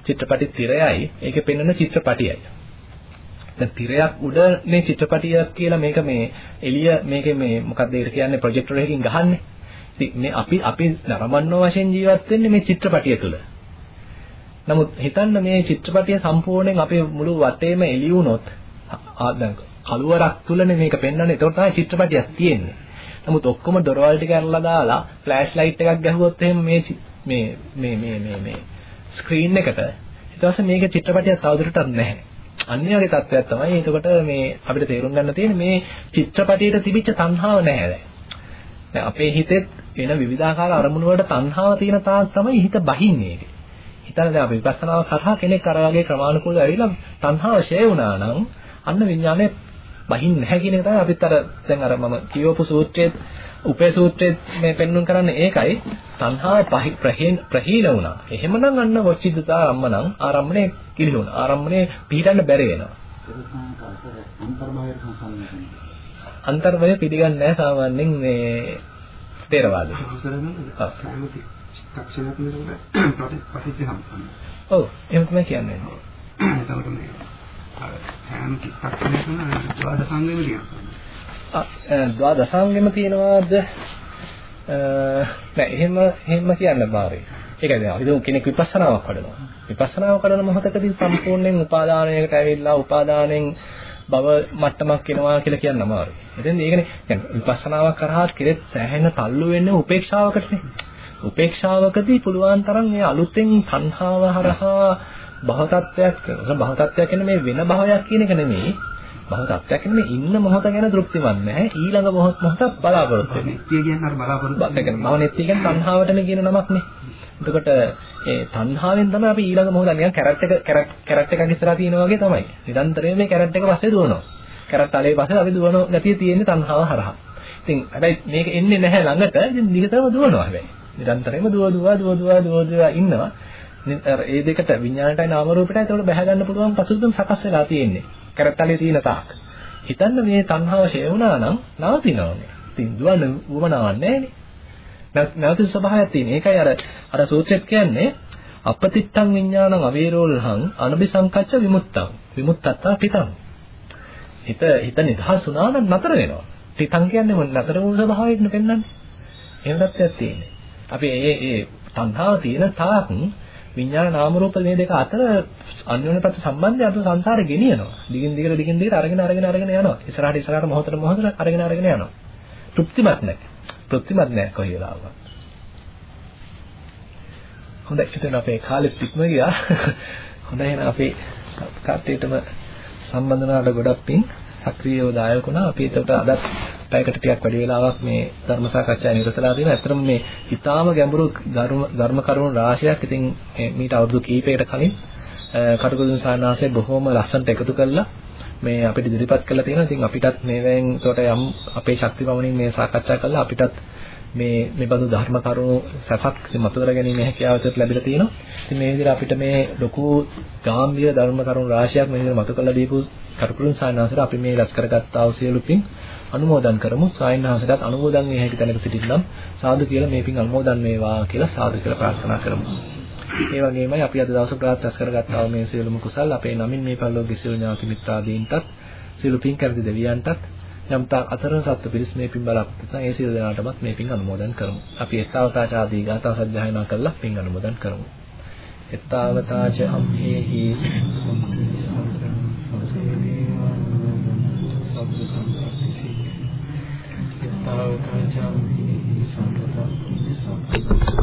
චිත්‍රපටි තිරයයි ඒකේ පෙන්වන චිත්‍රපටියයි. දැන් තිරයක් උඩනේ චිත්‍රපටියක් කියලා මේක මේ එළිය මේකේ මේ මොකක්ද ඒකට කියන්නේ ප්‍රොජෙක්ටර් එකකින් ගහන්නේ. ඉතින් මේ අපි අපි නරඹන්න වශයෙන් ජීවත් වෙන්නේ මේ චිත්‍රපටිය තුළ. නමුත් හිතන්න මේ චිත්‍රපටිය සම්පූර්ණයෙන් අපේ මුළු වටේම එළි වුණොත් දැන් කළුවරක් තුලනේ මේක පෙන්වන්නේ. ඒකට තමයි චිත්‍රපටියක් තියෙන්නේ. නමුත් ඔක්කොම දොරවල් ටික අරලා දාලා ෆ්ලෑෂ් ලයිට් එකක් ගැහුවොත් එහෙම මේ මේ මේ මේ මේ මේ ස්ක්‍රීන් එකට ඊට පස්සේ මේක චිත්‍රපටියක් තවදුරටත් නැහැ. අන්‍ය වගේ තත්ත්වයක් තමයි එතකොට මේ අපිට තේරුම් ගන්න තියෙන්නේ මේ චිත්‍රපටියට තිබිච්ච තණ්හාව නැහැ දැන්. දැන් අපේ හිතෙත් වෙන විවිධාකාර අරමුණු වලට තණ්හාව තියෙන තාක් තමයි හිත බහින්නේ ඒකේ. හිතන්න දැන් අපි විපස්සනාව කරා කෙනෙක් අර වගේ ක්‍රමානුකූලව ඇවිල්ලා තණ්හාව ෂේ වුණා නම් අන්න විඥානය බහින්නේ නැහැ කියන එක තමයි අපිත් අර දැන් අර මම කියවපු සූත්‍රයේ උපේ සූත්‍රයේ මේ පෙන්වන්න කරන්නේ ඒකයි තණ්හාව ප්‍රහීන වුණා. එහෙමනම් අන්න වොච්චිද්දතා ආරම්මනම් ආරම්මනේ කිලිහුණා. ආරම්මනේ පිටින්න බැරි වෙනවා. අන්තර්භය පිළිගන්නේ නැහැ සාමාන්‍යයෙන් මේ තේරවාදී. ඔව් එහෙම තමයි කියන්නේ. එතකොට මේ හැම චිත්තක්ෂණයකම ද්වාදසංගෙම තියෙනවා. ද්වාදසංගෙම තියෙනවාද? නෑ එහෙම එහෙම කියන්න බාරේ. ඒකයි දැන් අපි දුම් කෙනෙක් විපස්සනාවක් වඩනවා. විපස්සනාව කරන මොහොතකදී සම්පූර්ණයෙන් උපාදානයකට ඇවිල්ලා උපාදානෙන් භව මට්ටමක් එනවා කියලා කියන්න අමාරුයි. එතෙන් ඒකනේ يعني විපස්සනාවක් කරහත් කෙරෙත් සෑහෙන තල්ලු වෙන්නේ උපේක්ෂාවකටනේ. උපේක්ෂාවකදී පුළුවන් තරම් මේ අලුතෙන් තණ්හාව හරහා භව tattයක් භව tattයක් කියන්නේ මේ වෙන භවයක් කියන එක නෙමෙයි. භව tattයක් කියන්නේ ඉන්න මොහොත ගැන තෘප්තිමත් නැහැ. ඊළඟ මොහොත මොහොතක් බලාපොරොත්තු වෙනවා. නිත්‍ය කියන්නේ අර බලාපොරොත්තු. කියන්නේ භව නිත්‍ය කියන්නේ තණ්හාවටනේ කියන නමක්නේ. එතකොට ඒ තණ්හාවෙන් තමයි අපි ඊළඟ මොහොත නිකන් කැරට් එක කැරට් එකක් ඉස්සරහා තියෙනවා වගේ තමයි. නිරන්තරයෙන් මේ කැරට් එක පස්සේ දුවනවා. කැරට් තලයේ පස්සේ අපි දුවන ගතිය තියෙන්නේ තණ්හාව හරහා. ඉතින් හැබැයි මේක එන්නේ නැහැ ළඟට. ඉතින් දිගටම දුවනවා හැබැයි. නිරන්තරයෙන්ම දුව දුව දුව දුව දුව දුව ඉන්නවා. ඒ දෙකට විඥාණයටයි නාම රූපයටයි ඒකට බැහැ ගන්න පුළුවන් පසුබිම් සකස් වෙලා තියෙන්නේ. කරත්තලේ තියෙන තාක්. හිතන්න මේ තණ්හාව ෂේ වුණා නම් නවතිනවනේ. ඉතින් දුවන්න උවමනාවක් නැහැනේ. නැවත ස්වභාවයක් තියෙන. ඒකයි අර අර සූත්‍රෙත් කියන්නේ අපතිත්තං විඥානං අවේරෝල්හං අනබිසංකච්ඡ විමුක්තං. විමුක්තත්තා පිටං. හිත හිත නිදහස් වුණා නම් නතර වෙනවා. පිටං කියන්නේ මොන නතර වුණු ස්වභාවයක් නෙපෙන්නන්නේ. එහෙම තත්ත්වයක් තියෙන්නේ. අපි ඒ ඒ තණ්හාව තියෙන තාක් විඥාන නාම රූප මේ දෙක අතර අන්‍යෝන්‍ය ප්‍රති සම්බන්ධය අපේ සංසාරේ ගෙනියනවා. දිගින් දිගට දිගින් දිගට අරගෙන අරගෙන අරගෙන යනවා. ඉස්සරහට ඉස්සරහට මොහොතට මොහොතට අරගෙන අරගෙන යනවා. තෘප්තිමත් නැහැ. තෘප්තිමත් නැහැ කොහේලාවත්. හොඳයි එතන අපේ කාලෙත් ඉක්ම ගියා. හොඳයි එහෙනම් අපි කට්ටියටම සම්බන්ධ වුණාට ගොඩක් පිං සක්‍රීයව දායක වුණා. අපි ඒකට අදත් පැයකට ටිකක් වැඩි වෙලාවක් මේ ධර්ම සාකච්ඡාවේ නිරතලා තියෙනවා. ඇත්තටම මේ ඊටාම ගැඹුරු ධර්ම ධර්ම කරුණු රාශියක් ඉතින් මීට අවුරුදු කිහිපයකට කලින් කටුකුරුන් සානාසේ බොහොම ලස්සනට එකතු කළා. මේ අපිට ඉදිරිපත් කරලා තියෙනවා. ඉතින් අපිටත් මේවෙන් උඩට යම් අපේ ශක්ති පමණින් මේ සාකච්ඡා කළා අපිටත් මේ මේ බඳු ධර්ම කරුණු සසක් මතු කර ගැනීම හැකියාව උදට ලැබිලා තියෙනවා. ඉතින් මේ විදිහට අපිට මේ ලොකු ගාම්භීර ධර්ම කරුණු රාශියක් මේ විදිහට මතු කරලා දීපු කටුකුරුන් සානාසර අපි මේ රැස් කරගත්තා වූ සියලු පින් අනුමෝදන් කරමු. සායනහසටත් අනුමෝදන් මේ හැකි තැනක සිටින්නම් සාදු කියලා මේ පින් අනුමෝදන් වේවා කියලා සාදු කියලා ප්‍රාර්ථනා කරමු. ඒ වගේමයි අපි අද දවසේ ප්‍රාර්ථනා කරගත්තා මේ සියලුම කුසල් අපේ නමින් මේ පරිලෝකීය සියලු ඥාති මිත්‍රාදීන්ටත් සියලු පින් කැරදි දෙවියන්ටත් යම්තා අතරන සත්ත්ව පිරිස් මේ පින් බලාපොරොත්තු ඒ සියලු දෙනාටමත් මේ පින් අනුමෝදන් කරමු. අපි එත්තාවතාච ආදී ගාථා සජ්ජායනා කළා පින් අනුමෝදන් කරමු. එත්තාවතාච අම්හෙහි සාවකාචම්හි සම්පතප්පින සම්පතප්පින